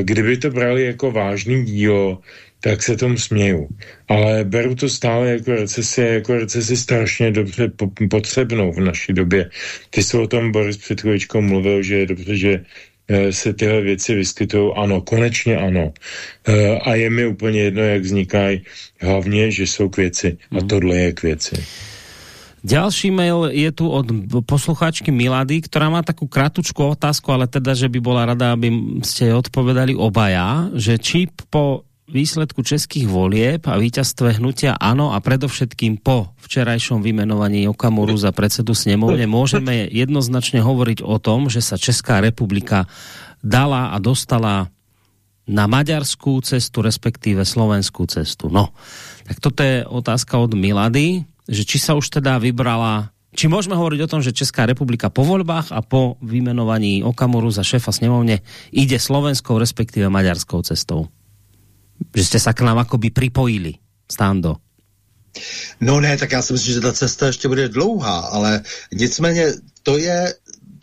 Kdyby to brali jako vážný dílo, tak se tomu směju. Ale beru to stále jako recesi, jako recesi strašně dobře potřebnou v naší době. Ty jsi o tom, Boris, před mluvil, že je dobře, že se tyhle věci vyskytují. Ano, konečně ano. Eh, a je mi úplně jedno, jak vznikají. Hlavně, že jsou k věci. A mhm. tohle je k věci. Ďalší mail je tu od posluchačky Milady, ktorá má takú kratučku otázku, ale teda, že by bola rada, aby ste odpovedali obaja, že či po výsledku českých volieb a víťazstve hnutia ano a predovšetkým po včerajšom vymenovaní Okamuru za predsedu snemovne môžeme jednoznačne hovoriť o tom, že sa Česká republika dala a dostala na maďarskú cestu, respektíve slovenskú cestu. No, tak toto je otázka od Milady, že či sa už teda vybrala či môžeme hovoriť o tom, že Česká republika po voľbách a po vymenovaní Okamoru za šéfa snemovne ide slovenskou, respektíve maďarskou cestou? Že jste se k nám akoby pripojili, Stando. No ne, tak já si myslím, že ta cesta ještě bude dlouhá, ale nicméně to je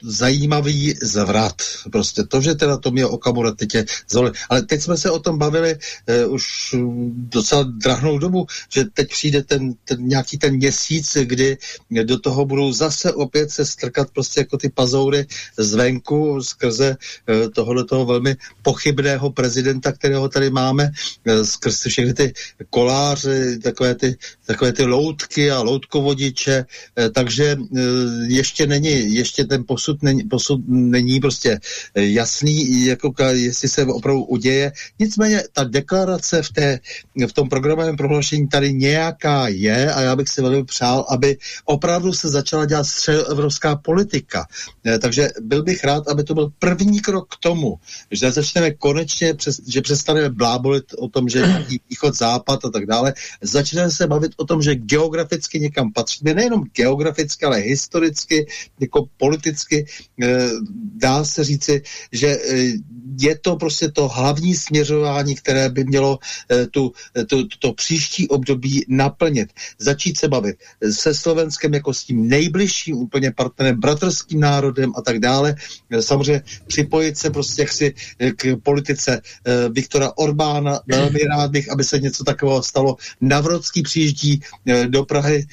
zajímavý zvrat. Prostě to, že teda to měl Okamura teď je zvolen. Ale teď jsme se o tom bavili uh, už docela drahnou dobu, že teď přijde ten, ten nějaký ten měsíc, kdy do toho budou zase opět se strkat prostě jako ty pazoury zvenku skrze uh, tohohle toho velmi pochybného prezidenta, kterého tady máme, uh, skrze všechny ty koláře, takové ty, takové ty loutky a loutkovodiče, uh, takže uh, ještě není, ještě ten posud není, posud není prostě jasný, jako jestli se opravdu uděje. Nicméně ta deklarace v, té, v tom programovém prohlášení tady nějaká je a já bych si velmi přál, aby opravdu se začala dělat středoevropská politika. Takže byl bych rád, aby to byl první krok k tomu, že začneme konečně, přes, že přestaneme blábolit o tom, že východ, západ a tak dále, začneme se bavit tom, že geograficky někam patříme, nejenom geograficky, ale historicky, jako politicky, eh, dá se říci, že eh, je to prostě to hlavní směřování, které by mělo eh, tu, tu, to příští období naplnit. Začít se bavit se Slovenskem jako s tím nejbližším úplně partnerem, bratrským národem a tak dále. Samozřejmě připojit se prostě jaksi k politice Viktora Orbána. Velmi rád bych, aby se něco takového stalo. Navrodský přijíždí do Prahy,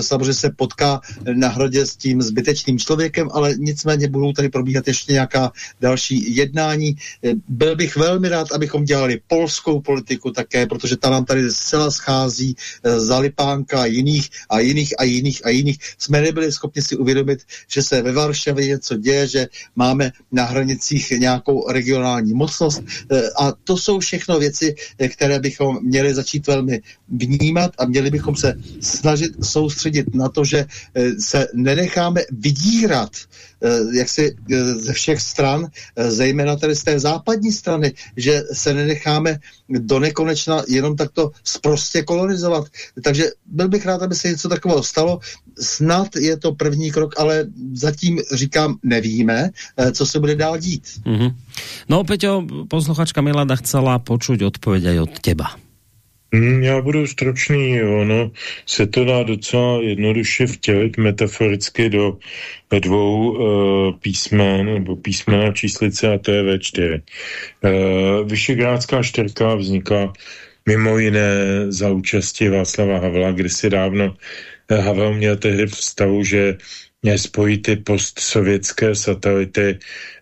samozřejmě se potká na hradě s tím zbytečným člověkem, ale nicméně budou tady probíhat ještě nějaká další jednání. Byl bych velmi rád, abychom dělali polskou politiku také, protože ta nám tady zcela schází eh, za Lipánka a jiných a jiných a jiných a jiných. Jsme nebyli schopni si uvědomit, že se ve Varšavě něco děje, že máme na hranicích nějakou regionální mocnost eh, a to jsou všechno věci, eh, které bychom měli začít velmi vnímat a měli bychom se snažit soustředit na to, že se nenecháme vydírat eh, jak si eh, ze všech stran, eh, zejména tady z té západní strany, že se nenecháme do nekonečna jenom takto sprostě kolonizovat. Takže byl bych rád, aby se něco takového stalo. Snad je to první krok, ale zatím říkám, nevíme, co se bude dál dít. Mm -hmm. No, Peťo, posluchačka Milada chcela počuť odpověď od teba. Hmm, já budu stručný, ono se to dá docela jednoduše vtělit metaforicky do dvou uh, písmen, nebo písmena číslice a to je V4. Uh, Vyšegrádská čtyřka vzniká mimo jiné za účasti Václava Havla, si dávno uh, Havel měl tehdy v stavu, že spojí ty postsovětské satelity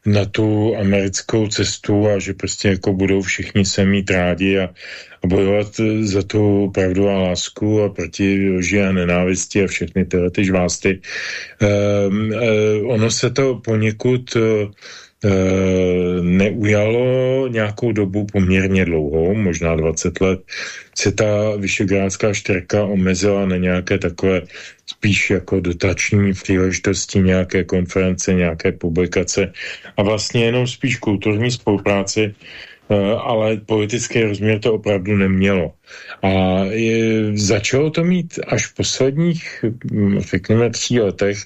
na tu americkou cestu a že prostě jako budou všichni se mít rádi a, a bojovat za tu pravdu a lásku a proti lži a nenávisti a všechny tyhle ty žvásty. Um, um, ono se to poněkud uh, neujalo nějakou dobu poměrně dlouhou, možná 20 let, se ta Vyšegrádská čtyřka omezila na nějaké takové spíš jako dotační příležitosti, nějaké konference, nějaké publikace a vlastně jenom spíš kulturní spolupráci, eh, ale politický rozměr to opravdu nemělo. A je, začalo to mít až v posledních, hm, řekněme, tří letech,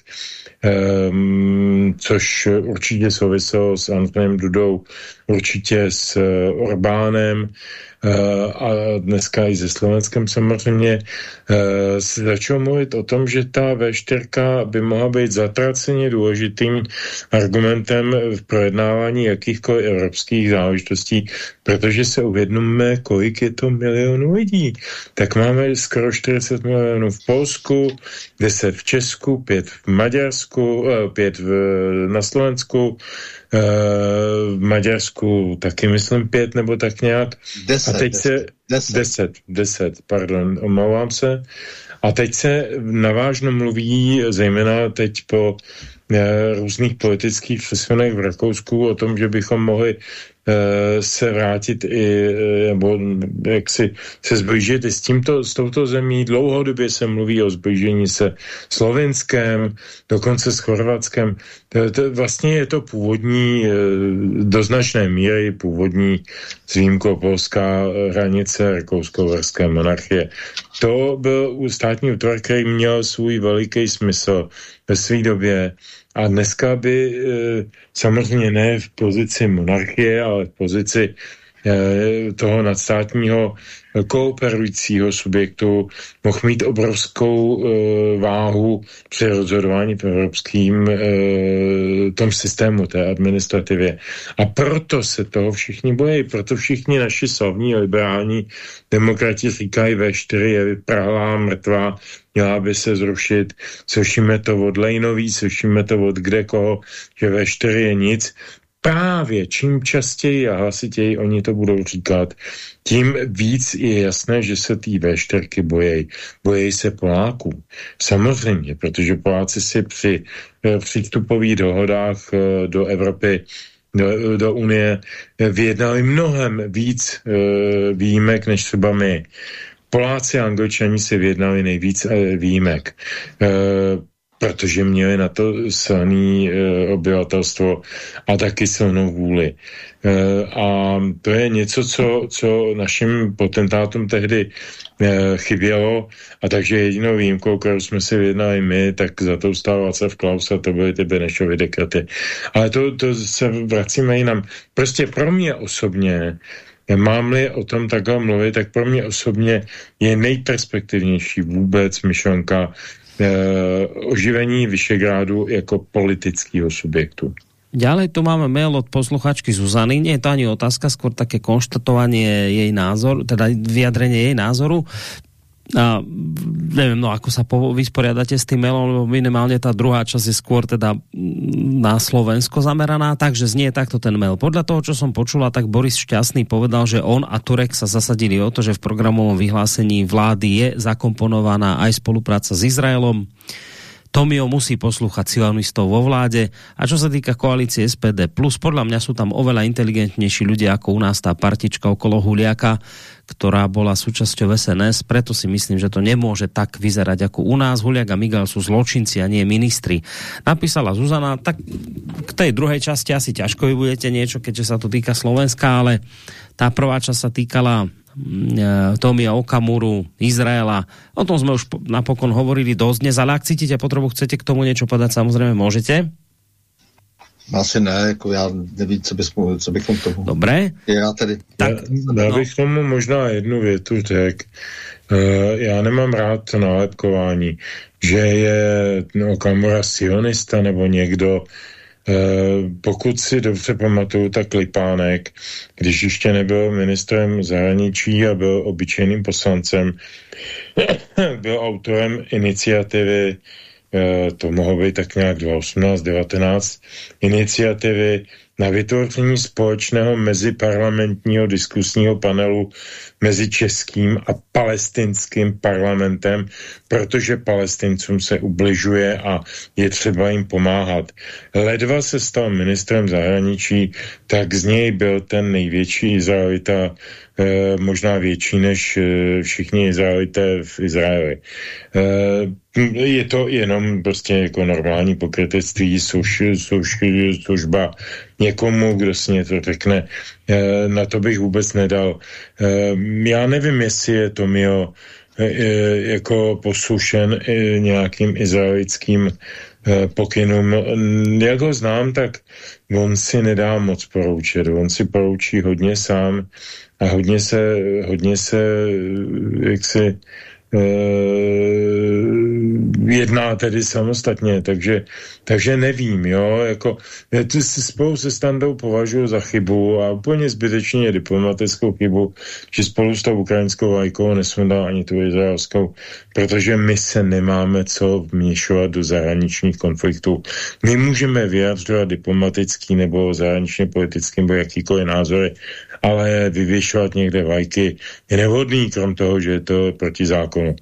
um, což určitě souviselo s Antonem Dudou, určitě s uh, Orbánem, Eh, a dneska i se Slovenskem samozřejmě eh, se začalo mluvit o tom, že ta V4 by mohla být zatraceně důležitým argumentem v projednávání jakýchkoliv evropských záležitostí, protože se uvědomíme, kolik je to milionů lidí. Tak máme skoro 40 milionů v Polsku, 10 v Česku, 5 v Maďarsku, 5 eh, v, na Slovensku, v Maďarsku taky myslím pět nebo tak nějak. Deset. A teď deset, se, deset. deset, deset, pardon, omlouvám se. A teď se navážno mluví, zejména teď po eh, různých politických přesunech v Rakousku o tom, že bychom mohli Eh, se vrátit i, eh, nebo jak si se zblížit i s, tímto, s touto zemí. Dlouhodobě se mluví o zblížení se Slovenském, dokonce s Chorvatskem. To, to, vlastně je to původní, eh, do značné míry původní s výjimkou polská hranice rakousko-verské monarchie. To byl státní útvar, který měl svůj veliký smysl ve své době a dneska by eh, samozřejmě ne v pozici monarchie, ale v pozici toho nadstátního kooperujícího subjektu mohl mít obrovskou e, váhu při rozhodování v evropském e, tom systému, té administrativě. A proto se toho všichni bojí, proto všichni naši slavní liberální demokrati říkají V4 je vyprahlá, mrtvá, měla by se zrušit, slyšíme to od Lejnový, slyšíme to od kde koho, že V4 je nic, právě čím častěji a hlasitěji oni to budou říkat, tím víc je jasné, že se tý véšterky bojejí. Bojejí se Poláků. Samozřejmě, protože Poláci si při eh, přístupových dohodách eh, do Evropy do, do Unie vyjednali mnohem víc výjimek než třeba my. Poláci a Angličani si vyjednali nejvíc výjimek. Protože měli na to silné e, obyvatelstvo a taky silnou vůli. E, a to je něco, co, co našim potentátům tehdy e, chybělo a takže jedinou výjimkou, kterou jsme si vyjednali my, tak za to stál Václav Klaus a to byly ty Benešovy dekrety. Ale to, to se vracíme jinam. Prostě pro mě osobně Mám-li o tom takhle mluvit, tak pro mě osobně je nejperspektivnější vůbec myšlenka Eh, oživení Vyšegrádu jako politického subjektu. Ďalej tu máme mail od posluchačky Zuzany. Nie je to ani otázka, skôr také konštatovanie jej názoru, teda vyjadrenie jej názoru a neviem, no ako sa po, vysporiadate s tým mailom, lebo minimálne tá druhá časť je skôr teda na Slovensko zameraná, takže znie takto ten mail. Podľa toho, čo som počula, tak Boris Šťastný povedal, že on a Turek sa zasadili o to, že v programovom vyhlásení vlády je zakomponovaná aj spolupráca s Izraelom. Tomio musí poslúchať sionistov vo vláde a čo sa týka koalície SPD+, plus podľa mňa sú tam oveľa inteligentnejší ľudia ako u nás tá partička okolo Huliaka, ktorá bola súčasťou SNS, preto si myslím, že to nemôže tak vyzerať ako u nás. Huliak a Miguel sú zločinci a nie ministri. Napísala Zuzana, tak k tej druhej časti asi ťažko vy budete niečo, keďže sa to týka Slovenska, ale tá prvá časť sa týkala Tomia Okamuru, Izraela. O tom sme už napokon hovorili dosť dnes, ale ak cítite potrebu, chcete k tomu niečo podať, samozrejme môžete. Asi ne, jako já nevím, co, bys, co bychom tomu... Dobré. Já tedy... Tak, já, já bych tomu možná jednu větu řekl. Uh, já nemám rád to nálepkování, že je no, Kamora sionista nebo někdo, Uh, pokud si dobře pamatuju, tak Lipánek, když ještě nebyl ministrem zahraničí a byl obyčejným poslancem, (coughs) byl autorem iniciativy Eh, to mohlo být tak nějak 2018, 19 iniciativy na vytvoření společného meziparlamentního diskusního panelu mezi českým a palestinským parlamentem, protože palestincům se ubližuje a je třeba jim pomáhat. Ledva se stal ministrem zahraničí, tak z něj byl ten největší Izraelita, eh, možná větší než eh, všichni Izraelité v Izraeli. Eh, je to jenom prostě jako normální pokrytectví, služ, služ, služba někomu, kdo si něco řekne. Na to bych vůbec nedal. Já nevím, jestli je to mio jako poslušen nějakým izraelickým pokynům. Jak ho znám, tak on si nedá moc poroučet. On si poroučí hodně sám a hodně se, hodně se jak si Eh, jedná tedy samostatně, takže, takže nevím, jo, jako já to spolu se standou považuji za chybu a úplně zbytečně diplomatickou chybu, že spolu s tou ukrajinskou vajkou nesundal ani tu izraelskou, protože my se nemáme co vměšovat do zahraničních konfliktů. My můžeme vyjadřovat diplomatický nebo zahraničně politický nebo jakýkoliv názory, ale vyvěšovat někde vajky je nevhodný, krom toho, že je to proti zákonu.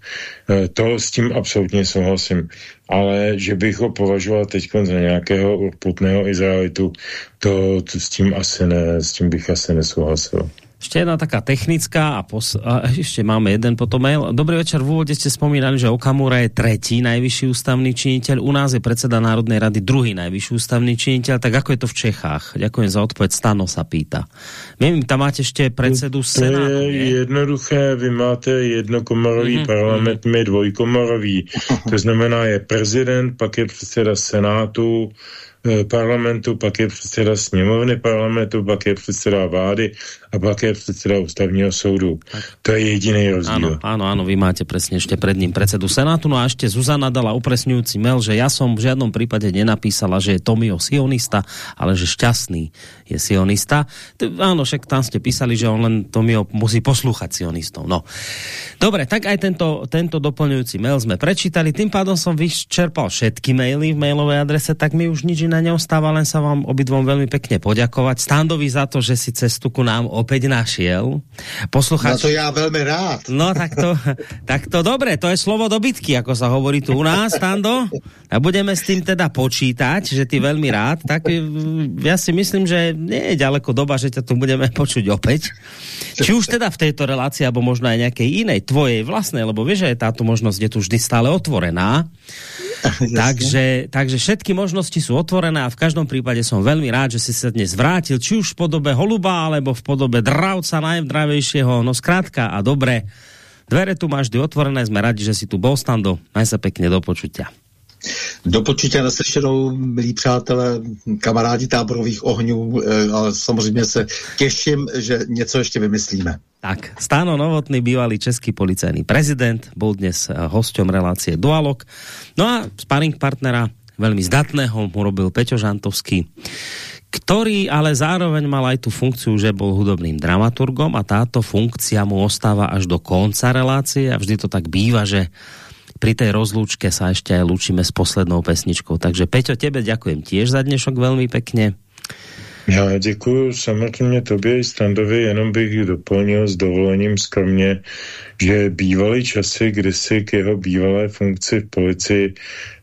E, to s tím absolutně souhlasím. Ale že bych ho považoval teď za nějakého urputného Izraelitu, to, to s tím asi ne, s tím bych asi nesouhlasil. Ešte jedna taká technická a, pos a ešte máme jeden potom mail. Dobrý večer, v úvode ste spomínali, že Okamura je tretí najvyšší ústavný činiteľ, u nás je predseda Národnej rady druhý najvyšší ústavný činiteľ, tak ako je to v Čechách? Ďakujem za odpoveď, Stano sa pýta. Viem, tam máte ešte predsedu to Senátu, je nie? jednoduché, vy máte jednokomorový mm -hmm. parlament, my dvojkomorový. (laughs) To znamená, je prezident, pak je předseda Senátu, parlamentu, pak je předseda sněmovny parlamentu, pak je předseda vlády a pak je předseda ústavního soudu. To je jediný rozdíl. Áno, áno, áno, vy máte presne ešte pred ním predsedu Senátu. No a ešte Zuzana dala upresňujúci mail, že ja som v žiadnom prípade nenapísala, že je Tomio sionista, ale že šťastný je sionista. Áno, však tam ste písali, že on len Tomio musí poslúchať sionistov. No. Dobre, tak aj tento, tento doplňujúci mail sme prečítali. Tým pádom som vyčerpal všetky maily v mailovej adrese, tak mi už nič iné na neostáva len sa vám obidvom veľmi pekne poďakovať. Standovi za to, že si cestu ku nám opäť našiel. Posluchač... No to já velmi rád. No tak to, tak to dobre, to je slovo dobytky, ako sa hovorí tu u nás, Stando. A budeme s tým teda počítať, že ty veľmi rád. Tak ja si myslím, že nie je ďaleko doba, že ťa tu budeme počuť opäť. Či už teda v tejto relácii, alebo možno aj nejakej inej, tvojej vlastnej, lebo vieš, že táto možnosť je tu vždy stále otvorená. (laughs) takže, takže všetky možnosti sú otvorené a v každom prípade som veľmi rád, že si sa dnes vrátil, či už v podobe holuba, alebo v podobe dravca najdravejšieho, no zkrátka a dobre. Dvere tu máš vždy otvorené, sme radi, že si tu bol, Stando. Maj sa pekne do počutia. Do počutě naslyšenou, milí přátelé, kamarádi táborových ohňů, ale samozřejmě se těším, že něco ještě vymyslíme. Tak, Stáno Novotný, bývalý český policajný prezident, bol dnes eh, hosťom relácie Dualog. No a sparring partnera, veľmi zdatného, mu robil Peťo Žantovský, ktorý ale zároveň mal aj tú funkciu, že bol hudobným dramaturgom a táto funkcia mu ostáva až do konca relácie a vždy to tak býva, že pri tej rozlúčke sa ešte aj lúčime s poslednou pesničkou. Takže Peťo, tebe ďakujem tiež za dnešok veľmi pekne. Já děkuji samozřejmě tobě i Standovi, jenom bych doplnil s dovolením skromně, že bývaly časy, kdy si k jeho bývalé funkci v policii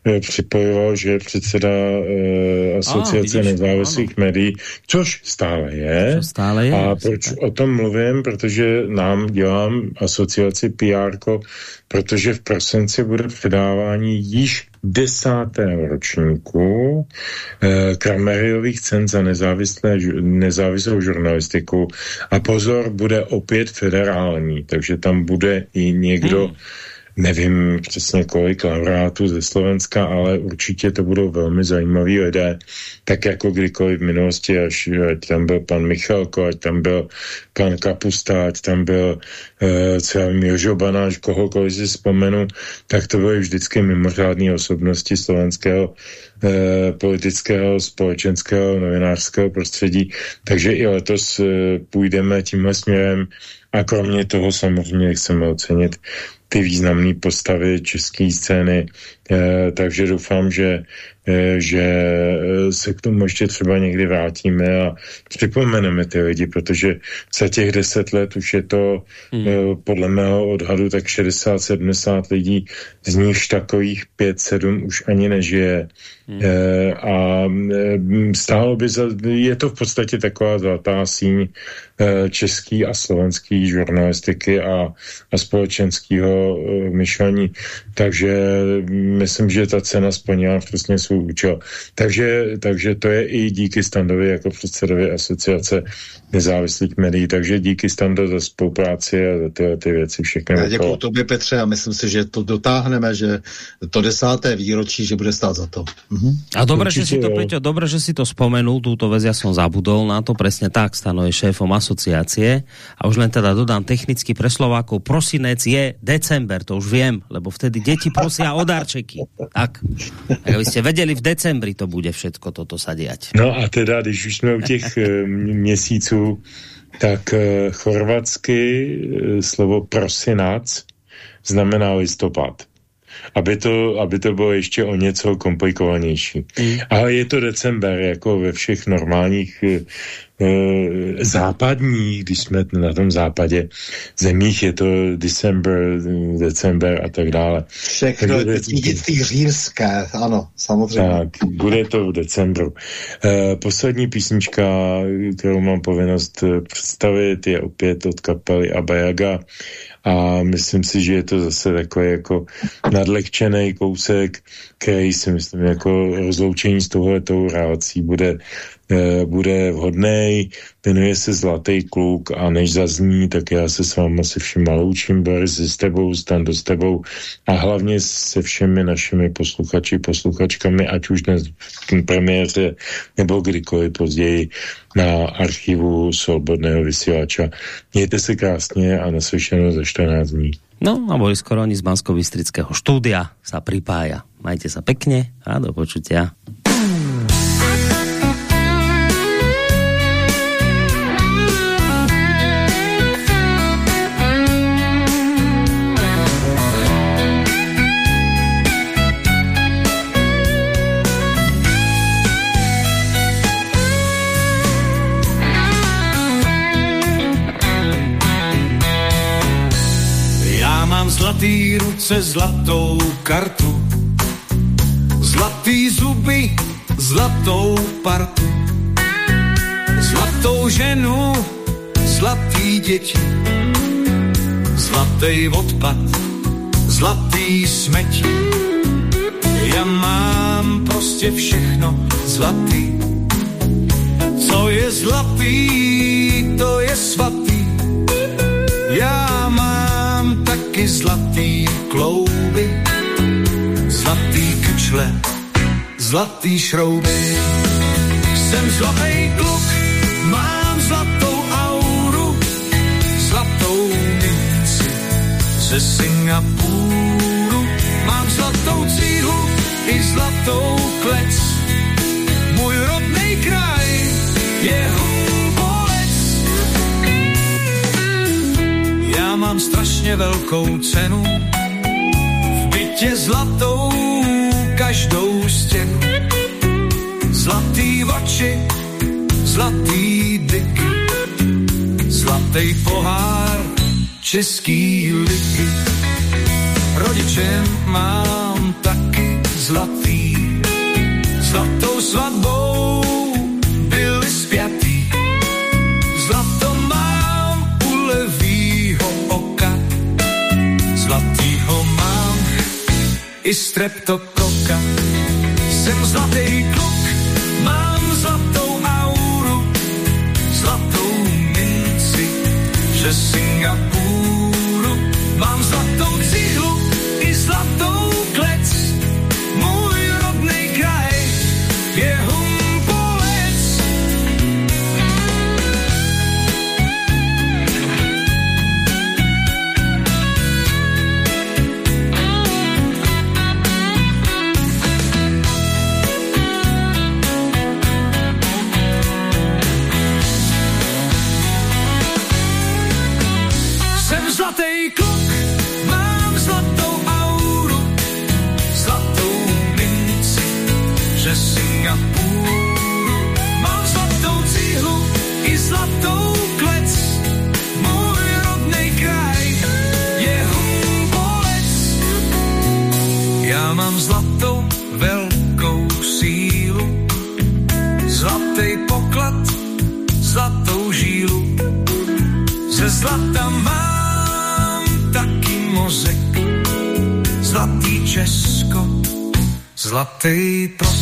eh, připojoval, že je předseda eh, asociace ah, nezávislých médií, což stále je. Což stále je. A proč tak. o tom mluvím? Protože nám dělám asociaci PR, protože v prosinci bude předávání již desátém ročníku eh, Krameriových cen za nezávislé, nezávislou žurnalistiku. A pozor, bude opět federální, takže tam bude i někdo hmm nevím přesně kolik laureátů ze Slovenska, ale určitě to budou velmi zajímaví lidé, tak jako kdykoliv v minulosti, až ať tam byl pan Michalko, ať tam byl pan Kapusta, ať tam byl já vím, Jožo Banáš, kohokoliv si vzpomenu, tak to byly vždycky mimořádné osobnosti slovenského uh, politického, společenského, novinářského prostředí. Takže i letos uh, půjdeme tímhle směrem a kromě toho samozřejmě chceme ocenit ty významné postavy české scény, eh, takže doufám, že Eh, že eh, se k tomu ještě třeba někdy vrátíme a připomeneme ty lidi, protože za těch deset let už je to hmm. Eh, podle mého odhadu tak 60-70 lidí, z nich takových 5-7 už ani nežije. Hmm. A stálo by za, je to v podstatě taková zlatá síň český a slovenský žurnalistiky a, a společenského myšlení. Takže myslím, že ta cena splnila přesně svůj svůj účel. Takže, takže to je i díky Standovi jako předsedovi asociace nezávislých médií. Takže díky Stando za spolupráci a za tyhle ty věci všechny. Já děkuji tobě, Petře, a myslím si, že to dotáhneme, že to desáté výročí, že bude stát za to. Mhm. A dobré, že si to, Peťo, dobré, že si to spomenul, túto vec, ja som zabudol na to, presne tak, Stano je šéfom asociácie a už len teda dodám technicky pre Slovákov, prosinec je december, to už viem, lebo vtedy deti prosia o darčeky. Tak, aby ste vedeli, v decembri to bude všetko toto sa diať. No a teda, když už jsme u těch eh, měsíců, tak eh, chorvatsky eh, slovo prosinac znamená listopad. Aby to, aby to bylo ještě o něco komplikovanější. Mm. Ale je to december, jako ve všech normálních Eh, západní, když jsme na tom západě zemích, je to December, december a tak dále. Všechno je dědictví římské, ano, samozřejmě. Tak, bude to v decembru. Uh, poslední písnička, kterou mám povinnost eh, představit, je opět od kapely Abayaga a myslím si, že je to zase takový jako nadlehčený kousek, který si myslím jako rozloučení s touhletou relací bude bude vhodný, jmenuje se Zlatý kluk a než zazní, tak já se s váma se všem loučím, Boris, s tebou, Stan s tebou a hlavně se všemi našimi posluchači, posluchačkami, ať už dnes v premiéře nebo kdykoliv později na archivu Svobodného vysílača. Mějte se krásně a naslyšenou za 14 dní. No a Boris Koroni z bansko štúdia sa pripája. Majte sa pekne a do počutia. Ruce, zlatou kartu, zlatý zuby, zlatou partu, zlatou ženu, zlatý děti, zlatý odpad, zlatý smetí. Já mám prostě všechno zlatý. Co je zlatý, to je svatý. Já mám taky zlatý klouby, zlatý kyčle, zlatý šrouby. Jsem zlatý kluk, mám zlatou auru, zlatou minci ze Singapuru. Mám zlatou cíhu i zlatou klec. Můj rodný kraj je Humbolec. Mám strašně velkou cenu, v bytě zlatou každou stěnu. Zlatý oči, zlatý dyky, zlatý pohár, český liky. Rodičem mám taky zlatý, zlatou svatbou i streptokoka. Jsem zlatý kluk, mám zlatou auru, zlatou minci, že Singapuru. Zlatý prosek.